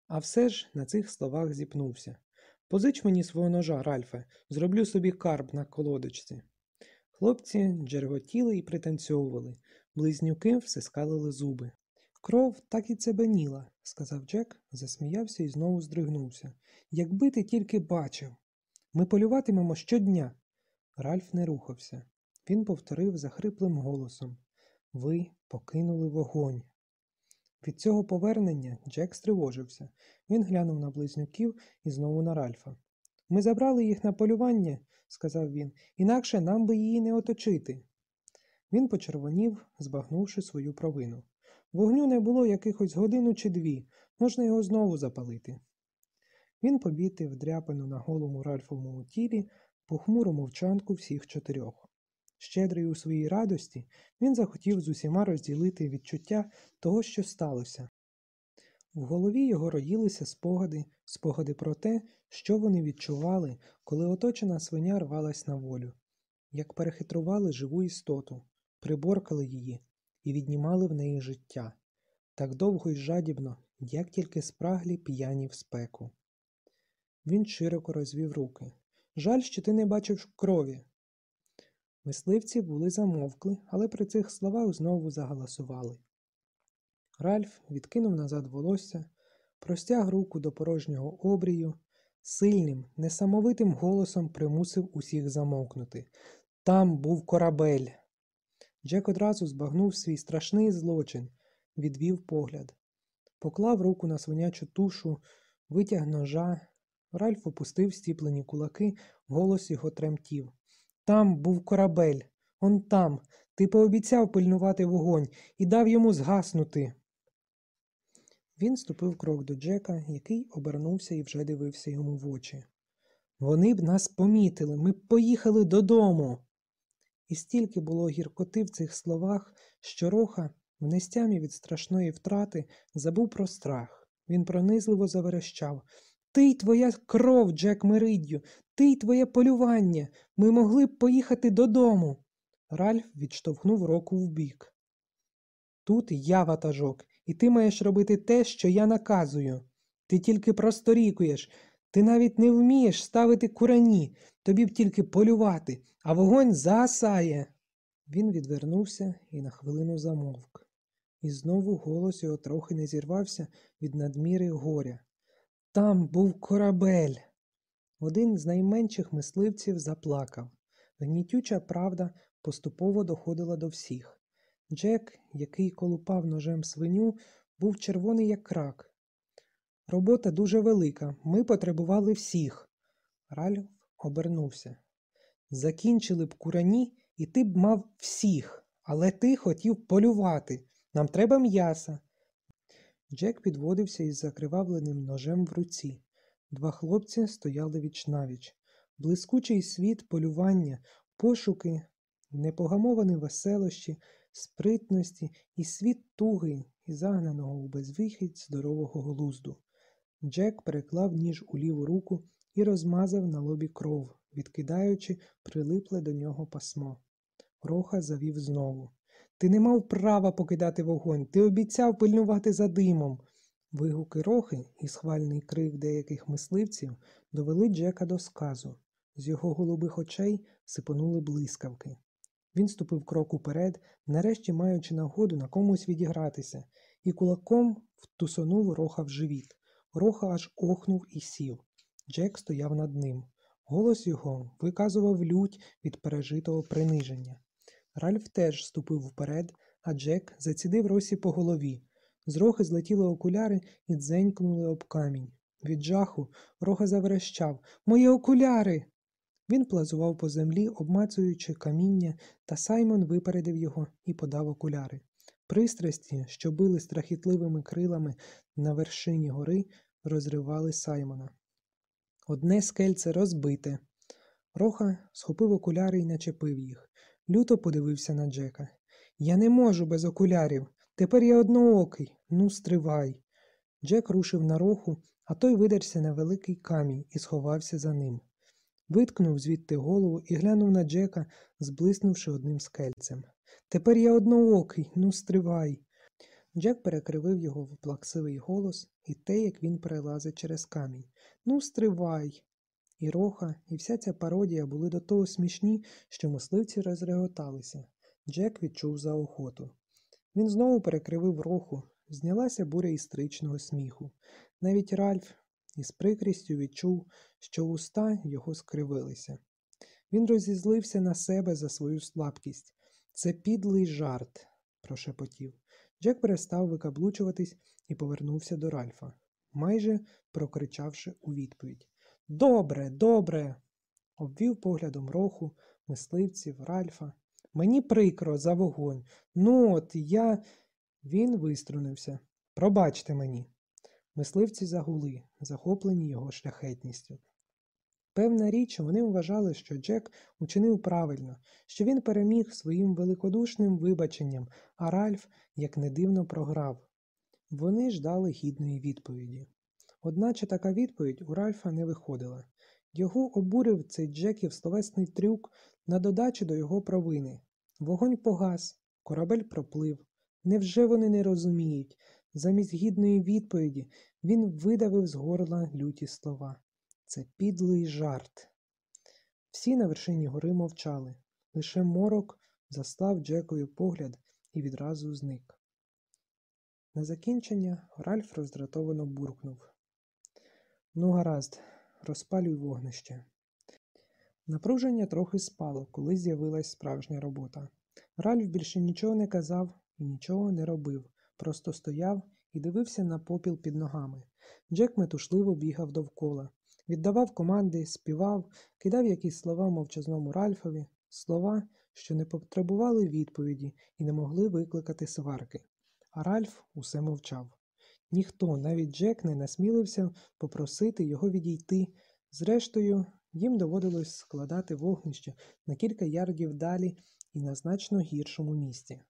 А все ж на цих словах зіпнувся. Позич мені свого ножа, Ральфе, зроблю собі карб на колодочці. Хлопці джерготіли і пританцьовували, близнюки все скалили зуби. Кров так і цебеніла, сказав Джек, засміявся і знову здригнувся. Якби ти тільки бачив. Ми полюватимемо щодня. Ральф не рухався. Він повторив захриплим голосом Ви покинули вогонь. Від цього повернення Джек стривожився. Він глянув на близнюків і знову на Ральфа. Ми забрали їх на полювання, сказав він, інакше нам би її не оточити. Він почервонів, збагнувши свою провину. Вогню не було якихось годину чи дві, можна його знову запалити. Він побітив дряпину на голому Ральфовому тілі похмуру мовчанку всіх чотирьох. Щедрий у своїй радості, він захотів з усіма розділити відчуття того, що сталося. В голові його роїлися спогади, спогади про те, що вони відчували, коли оточена свиня рвалась на волю, як перехитрували живу істоту, приборкали її і віднімали в неї життя, так довго й жадібно, як тільки спраглі п'яні в спеку. Він широко розвів руки. Жаль, що ти не бачив крові. Мисливці були замовкли, але при цих словах знову загаласували. Ральф відкинув назад волосся, простяг руку до порожнього обрію, сильним, несамовитим голосом примусив усіх замовкнути. Там був корабель. Джек одразу збагнув свій страшний злочин, відвів погляд, поклав руку на свинячу тушу, витяг ножа. Ральф опустив стіплені кулаки, голос його тремтів. Там був корабель, он там. Ти пообіцяв пильнувати вогонь і дав йому згаснути. Він ступив крок до Джека, який обернувся і вже дивився йому в очі. Вони б нас помітили, ми б поїхали додому. І стільки було гіркоти в цих словах, що роха, в нестямі від страшної втрати, забув про страх. Він пронизливо заверещав Ти й твоя кров, Джек Мериддю, ти й твоє полювання. Ми могли б поїхати додому. Ральф відштовхнув року вбік. Тут я ватажок, і ти маєш робити те, що я наказую. Ти тільки просторікуєш, ти навіть не вмієш ставити курані, тобі б тільки полювати, а вогонь засає. Він відвернувся і на хвилину замовк. І знову голос його трохи не зірвався від надміри горя. Там був корабель. Один з найменших мисливців заплакав. Гнітюча правда поступово доходила до всіх. Джек, який колупав ножем свиню, був червоний як рак. Робота дуже велика, ми потребували всіх. Ральф обернувся. Закінчили б курані, і ти б мав всіх, але ти хотів полювати. Нам треба м'яса. Джек підводився із закривавленим ножем в руці. Два хлопці стояли вічнавіч. Блискучий світ полювання, пошуки, непогамовані веселощі, спритності і світ туги і загнаного у безвихідь здорового глузду. Джек переклав ніж у ліву руку і розмазав на лобі кров, відкидаючи прилипле до нього пасмо. Роха завів знову. Ти не мав права покидати вогонь, ти обіцяв пильнувати за димом. Вигуки рохи і схвальний крик деяких мисливців довели Джека до сказу. З його голубих очей сипонули блискавки. Він ступив крок уперед, нарешті маючи нагоду на комусь відігратися, і кулаком втусонув роха в живіт. Роха аж охнув і сів. Джек стояв над ним. Голос його виказував лють від пережитого приниження. Ральф теж ступив вперед, а Джек зацідив росі по голові. З рохи злетіли окуляри і дзенькнули об камінь. Від жаху рога заверещав Мої окуляри. Він плазував по землі, обмацуючи каміння, та Саймон випередив його і подав окуляри. Пристрасті, що били страхітливими крилами на вершині гори, розривали Саймона. Одне скельце розбите. Роха схопив окуляри і начепив їх. Люто подивився на Джека. Я не можу без окулярів. Тепер я одноокий. Ну, стривай. Джек рушив на роху, а той видерся на великий камінь і сховався за ним. Виткнув звідти голову і глянув на Джека, зблиснувши одним скельцем. Тепер я одноокий, ну стривай. Джек перекривив його в плаксивий голос і те, як він перелазить через камінь. Ну, стривай. І Роха, і вся ця пародія були до того смішні, що мисливці розреготалися. Джек відчув заохоту. Він знову перекривив роху, знялася буря істеричного сміху. Навіть Ральф із прикрістю відчув, що уста його скривилися. Він розізлився на себе за свою слабкість. Це підлий жарт, прошепотів. Джек перестав викаблучуватись і повернувся до Ральфа, майже прокричавши у відповідь. Добре, добре. обвів поглядом роху, мисливців, Ральфа. Мені прикро за вогонь. Ну, от я. Він виструнився. Пробачте мені. Мисливці загули, захоплені його шляхетністю. Певна річ, вони вважали, що Джек учинив правильно, що він переміг своїм великодушним вибаченням, а Ральф, як не дивно, програв. Вони ждали гідної відповіді. Одначе така відповідь у Ральфа не виходила. Його обурив цей Джеків словесний трюк на додачу до його провини. Вогонь погас, корабель проплив. Невже вони не розуміють? Замість гідної відповіді він видавив з горла люті слова. Це підлий жарт. Всі на вершині гори мовчали. Лише морок заслав Джекові погляд і відразу зник. На закінчення Ральф роздратовано буркнув. Ну, гаразд, розпалюй вогнище. Напруження трохи спало, коли з'явилась справжня робота. Ральф більше нічого не казав і нічого не робив, просто стояв і дивився на попіл під ногами. Джек метушливо бігав довкола, віддавав команди, співав, кидав якісь слова мовчазному Ральфові, слова, що не потребували відповіді і не могли викликати сварки. А Ральф усе мовчав. Ніхто, навіть Джек, не насмілився попросити його відійти. Зрештою, їм доводилось складати вогнище на кілька ярдів далі і на значно гіршому місці.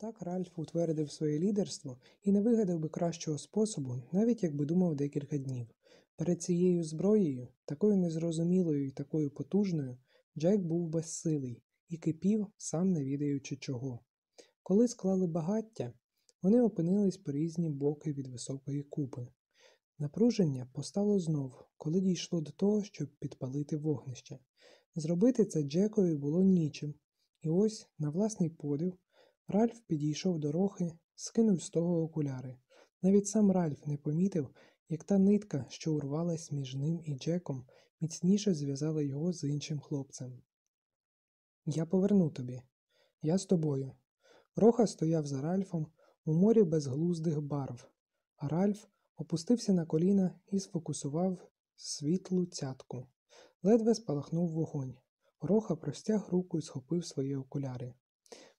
Так Ральф утвердив своє лідерство і не вигадав би кращого способу, навіть якби думав декілька днів. Перед цією зброєю, такою незрозумілою і такою потужною, Джек був безсилий і кипів, сам не відаючи чого. Коли склали багаття, вони опинились по різні боки від високої купи. Напруження постало знов, коли дійшло до того, щоб підпалити вогнище. Зробити це Джекові було нічим, і ось, на власний подив, Ральф підійшов до рохи, скинув з того окуляри. Навіть сам Ральф не помітив, як та нитка, що урвалась між ним і Джеком, міцніше зв'язала його з іншим хлопцем. Я поверну тобі. Я з тобою. Роха стояв за Ральфом у морі безглуздих барв, а Ральф опустився на коліна і сфокусував світлу цятку. Ледве спалахнув вогонь. Роха простяг руку і схопив свої окуляри.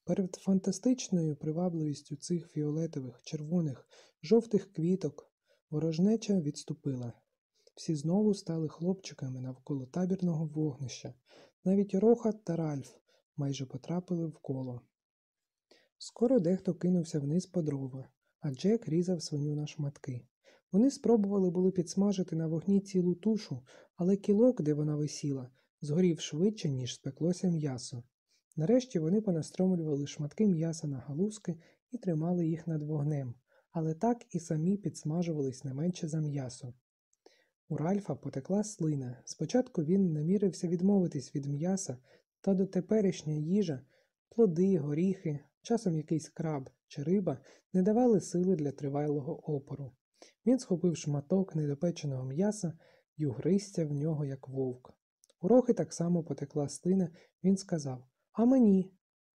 Перед фантастичною привабливістю цих фіолетових, червоних, жовтих квіток ворожнеча відступила. Всі знову стали хлопчиками навколо табірного вогнища. Навіть Роха та Ральф майже потрапили в коло. Скоро дехто кинувся вниз по дрова, а Джек різав свиню на шматки. Вони спробували були підсмажити на вогні цілу тушу, але кілок, де вона висіла, згорів швидше, ніж спеклося м'ясо. Нарешті вони понастромлювали шматки м'яса на галузки і тримали їх над вогнем, але так і самі підсмажувались не менше за м'ясо. У Ральфа потекла слина. Спочатку він намірився відмовитись від м'яса, та дотеперішня їжа, плоди, горіхи, часом якийсь краб чи риба не давали сили для тривалого опору. Він схопив шматок недопеченого м'яса й угристя в нього, як вовк. У рохи так само потекла слина, він сказав А мені.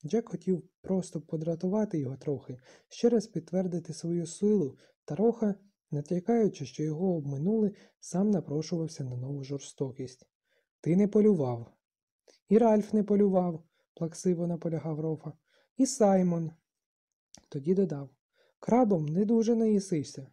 Джек хотів просто подратувати його трохи, ще раз підтвердити свою силу, та роха, натякаючи, що його обминули, сам напрошувався на нову жорстокість. Ти не полював. І Ральф не полював, плаксиво наполягав Рофа. І Саймон. Тоді додав Крабом не дуже наїсишся.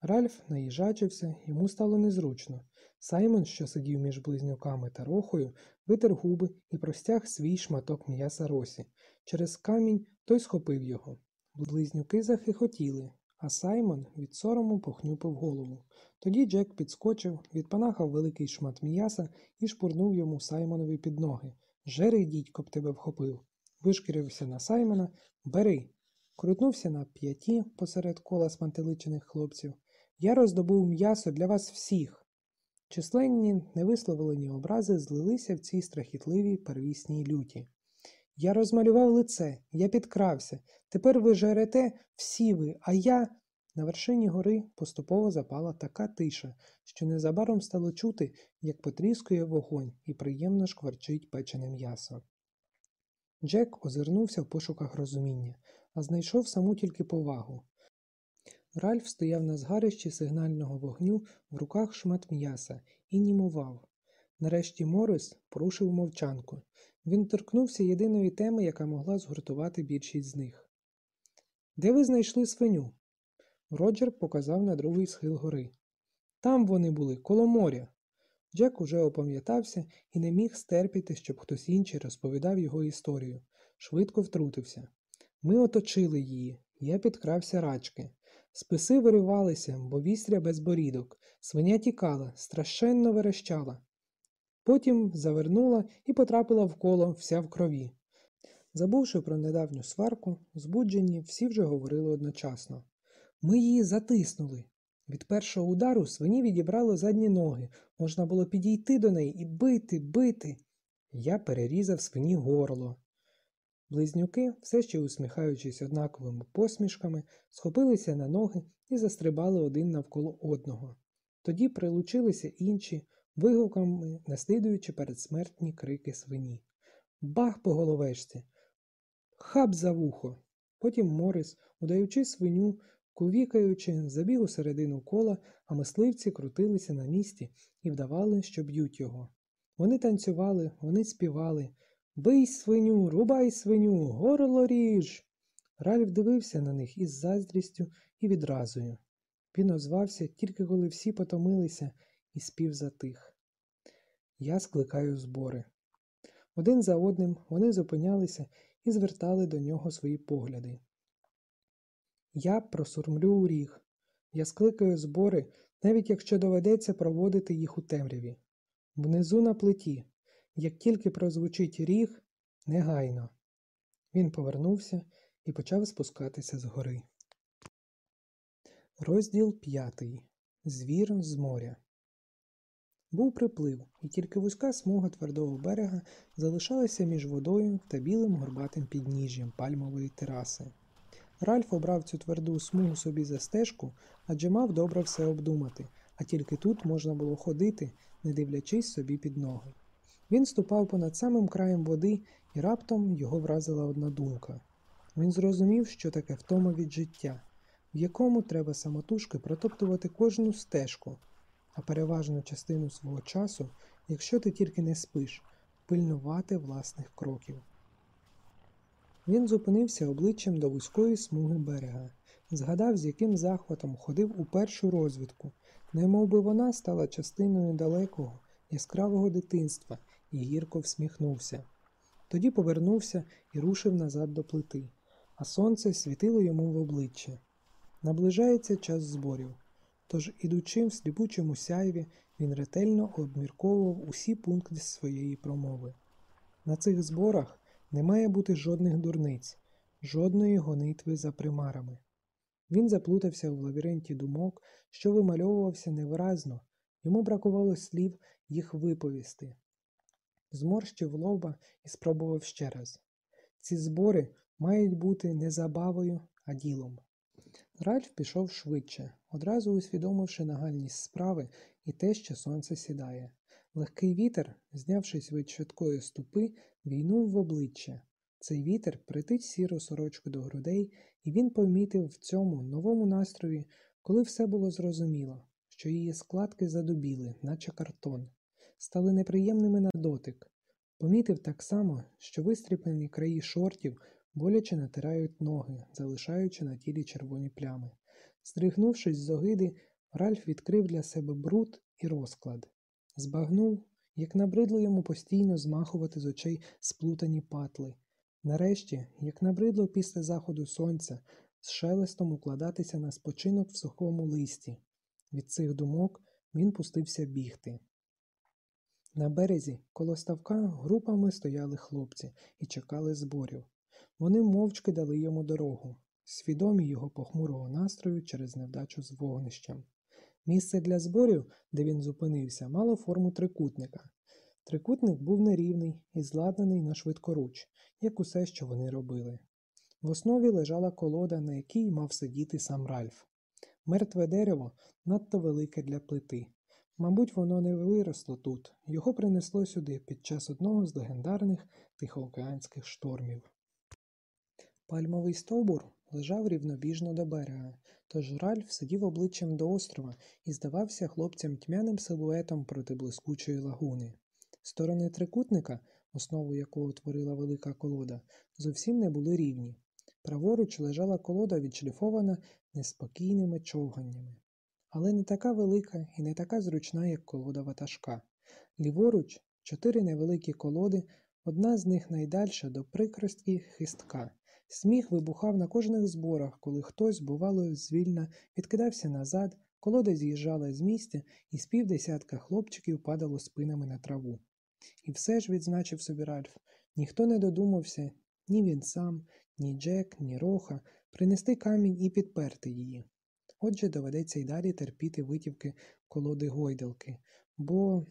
Ральф наїжачився, йому стало незручно. Саймон, що сидів між близнюками та рохою, витер губи і простяг свій шматок м'яса росі. Через камінь той схопив його. Близнюки захихотіли, а Саймон від сорому похнюпив голову. Тоді Джек підскочив, відпанахав великий шмат м'яса і шпурнув йому Саймонові під ноги. Жери, дідько б тебе вхопив. Вишкірився на Саймона. Бери. Крутнувся на п'яті посеред кола спантеличених хлопців. Я роздобув м'ясо для вас всіх. Численні невисловлені образи злилися в цій страхітливій первісній люті. Я розмалював лице, я підкрався. Тепер ви жерете всі ви, а я. На вершині гори поступово запала така тиша, що незабаром стало чути, як потріскує вогонь і приємно шкварчить печене м'ясо. Джек озирнувся в пошуках розуміння, а знайшов саму тільки повагу. Ральф стояв на згарищі сигнального вогню в руках шмат м'яса і німував. Нарешті Морис порушив мовчанку. Він торкнувся єдиної теми, яка могла згуртувати більшість з них. Де ви знайшли свиню? Роджер показав на другий схил гори. Там вони були, коло моря. Джек уже опам'ятався і не міг стерпіти, щоб хтось інший розповідав його історію. Швидко втрутився. Ми оточили її, я підкрався рачки. Списи виривалися, бо вістря без борідок. Свиня тікала, страшенно верещала. Потім завернула і потрапила в коло вся в крові. Забувши про недавню сварку, збуджені всі вже говорили одночасно. Ми її затиснули. Від першого удару свині відібрало задні ноги, можна було підійти до неї і бити, бити. Я перерізав свині горло. Близнюки, все ще усміхаючись однаковими посмішками, схопилися на ноги і застрибали один навколо одного. Тоді прилучилися інші, вигуками наслідуючи передсмертні крики свині. Бах по головешці! Хап за вухо! Потім Морис, удаючи свиню, кувікаючи, забіг у середину кола, а мисливці крутилися на місці і вдавали, що б'ють його. Вони танцювали, вони співали. Бий свиню, рубай свиню, горло ріж. Ральф дивився на них із заздрістю і відразою. Він озвався тільки коли всі потомилися і спів затих. Я скликаю збори. Один за одним вони зупинялися і звертали до нього свої погляди. Я просурмлю у ріг. Я скликаю збори, навіть якщо доведеться проводити їх у темряві. Внизу на плиті, як тільки прозвучить ріг, негайно. Він повернувся і почав спускатися з гори. Розділ п'ятий. Звір з моря. Був приплив, і тільки вузька смуга твердого берега залишалася між водою та білим горбатим підніжжям пальмової тераси. Ральф обрав цю тверду смугу собі за стежку, адже мав добре все обдумати, а тільки тут можна було ходити, не дивлячись собі під ноги. Він ступав понад самим краєм води, і раптом його вразила одна думка. Він зрозумів, що таке втома від життя, в якому треба самотужки протоптувати кожну стежку, а переважну частину свого часу, якщо ти тільки не спиш, пильнувати власних кроків. Він зупинився обличчям до вузької смуги берега, згадав, з яким захватом ходив у першу розвідку, немов би вона стала частиною далекого, яскравого дитинства і гірко всміхнувся. Тоді повернувся і рушив назад до плити, а сонце світило йому в обличчя. Наближається час зборів. Тож, ідучи в сліпучому сяйві, він ретельно обмірковував усі пункти своєї промови. На цих зборах не має бути жодних дурниць, жодної гонитви за примарами. Він заплутався в лабіринті думок, що вимальовувався невиразно, йому бракувало слів їх виповісти. Зморщив лоба і спробував ще раз. Ці збори мають бути не забавою, а ділом. Ральф пішов швидше, одразу усвідомивши нагальність справи і те, що сонце сідає. Легкий вітер, знявшись від швидкої ступи, війнув в обличчя. Цей вітер притить сіру сорочку до грудей, і він помітив в цьому новому настрої, коли все було зрозуміло, що її складки задубіли, наче картон, стали неприємними на дотик. Помітив так само, що вистріплені краї шортів боляче натирають ноги, залишаючи на тілі червоні плями. Стригнувшись з огиди, Ральф відкрив для себе бруд і розклад. Збагнув, як набридло йому постійно змахувати з очей сплутані патли. Нарешті, як набридло після заходу сонця, з шелестом укладатися на спочинок в сухому листі. Від цих думок він пустився бігти. На березі, коло ставка, групами стояли хлопці і чекали зборів. Вони мовчки дали йому дорогу, свідомі його похмурого настрою через невдачу з вогнищем. Місце для зборів, де він зупинився, мало форму трикутника. Трикутник був нерівний і зладнаний на швидкоруч, як усе, що вони робили. В основі лежала колода, на якій мав сидіти сам Ральф. Мертве дерево надто велике для плити. Мабуть, воно не виросло тут, його принесло сюди під час одного з легендарних тихоокеанських штормів. Пальмовий стовбур лежав рівнобіжно до берега, тож Ральф сидів обличчям до острова і здавався хлопцям тьмяним силуетом проти блискучої лагуни. Сторони трикутника, основу якого творила велика колода, зовсім не були рівні. Праворуч лежала колода, відшліфована неспокійними човганнями, але не така велика і не така зручна, як колода ватажка. Ліворуч чотири невеликі колоди, одна з них найдальша до прикростки хистка. Сміх вибухав на кожних зборах, коли хтось, бувало, звільна відкидався назад, колода з'їжджала з місця, і з півдесятка хлопчиків падало спинами на траву. І все ж, відзначив собі Ральф, ніхто не додумався, ні він сам, ні Джек, ні Роха, принести камінь і підперти її. Отже, доведеться й далі терпіти витівки колоди гойдалки, бо,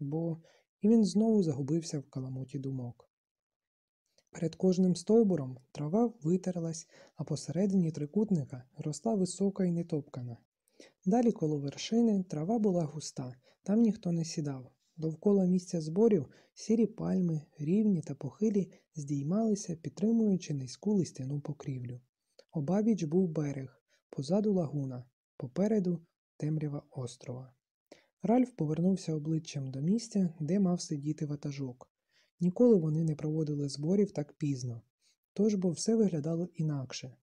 бо, і він знову загубився в каламуті думок. Перед кожним стовбуром трава витерлась, а посередині трикутника росла висока і нетопкана. Далі коло вершини трава була густа, там ніхто не сідав. Довкола місця зборів сірі пальми, рівні та похилі, здіймалися, підтримуючи низьку листяну покрівлю. Обабіч був берег, позаду лагуна, попереду темрява острова. Ральф повернувся обличчям до місця, де мав сидіти ватажок. Ніколи вони не проводили зборів так пізно, тож бо все виглядало інакше.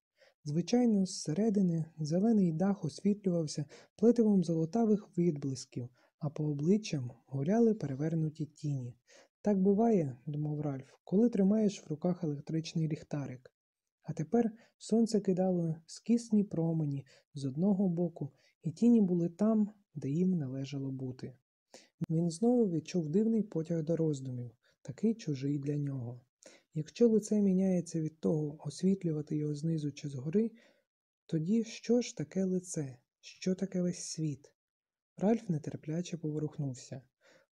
Звичайно, зсередини зелений дах освітлювався плетивом золотавих відблисків, а по обличчям гуляли перевернуті тіні. Так буває, думав Ральф, коли тримаєш в руках електричний ліхтарик. А тепер сонце кидало скісні промені з одного боку, і тіні були там, де їм належало бути. Він знову відчув дивний потяг до роздумів, такий чужий для нього. Якщо лице міняється від того, освітлювати його знизу чи згори, тоді що ж таке лице, що таке весь світ? Ральф нетерпляче поворухнувся.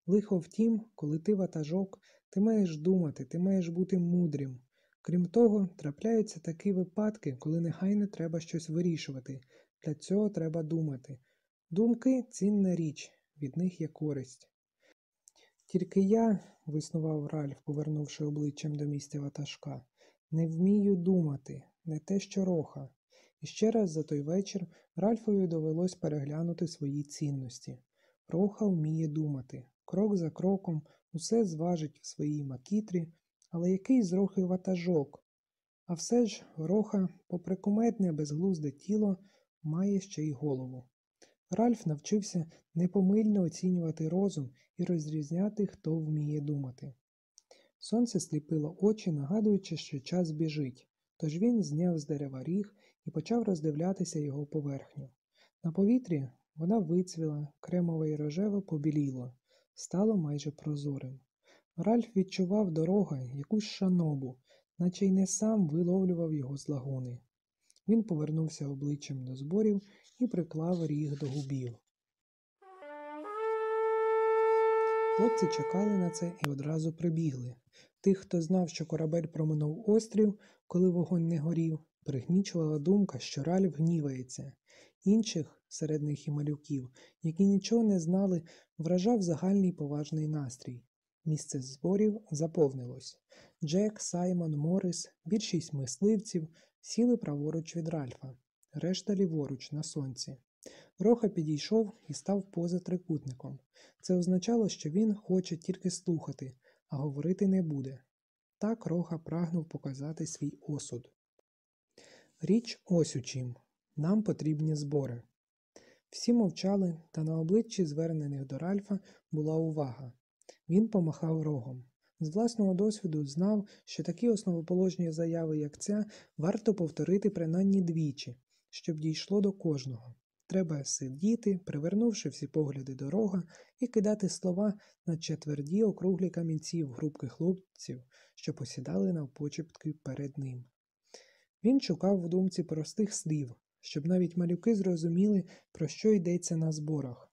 Лихо втім, коли ти ватажок, ти маєш думати, ти маєш бути мудрим. Крім того, трапляються такі випадки, коли негайно треба щось вирішувати. Для цього треба думати. Думки цінна річ, від них є користь. Тільки я, виснував Ральф, повернувши обличчям до місця ватажка, не вмію думати, не те, що роха. І ще раз за той вечір Ральфові довелось переглянути свої цінності. Роха вміє думати, крок за кроком усе зважить в своїй макітрі, але який з рохи ватажок? А все ж роха, попри куметне безглузде тіло, має ще й голову. Ральф навчився непомильно оцінювати розум і розрізняти, хто вміє думати. Сонце сліпило очі, нагадуючи, що час біжить, тож він зняв з дерева ріг і почав роздивлятися його поверхню. На повітрі вона вицвіла, кремове і рожеве побіліло, стало майже прозорим. Ральф відчував дорога якусь шанобу, наче й не сам виловлював його з лагуни. Він повернувся обличчям до зборів і приклав ріг до губів. Хлопці чекали на це і одразу прибігли. Тих, хто знав, що корабель проминув острів, коли вогонь не горів, пригнічувала думка, що Ральф гнівається. Інших, серед них і малюків, які нічого не знали, вражав загальний поважний настрій. Місце зборів заповнилось. Джек, Саймон, Морис, більшість мисливців сіли праворуч від Ральфа, решта ліворуч на сонці. Роха підійшов і став поза трикутником. Це означало, що він хоче тільки слухати, а говорити не буде. Так Роха прагнув показати свій осуд. Річ ось у чим. Нам потрібні збори. Всі мовчали, та на обличчі звернених до Ральфа була увага. Він помахав рогом. З власного досвіду знав, що такі основоположні заяви, як ця, варто повторити принаймні двічі, щоб дійшло до кожного. Треба сидіти, привернувши всі погляди до рога, і кидати слова на четверді округлі камінці в групки хлопців, що посідали навпочепки перед ним. Він шукав в думці простих слів, щоб навіть малюки зрозуміли, про що йдеться на зборах.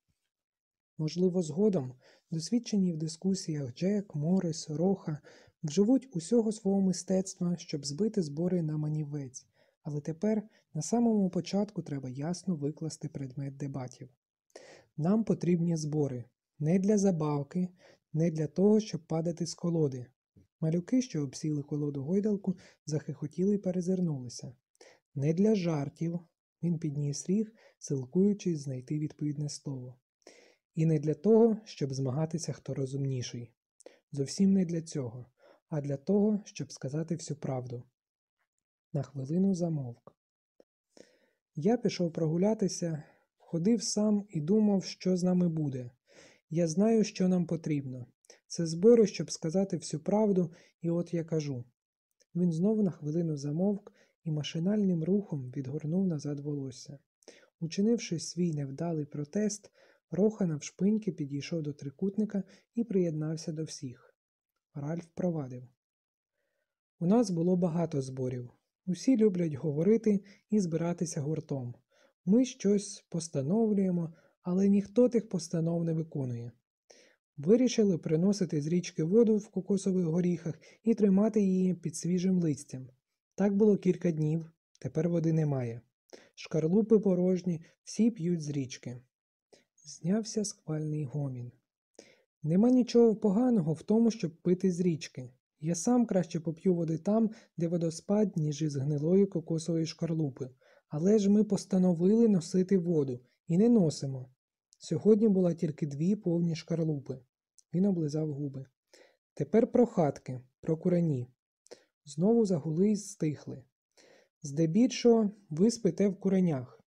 Можливо, згодом досвідчені в дискусіях Джек, Морис, Роха вживуть усього свого мистецтва, щоб збити збори на манівець, але тепер на самому початку треба ясно викласти предмет дебатів. Нам потрібні збори не для забавки, не для того, щоб падати з колоди. Малюки, що обсіли колоду гойдалку, захихотіли й перезирнулися. Не для жартів, він підніс ріг, силкуючись знайти відповідне слово. І не для того, щоб змагатися, хто розумніший. Зовсім не для цього, а для того, щоб сказати всю правду. На хвилину замовк. Я пішов прогулятися, ходив сам і думав, що з нами буде. Я знаю, що нам потрібно. Це збори, щоб сказати всю правду, і от я кажу. Він знову на хвилину замовк і машинальним рухом відгорнув назад волосся. Учинивши свій невдалий протест, Роха навшпиньки підійшов до трикутника і приєднався до всіх. Ральф провадив. У нас було багато зборів. Усі люблять говорити і збиратися гуртом. Ми щось постановлюємо, але ніхто тих постанов не виконує. Вирішили приносити з річки воду в кокосових горіхах і тримати її під свіжим листям. Так було кілька днів, тепер води немає. Шкарлупи порожні, всі п'ють з річки. Знявся схвальний гомін. Нема нічого поганого в тому, щоб пити з річки. Я сам краще поп'ю води там, де водоспад, ніж із гнилої кокосової шкарлупи. Але ж ми постановили носити воду і не носимо. Сьогодні була тільки дві повні шкарлупи. Він облизав губи. Тепер про хатки, про курені. Знову загули й стихли. Здебільшого ви спите в куренях.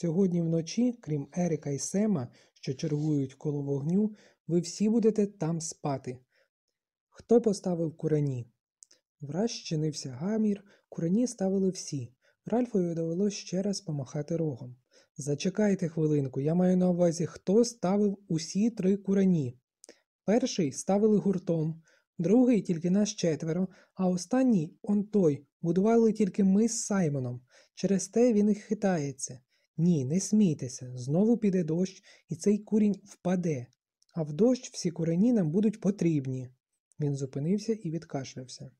Сьогодні вночі, крім Ерика і Сема, що чергують коло вогню, ви всі будете там спати. Хто поставив курені? Враз щинився гамір, курені ставили всі. Ральфові довелось ще раз помахати рогом. Зачекайте хвилинку, я маю на увазі, хто ставив усі три курені. Перший ставили гуртом, другий тільки нас четверо, а останній, он той, будували тільки ми з Саймоном. Через те він і хитається. Ні, не смійтеся, знову піде дощ, і цей курінь впаде, а в дощ всі курені нам будуть потрібні. Він зупинився і відкашлявся.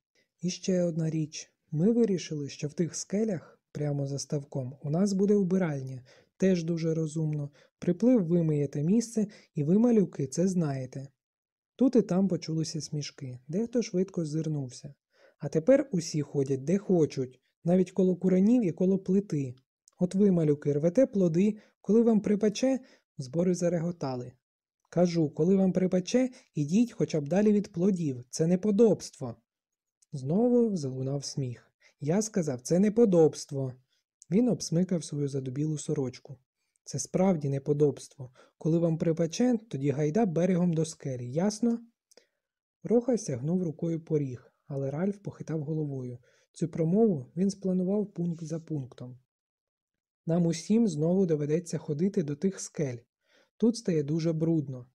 І ще одна річ. Ми вирішили, що в тих скелях, прямо за ставком, у нас буде вбиральня. Теж дуже розумно. Приплив вимиєте місце, і ви, малюки, це знаєте. Тут і там почулися смішки, дехто швидко зирнувся. А тепер усі ходять де хочуть, навіть коло куренів і коло плити. От ви, малюки, рвете плоди, коли вам припече, збори зареготали. Кажу, коли вам припече, ідіть хоча б далі від плодів, це неподобство. Знову залунав сміх. Я сказав, це неподобство. Він обсмикав свою задубілу сорочку. Це справді неподобство. Коли вам припече, тоді гайда берегом до скелі, ясно? Роха сягнув рукою поріг, але Ральф похитав головою. Цю промову він спланував пункт за пунктом. Нам усім знову доведеться ходити до тих скель. Тут стає дуже брудно.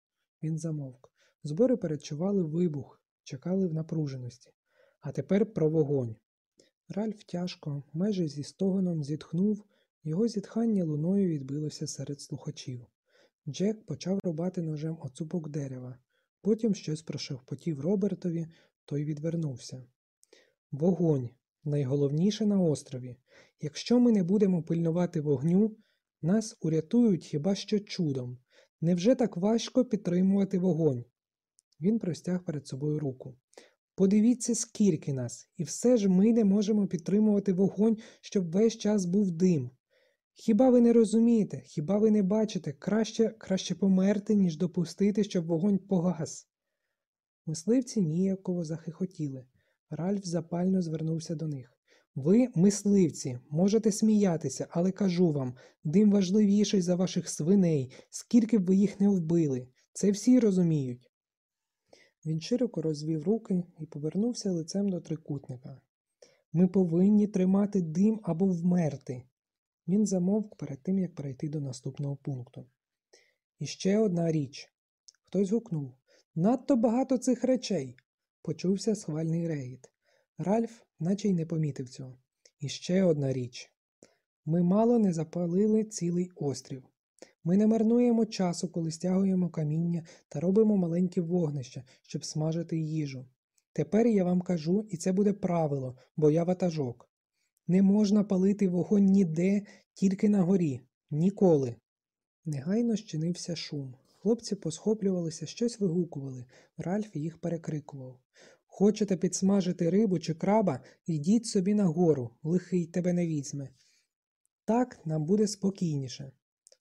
Він замовк. Збори передчували вибух, чекали в напруженості. А тепер про вогонь. Ральф тяжко, майже зі стогоном зітхнув, його зітхання луною відбилося серед слухачів. Джек почав рубати ножем оцупок дерева, потім щось прошепотів Робертові, той відвернувся. Вогонь найголовніше на острові. Якщо ми не будемо пильнувати вогню, нас урятують хіба що чудом. Невже так важко підтримувати вогонь? Він простяг перед собою руку. Подивіться, скільки нас, і все ж ми не можемо підтримувати вогонь, щоб весь час був дим. Хіба ви не розумієте, хіба ви не бачите, краще краще померти, ніж допустити, щоб вогонь погас? Мисливці ніяково захихотіли. Ральф запально звернувся до них. Ви, мисливці, можете сміятися, але кажу вам, дим важливіший за ваших свиней, скільки б ви їх не вбили. Це всі розуміють. Він широко розвів руки і повернувся лицем до трикутника. Ми повинні тримати дим або вмерти. Він замовк перед тим, як перейти до наступного пункту. І ще одна річ. Хтось гукнув. Надто багато цих речей. Почувся схвальний регіт. Ральф наче й не помітив цього. І ще одна річ. Ми мало не запалили цілий острів. Ми не марнуємо часу, коли стягуємо каміння та робимо маленькі вогнища, щоб смажити їжу. Тепер я вам кажу, і це буде правило, бо я ватажок. Не можна палити вогонь ніде, тільки на горі. Ніколи. Негайно щинився шум. Хлопці посхоплювалися, щось вигукували. Ральф їх перекрикував. Хочете підсмажити рибу чи краба, йдіть собі нагору, лихий тебе не візьме. Так нам буде спокійніше.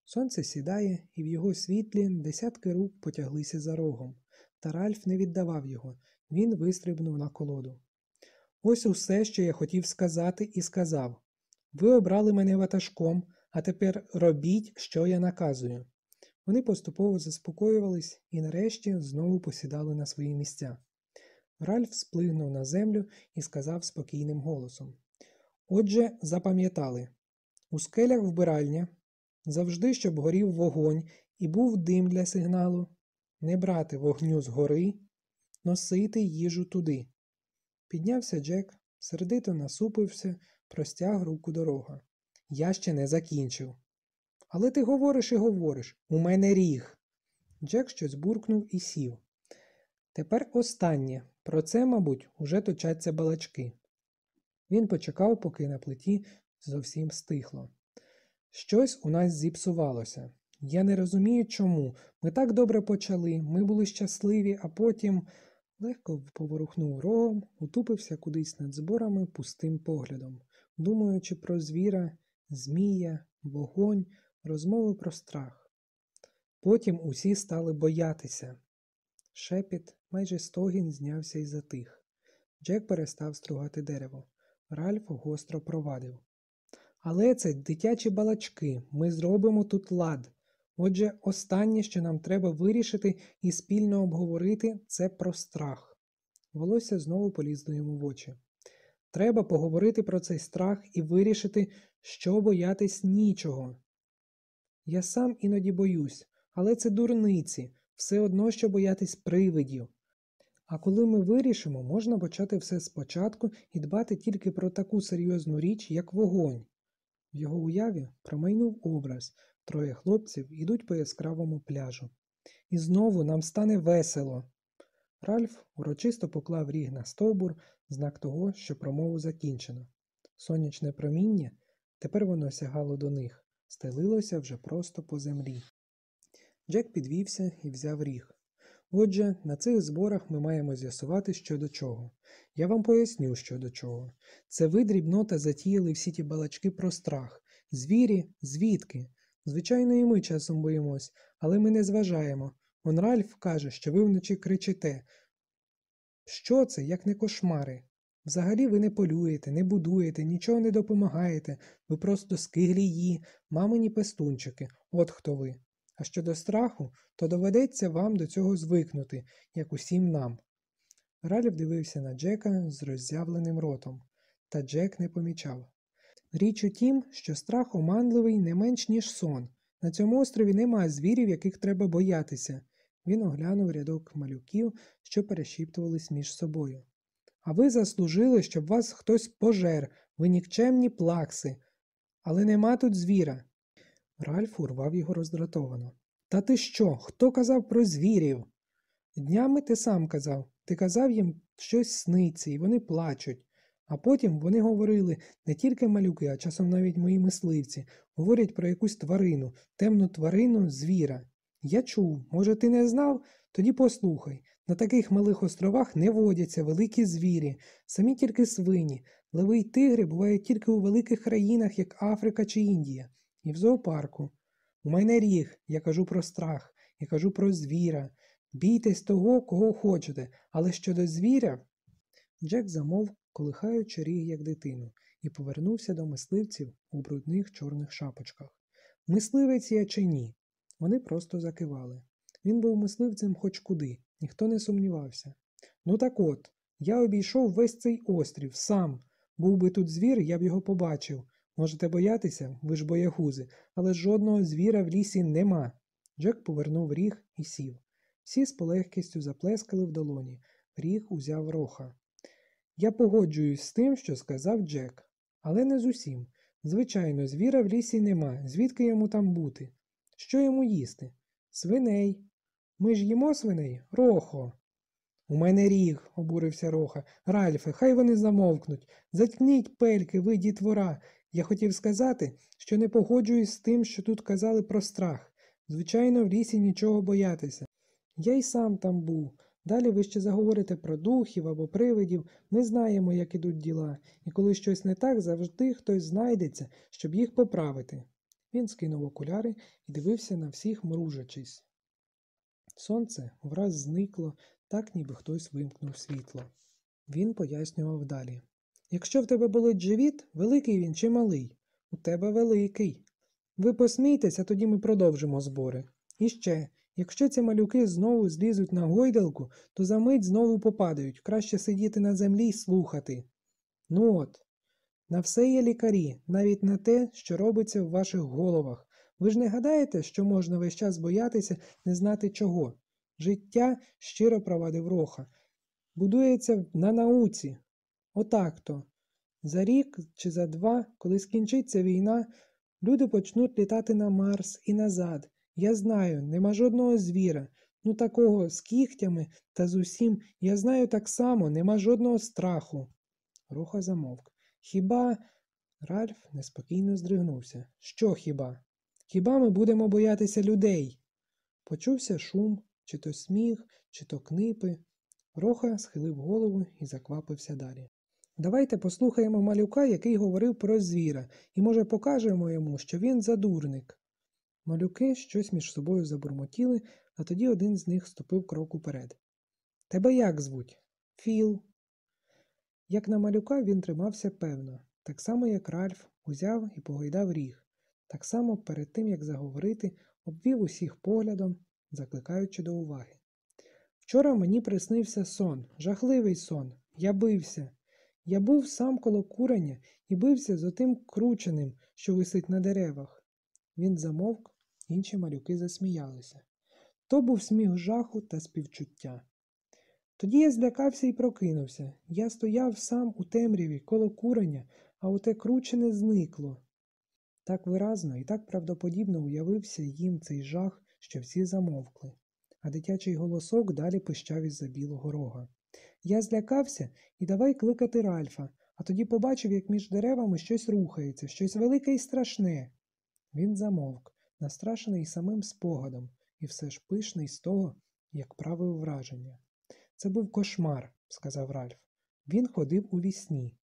Сонце сідає, і в його світлі десятки рук потяглися за рогом. Та Ральф не віддавав його, він вистрибнув на колоду. Ось усе, що я хотів сказати, і сказав. Ви обрали мене ватажком, а тепер робіть, що я наказую. Вони поступово заспокоювались і нарешті знову посідали на свої місця. Ральф сплигнув на землю і сказав спокійним голосом. Отже, запам'ятали у скелях вбиральня, завжди, щоб горів вогонь і був дим для сигналу, не брати вогню з гори, носити їжу туди. Піднявся Джек, сердито насупився, простяг руку дорога. Я ще не закінчив. Але ти говориш і говориш у мене ріг. Джек щось буркнув і сів. Тепер останнє. Про це, мабуть, уже точаться балачки. Він почекав, поки на плиті зовсім стихло. Щось у нас зіпсувалося. Я не розумію, чому. Ми так добре почали, ми були щасливі, а потім легко поворухнув рогом, утупився кудись над зборами пустим поглядом, думаючи про звіра, змія, вогонь, розмови про страх. Потім усі стали боятися. Шепіт, майже стогін знявся і затих. Джек перестав стругати дерево. Ральф гостро провадив. Але це дитячі балачки, ми зробимо тут лад. Отже, останнє, що нам треба вирішити і спільно обговорити, це про страх. Волосся знову полізло йому в очі. Треба поговорити про цей страх і вирішити, що боятись нічого. Я сам іноді боюсь, але це дурниці, все одно, що боятись привидів. А коли ми вирішимо, можна почати все спочатку і дбати тільки про таку серйозну річ, як вогонь. В його уяві промайнув образ троє хлопців ідуть по яскравому пляжу. І знову нам стане весело. Ральф урочисто поклав ріг на стовбур, знак того, що промову закінчено. Сонячне проміння тепер воно сягало до них, стелилося вже просто по землі. Джек підвівся і взяв ріг. Отже, на цих зборах ми маємо з'ясувати, що до чого. Я вам поясню, що до чого. Це ви дрібнота затіяли всі ті балачки про страх. Звірі, звідки? Звичайно, і ми часом боїмось, але ми не зважаємо. Он Ральф каже, що ви вночі кричите. Що це, як не кошмари? Взагалі ви не полюєте, не будуєте, нічого не допомагаєте, ви просто скиглії, мамині пестунчики, от хто ви. А щодо страху, то доведеться вам до цього звикнути, як усім нам. Ральф дивився на Джека з роззявленим ротом, та Джек не помічав. Річ у тім, що страх оманливий не менш, ніж сон. На цьому острові немає звірів, яких треба боятися. Він оглянув рядок малюків, що перешіптувались між собою. А ви заслужили, щоб вас хтось пожер, ви нікчемні плакси. Але нема тут звіра. Ральф урвав його роздратовано. Та ти що? Хто казав про звірів? Днями ти сам казав. Ти казав їм щось сниться, і вони плачуть. А потім вони говорили не тільки малюки, а часом навіть мої мисливці, говорять про якусь тварину, темну тварину звіра. Я чув, може, ти не знав? Тоді послухай. На таких малих островах не водяться великі звірі, самі тільки свині. Леви й тигри бувають тільки у великих країнах, як Африка чи Індія, і в зоопарку. У мене ріг, я кажу про страх, я кажу про звіра. Бійтесь того, кого хочете, але щодо звіря. Джек замовк, колихаючи ріг, як дитину, і повернувся до мисливців у брудних чорних шапочках. Мисливець я чи ні? Вони просто закивали. Він був мисливцем хоч куди, ніхто не сумнівався. Ну так от, я обійшов весь цей острів сам. Був би тут звір, я б його побачив. Можете боятися, ви ж боягузи, але жодного звіра в лісі нема. Джек повернув ріг і сів. Всі з полегкістю заплескали в долоні. Ріг узяв роха. Я погоджуюсь з тим, що сказав Джек, але не з усім. Звичайно, звіра в лісі нема, звідки йому там бути? Що йому їсти? Свиней. Ми ж їмо свиней? Рохо. У мене ріг, обурився Роха. Ральфе, хай вони замовкнуть. Заткніть пельки, ви дітвора. Я хотів сказати, що не погоджуюсь з тим, що тут казали про страх. Звичайно, в лісі нічого боятися. Я й сам там був. Далі ви ще заговорите про духів або привидів, ми знаємо, як ідуть діла, і коли щось не так, завжди хтось знайдеться, щоб їх поправити. Він скинув окуляри і дивився на всіх, мружачись. Сонце враз зникло, так ніби хтось вимкнув світло. Він пояснював далі. Якщо в тебе болить живіт, великий він чи малий? У тебе великий. Ви посмійтеся, тоді ми продовжимо збори. І ще, якщо ці малюки знову злізуть на гойдалку, то за мить знову попадають, краще сидіти на землі й слухати. Ну от, на все є лікарі, навіть на те, що робиться в ваших головах. Ви ж не гадаєте, що можна весь час боятися не знати чого? Життя щиро провадив роха. Будується на науці. Отак то. За рік чи за два, коли скінчиться війна, люди почнуть літати на Марс і назад. Я знаю, нема жодного звіра, ну такого з кігтями та з усім, я знаю так само, нема жодного страху. Роха замовк. Хіба. Ральф неспокійно здригнувся. Що хіба? Хіба ми будемо боятися людей? Почувся шум, чи то сміх, чи то книпи. Роха схилив голову і заквапився далі. Давайте послухаємо малюка, який говорив про звіра, і, може, покажемо йому, що він задурник. Малюки щось між собою забурмотіли, а тоді один з них ступив крок уперед. Тебе як звуть? Філ. Як на малюка він тримався певно, так само, як Ральф узяв і погойдав ріг, так само перед тим, як заговорити, обвів усіх поглядом, закликаючи до уваги. Вчора мені приснився сон, жахливий сон. Я бився. Я був сам коло куреня і бився з отим крученим, що висить на деревах. Він замовк, інші малюки засміялися. То був сміх жаху та співчуття. Тоді я злякався і прокинувся. Я стояв сам у темряві коло куреня, а оте кручене зникло. Так виразно і так правдоподібно уявився їм цей жах, що всі замовкли, а дитячий голосок далі пищав із за білого рога. Я злякався і давай кликати Ральфа, а тоді побачив, як між деревами щось рухається, щось велике і страшне. Він замовк, настрашений самим спогадом, і все ж пишний з того, як правив враження. Це був кошмар, сказав Ральф. Він ходив у вісні.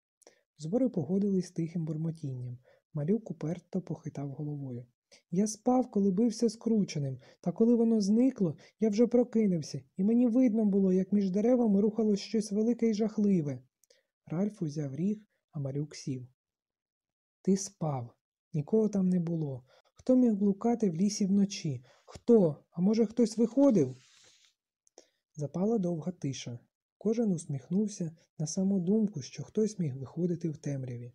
Збори погодились тихим бурмотінням. Малюк уперто похитав головою. Я спав, коли бився скрученим, та коли воно зникло, я вже прокинувся, і мені видно було, як між деревами рухалось щось велике і жахливе. Ральф узяв ріг, а малюк сів. Ти спав. Нікого там не було. Хто міг блукати в лісі вночі? Хто? А може, хтось виходив? Запала довга тиша. Кожен усміхнувся на саму думку, що хтось міг виходити в темряві.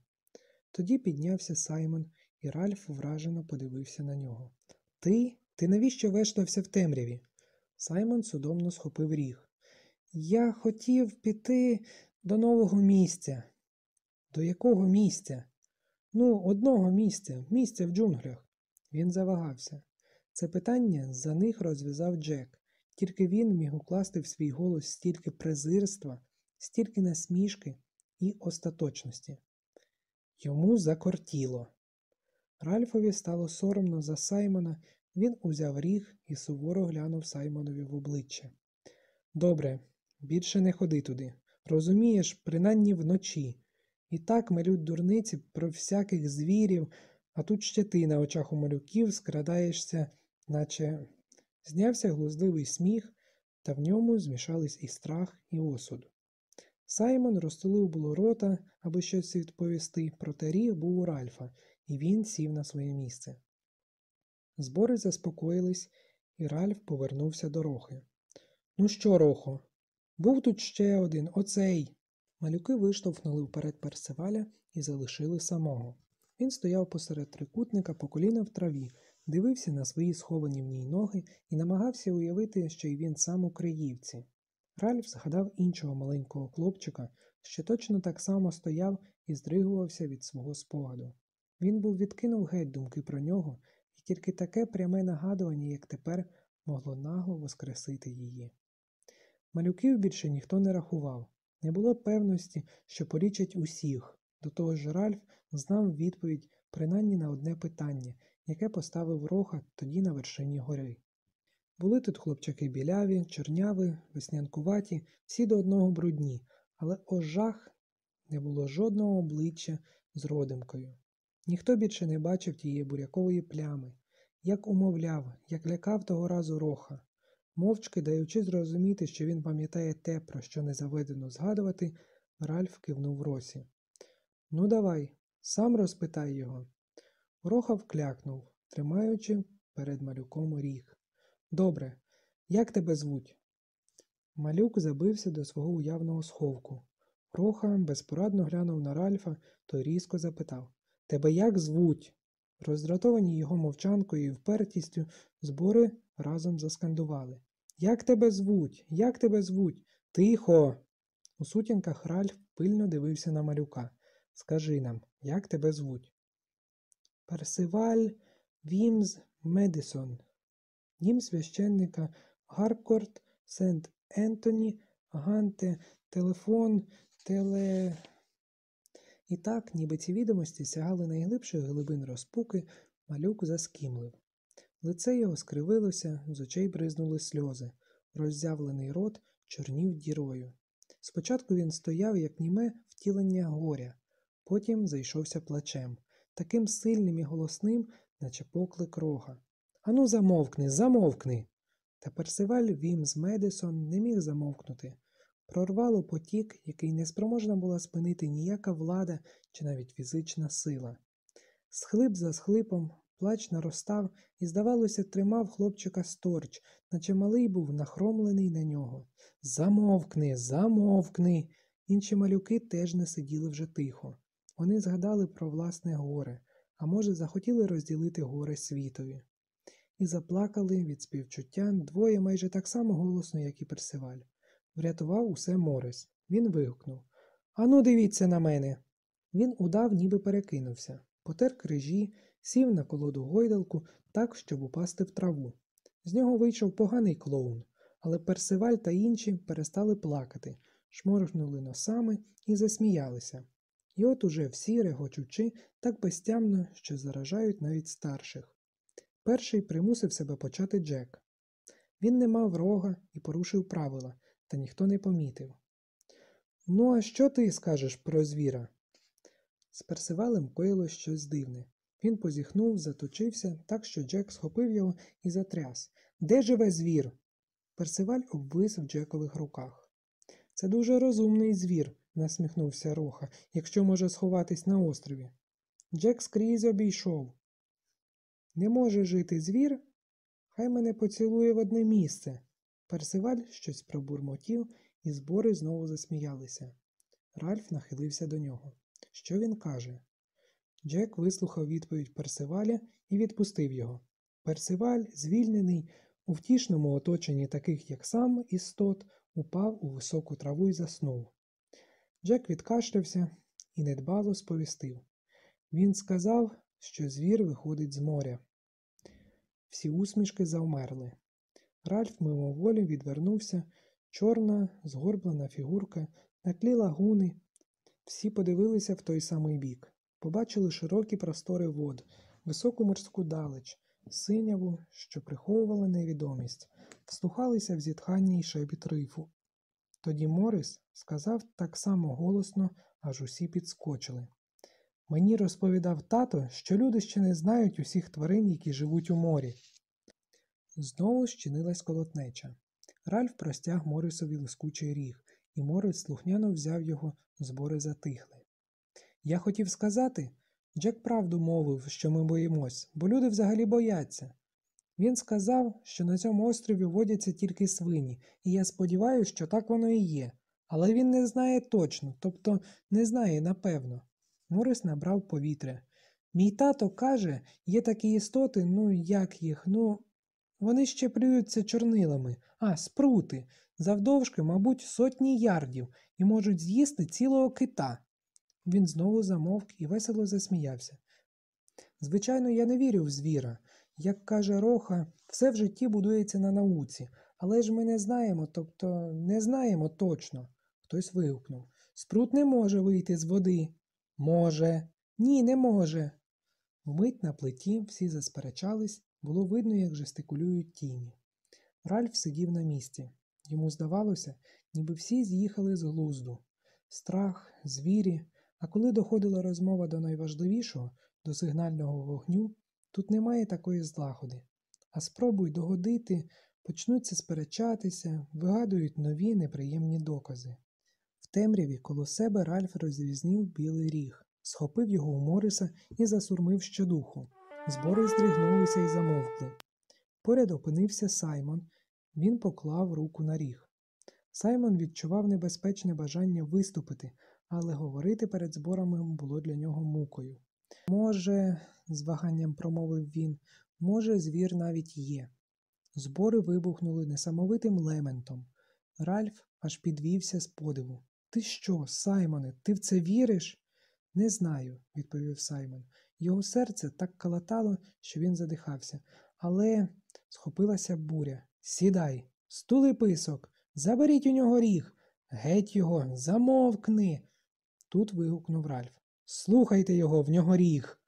Тоді піднявся Саймон, і Ральф вражено подивився на нього. Ти? Ти навіщо вештався в темряві? Саймон судомно схопив ріг. Я хотів піти до нового місця. До якого місця? Ну, одного місця, місця в джунглях. Він завагався. Це питання за них розв'язав Джек. Тільки він міг укласти в свій голос стільки презирства, стільки насмішки і остаточності. Йому закортіло. Ральфові стало соромно за Саймона, він узяв ріг і суворо глянув Саймонові в обличчя. Добре, більше не ходи туди. Розумієш, принаймні вночі. І так мелють дурниці про всяких звірів, а тут ще ти на очах у малюків скрадаєшся, наче знявся глузливий сміх, та в ньому змішались і страх, і осуд. Саймон розтулив було рота, аби щось відповісти, проте ріг був у Ральфа, і він сів на своє місце. Збори заспокоїлись, і Ральф повернувся до Рохи. Ну що, Рохо? Був тут ще один, оцей. Малюки виштовхнули вперед Персиваля і залишили самого. Він стояв посеред трикутника по коліна в траві, дивився на свої сховані в ній ноги і намагався уявити, що й він сам у Криївці. Ральф згадав іншого маленького хлопчика, що точно так само стояв і здригувався від свого спогаду. Він був відкинув геть думки про нього, і тільки таке пряме нагадування, як тепер, могло нагло воскресити її. Малюків більше ніхто не рахував, не було певності, що полічать усіх. До того ж Ральф знав відповідь принаймні на одне питання, яке поставив роха тоді на вершині гори. Були тут хлопчаки біляві, чорняві, веснянкуваті, всі до одного брудні, але о жах не було жодного обличчя з родимкою. Ніхто більше не бачив тієї бурякової плями, як умовляв, як лякав того разу роха. Мовчки даючи зрозуміти, що він пам'ятає те, про що не заведено згадувати, Ральф кивнув Росі. Ну, давай, сам розпитай його. Роха вклякнув, тримаючи перед малюком ріг. Добре, як тебе звуть? Малюк забився до свого уявного сховку. Роха безпорадно глянув на Ральфа, той різко запитав Тебе як звуть? Роздратовані його мовчанкою і впертістю, збори разом заскандували. Як тебе звуть? Як тебе звуть? Тихо. У сутінках Ральф пильно дивився на малюка. Скажи нам, як тебе звуть? Персиваль Вімз Медисон. Дім священника Гаркорт, Сент Ентоні, Ганте, телефон, теле. І так, ніби ці відомості сягали найглибших глибин розпуки, малюк заскімлив. Лице його скривилося, з очей бризнули сльози, роззявлений рот чорнів дірою. Спочатку він стояв, як німе втілення горя, потім зайшовся плачем, таким сильним і голосним, наче поклик рога. Ану, замовкни, замовкни. Та Персиваль Вімс Медисон не міг замовкнути. Прорвало потік, який неспроможна була спинити ніяка влада чи навіть фізична сила. Схлип за схлипом, плач наростав і, здавалося, тримав хлопчика сторч, наче малий був нахромлений на нього. Замовкни, замовкни. Інші малюки теж не сиділи вже тихо. Вони згадали про власне горе, а може, захотіли розділити горе світові. І заплакали від співчуття двоє майже так само голосно, як і Персиваль. Врятував усе Морис. Він вигукнув Ану, дивіться на мене. Він удав, ніби перекинувся, потер крижі, сів на колоду гойдалку так, щоб упасти в траву. З нього вийшов поганий клоун, але Персиваль та інші перестали плакати, шморгнули носами і засміялися. І от уже всі, регочучи, так безтямно, що заражають навіть старших. Перший примусив себе почати Джек. Він не мав рога і порушив правила, та ніхто не помітив. Ну, а що ти скажеш про звіра? З Персивалем коїло щось дивне. Він позіхнув, заточився, так що Джек схопив його і затряс. Де живе звір? Персиваль обвис в Джекових руках. Це дуже розумний звір, насміхнувся Роха, якщо може сховатись на острові. Джек скрізь обійшов. Не може жити звір? Хай мене поцілує в одне місце. Персиваль щось пробурмотів, і збори знову засміялися. Ральф нахилився до нього. Що він каже? Джек вислухав відповідь Персиваля і відпустив його. Персиваль, звільнений, у втішному оточенні таких, як сам, істот, упав у високу траву і заснув. Джек відкашлявся і недбало сповістив. Він сказав, що звір виходить з моря. Всі усмішки завмерли. Ральф мимоволі відвернувся, чорна, згорблена фігурка, на тлі лагуни. Всі подивилися в той самий бік, побачили широкі простори вод, високу морську далеч, синяву, що приховувала невідомість, вслухалися в зітхання й шебіт рифу. Тоді Морис сказав так само голосно, аж усі підскочили. Мені розповідав тато, що люди ще не знають усіх тварин, які живуть у морі. Знову щинилась колотнеча. Ральф простяг Морисові лискучий ріг, і Морис слухняно взяв його, збори затихли. Я хотів сказати, Джек правду мовив, що ми боїмось, бо люди взагалі бояться. Він сказав, що на цьому острові водяться тільки свині, і я сподіваюся, що так воно і є. Але він не знає точно, тобто не знає напевно. Морис набрав повітря. Мій тато каже, є такі істоти, ну як їх, ну. Вони ще плюються чорнилами, а спрути, завдовжки, мабуть, сотні ярдів, і можуть з'їсти цілого кита. Він знову замовк і весело засміявся. Звичайно, я не вірю в звіра. Як каже Роха, все в житті будується на науці, але ж ми не знаємо, тобто не знаємо точно. Хтось вигукнув. Спрут не може вийти з води. Може. Ні, не може. Вмить на плиті всі засперечались, було видно, як жестикулюють тіні. Ральф сидів на місці. Йому здавалося, ніби всі з'їхали з глузду. Страх, звірі, а коли доходила розмова до найважливішого, до сигнального вогню, тут немає такої злагоди. А спробуй догодити, почнуться сперечатися, вигадують нові неприємні докази. Темряві коло себе Ральф розрізнив білий ріг, схопив його у Мориса і засурмив щодуху. Збори здригнулися і замовкли. Поряд опинився Саймон. Він поклав руку на ріг. Саймон відчував небезпечне бажання виступити, але говорити перед зборами було для нього мукою. Може, з ваганням промовив він, може, звір навіть є. Збори вибухнули несамовитим лементом. Ральф аж підвівся з подиву. Ти що, Саймоне, ти в це віриш? Не знаю, відповів Саймон. Його серце так калатало, що він задихався. Але схопилася буря. Сідай, стули писок, заберіть у нього ріг. Геть його, замовкни. Тут вигукнув Ральф. Слухайте його, в нього ріг.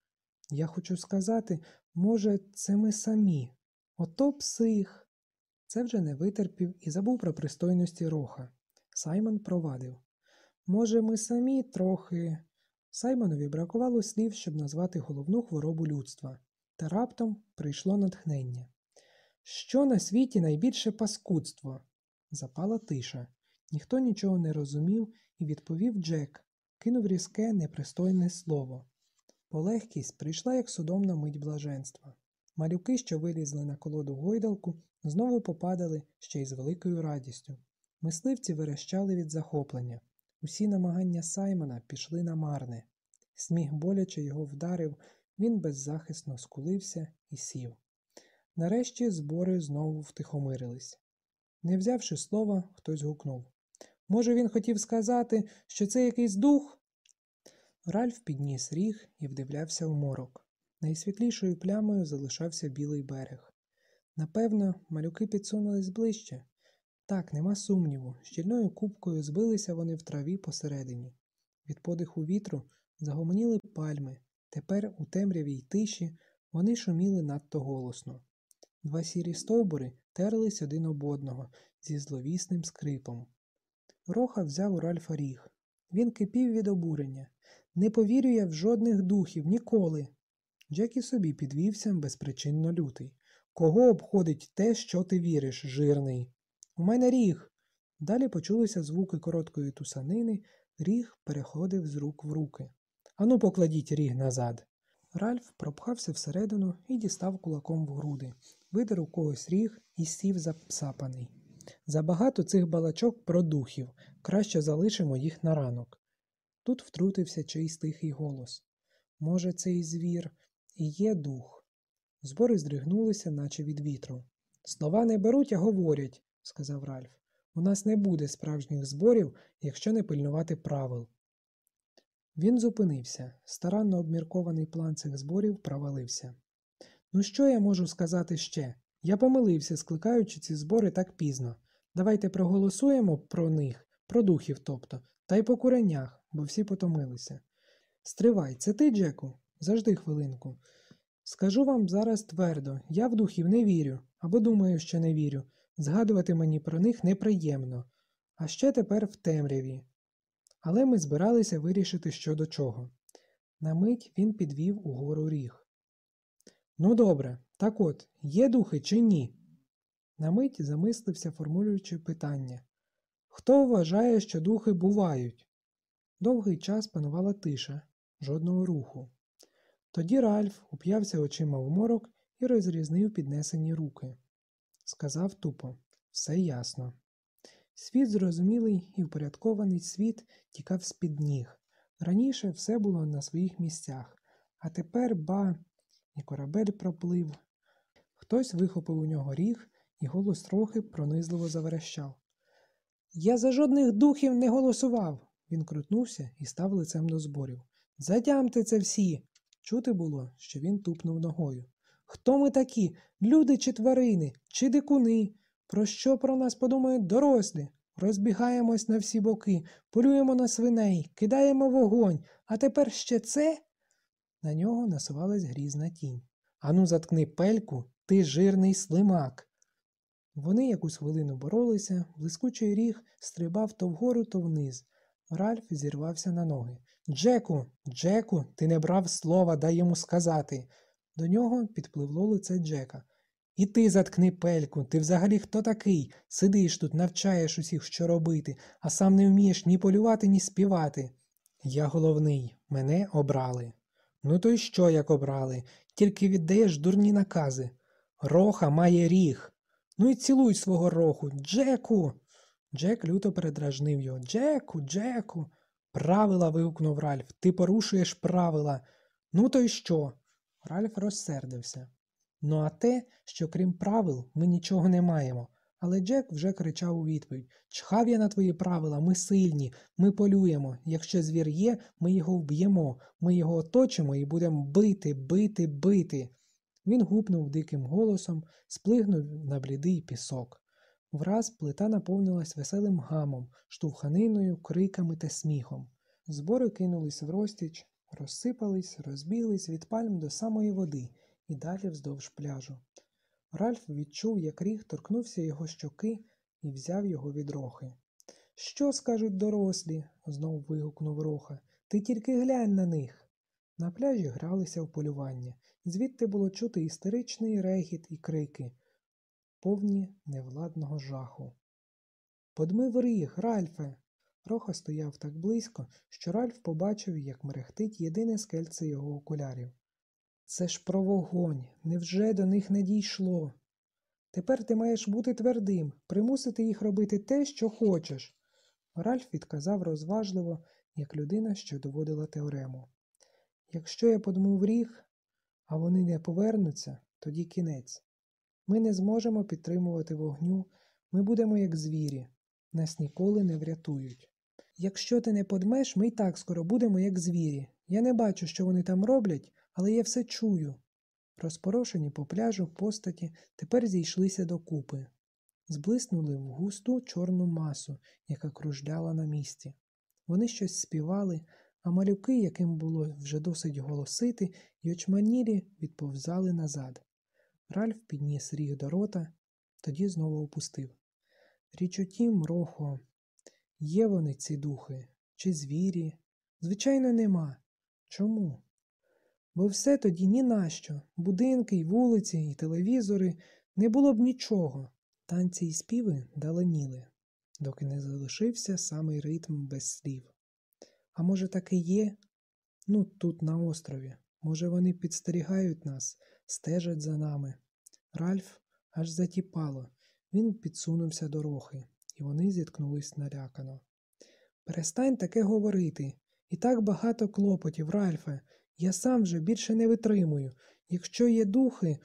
Я хочу сказати, може, це ми самі. Ото псих. Це вже не витерпів і забув про пристойності роха. Саймон провадив. Може, ми самі трохи. Саймонові бракувало слів, щоб назвати головну хворобу людства, та раптом прийшло натхнення. Що на світі найбільше паскудство? Запала тиша. Ніхто нічого не розумів і відповів Джек, кинув різке, непристойне слово. Полегкість прийшла як судомна мить блаженства. Малюки, що вилізли на колоду гойдалку, знову попадали ще й з великою радістю. Мисливці верещали від захоплення. Усі намагання Саймона пішли на марне. Сміх боляче його вдарив, він беззахисно скулився і сів. Нарешті збори знову втихомирились. Не взявши слова, хтось гукнув. Може, він хотів сказати, що це якийсь дух? Ральф підніс ріг і вдивлявся в морок. Найсвітлішою плямою залишався білий берег. Напевно, малюки підсунулись ближче. Так, нема сумніву, щільною купкою збилися вони в траві посередині. Від подиху вітру загомоніли пальми. Тепер у темряві й тиші вони шуміли надто голосно. Два сірі стовбури терлись один об одного зі зловісним скрипом. Роха взяв у Ральфа ріг. Він кипів від обурення. Не повірю я в жодних духів ніколи. Джек і собі підвівся безпричинно лютий. Кого обходить те, що ти віриш, жирний? У мене ріг. Далі почулися звуки короткої тусанини, ріг переходив з рук в руки. Ану, покладіть ріг назад. Ральф пропхався всередину і дістав кулаком в груди, видер у когось ріг і сів запсапаний. Забагато цих балачок про духів, краще залишимо їх на ранок. Тут втрутився чийсь тихий голос. Може, цей звір і є дух. Збори здригнулися, наче від вітру. Слова не беруть, а говорять, сказав Ральф. У нас не буде справжніх зборів, якщо не пильнувати правил. Він зупинився. Старанно обміркований план цих зборів провалився. Ну, що я можу сказати ще? Я помилився, скликаючи ці збори так пізно. Давайте проголосуємо про них, про духів, тобто, та й по куренях, бо всі потомилися. Стривай, це ти, Джеку? Зажди хвилинку. Скажу вам зараз твердо, я в духів не вірю, або думаю, що не вірю. Згадувати мені про них неприємно, а ще тепер в темряві. Але ми збиралися вирішити що до чого. На мить він підвів угору ріг. Ну, добре, так от, є духи чи ні? На мить замислився, формулюючи питання. Хто вважає, що духи бувають? Довгий час панувала тиша, жодного руху. Тоді Ральф уп'явся очима в морок і розрізнив піднесені руки. Сказав тупо все ясно. Світ зрозумілий і впорядкований світ тікав з-під ніг. Раніше все було на своїх місцях, а тепер ба, і корабель проплив. Хтось вихопив у нього ріг, і голос трохи пронизливо заверещав. Я за жодних духів не голосував. Він крутнувся і став лицем до зборів. Затямте це всі. Чути було, що він тупнув ногою. Хто ми такі? Люди чи тварини, чи дикуни? Про що про нас подумають дорослі? Розбігаємось на всі боки, полюємо на свиней, кидаємо вогонь, а тепер ще це? На нього насувалась грізна тінь. Ану, заткни пельку, ти жирний слимак. Вони якусь хвилину боролися, блискучий ріг стрибав то вгору, то вниз. Ральф зірвався на ноги. Джеку, Джеку, ти не брав слова, дай йому сказати. До нього підпливло лице Джека. І ти заткни пельку, ти взагалі хто такий? Сидиш тут, навчаєш усіх, що робити, а сам не вмієш ні полювати, ні співати. Я головний, мене обрали. Ну то й що, як обрали? Тільки віддаєш дурні накази. Роха має ріг. Ну і цілуй свого роху. Джеку. Джек люто передражнив його. Джеку, Джеку. Правила. вигукнув Ральф. Ти порушуєш правила. Ну то й що? Ральф розсердився. Ну а те, що крім правил, ми нічого не маємо. Але Джек вже кричав у відповідь Чхав я на твої правила, ми сильні, ми полюємо. Якщо звір є, ми його вб'ємо, ми його оточимо і будемо бити, бити, бити. Він гупнув диким голосом, сплигнув на блідий пісок. Враз плита наповнилась веселим гамом, штовханиною, криками та сміхом. Збори кинулись в розтіч, розсипались, розбіглись від пальм до самої води і далі вздовж пляжу. Ральф відчув, як ріг торкнувся його щоки і взяв його від рохи. Що скажуть дорослі? знов вигукнув роха. Ти тільки глянь на них. На пляжі гралися в полювання. Звідти було чути істеричний регіт і крики, повні невладного жаху. Подмив ріг, Ральфе. Роха стояв так близько, що Ральф побачив, як мерехтить єдине скельце його окулярів. Це ж про вогонь. Невже до них не дійшло? Тепер ти маєш бути твердим, примусити їх робити те, що хочеш. Ральф відказав розважливо, як людина, що доводила теорему. Якщо я подмув ріг, а вони не повернуться, тоді кінець. Ми не зможемо підтримувати вогню, ми будемо як звірі, нас ніколи не врятують. Якщо ти не подмеш, ми й так скоро будемо як звірі. Я не бачу, що вони там роблять, але я все чую. Розпорошені по пляжу постаті тепер зійшлися докупи, зблиснули в густу чорну масу, яка кружляла на місці. Вони щось співали, а малюки, яким було вже досить голосити, й очманілі відповзали назад. Ральф підніс ріг до рота, тоді знову опустив. Річ у тім, Рохо, є вони ці духи, чи звірі? Звичайно, нема. Чому? Бо все тоді ні на що. Будинки, й вулиці, і телевізори не було б нічого. Танці й співи даленіли, доки не залишився самий ритм без слів. А може, так і є? Ну, тут, на острові. Може, вони підстерігають нас, стежать за нами. Ральф аж затіпало. Він підсунувся до рохи, і вони зіткнулись налякано. Перестань таке говорити. І так багато клопотів, Ральфе. Я сам вже більше не витримую. Якщо є духи,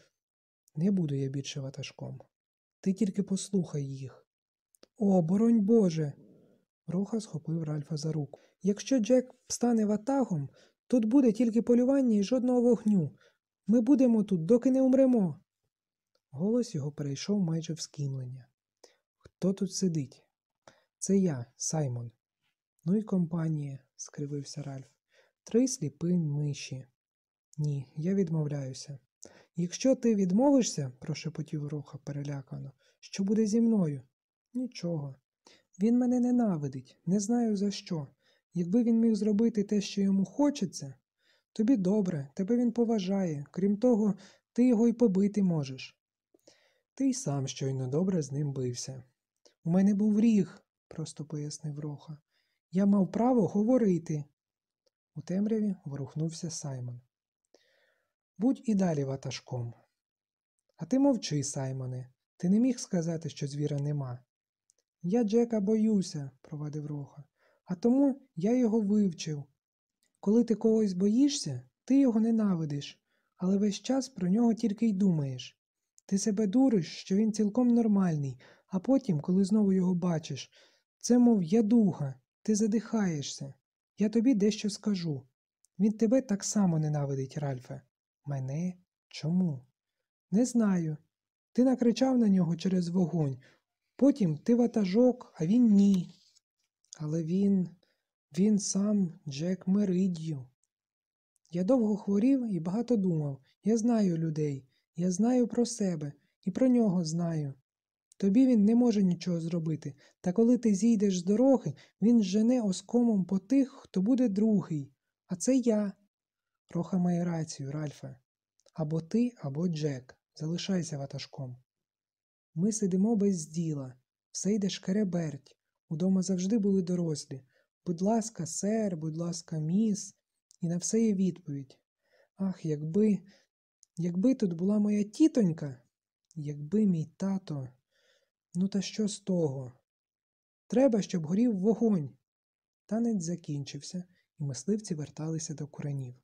не буду я більше ватажком. Ти тільки послухай їх. О, боронь Боже. Роха схопив Ральфа за руку. Якщо Джек стане ватагом, тут буде тільки полювання і жодного вогню. Ми будемо тут, доки не умремо. Голос його перейшов майже в скімлення. Хто тут сидить? Це я, Саймон. Ну і компанія, скривився Ральф. Три сліпи миші. Ні, я відмовляюся. Якщо ти відмовишся, прошепотів Роха перелякано, що буде зі мною? Нічого. Він мене ненавидить, не знаю за що. Якби він міг зробити те, що йому хочеться, тобі добре, тебе він поважає, крім того, ти його й побити можеш. Ти й сам щойно добре з ним бився. У мене був ріг, просто пояснив Роха. Я мав право говорити. У темряві ворухнувся Саймон. Будь і далі ватажком. А ти мовчи, Саймоне. Ти не міг сказати, що звіра нема. Я Джека боюся, провадив Роха, а тому я його вивчив. Коли ти когось боїшся, ти його ненавидиш, але весь час про нього тільки й думаєш. Ти себе дуриш, що він цілком нормальний, а потім, коли знову його бачиш, це, мов ядуга, ти задихаєшся. Я тобі дещо скажу. Він тебе так само ненавидить, Ральфе. Мене? Чому? Не знаю. Ти накричав на нього через вогонь. Потім ти ватажок, а він ні. Але він, він сам Джек Меридью. Я довго хворів і багато думав. Я знаю людей, я знаю про себе і про нього знаю. Тобі він не може нічого зробити, та коли ти зійдеш з дороги, він жене оскомом по тих, хто буде другий. А це я. Роха має рацію, Ральфе. Або ти, або Джек. Залишайся ватажком. Ми сидимо без діла, все йде шкереберть. Удома завжди були дорослі. Будь ласка, сер, будь ласка, міс, і на все є відповідь. Ах, якби, якби тут була моя тітонька, якби мій тато. Ну та що з того? Треба, щоб горів вогонь. Танець закінчився, і мисливці верталися до куренів.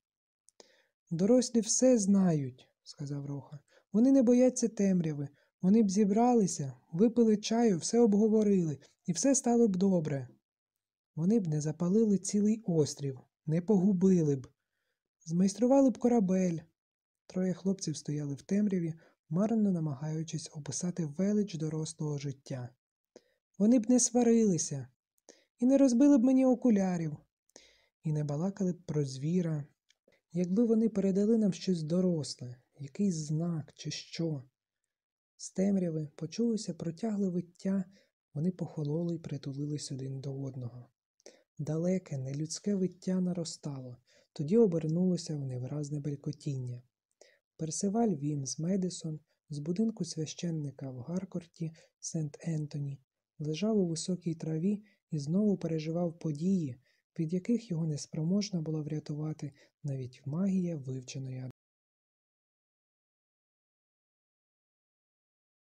Дорослі все знають, сказав Роха. Вони не бояться темряви. Вони б зібралися, випили чаю, все обговорили, і все стало б добре. Вони б не запалили цілий острів, не погубили б, змайстрували б корабель. Троє хлопців стояли в темряві, марно намагаючись описати велич дорослого життя. Вони б не сварилися, і не розбили б мені окулярів, і не балакали б про звіра, якби вони передали нам щось доросле, якийсь знак чи що. З темряви почулося протягле виття, вони похололи й притулились один до одного. Далеке, нелюдське виття наростало, тоді обернулося в невиразне белькотіння. Персиваль Вімс Медисон з будинку священника в Гаркорті Сент Ентоні лежав у високій траві і знову переживав події, від яких його неспроможна була врятувати навіть магія вивченої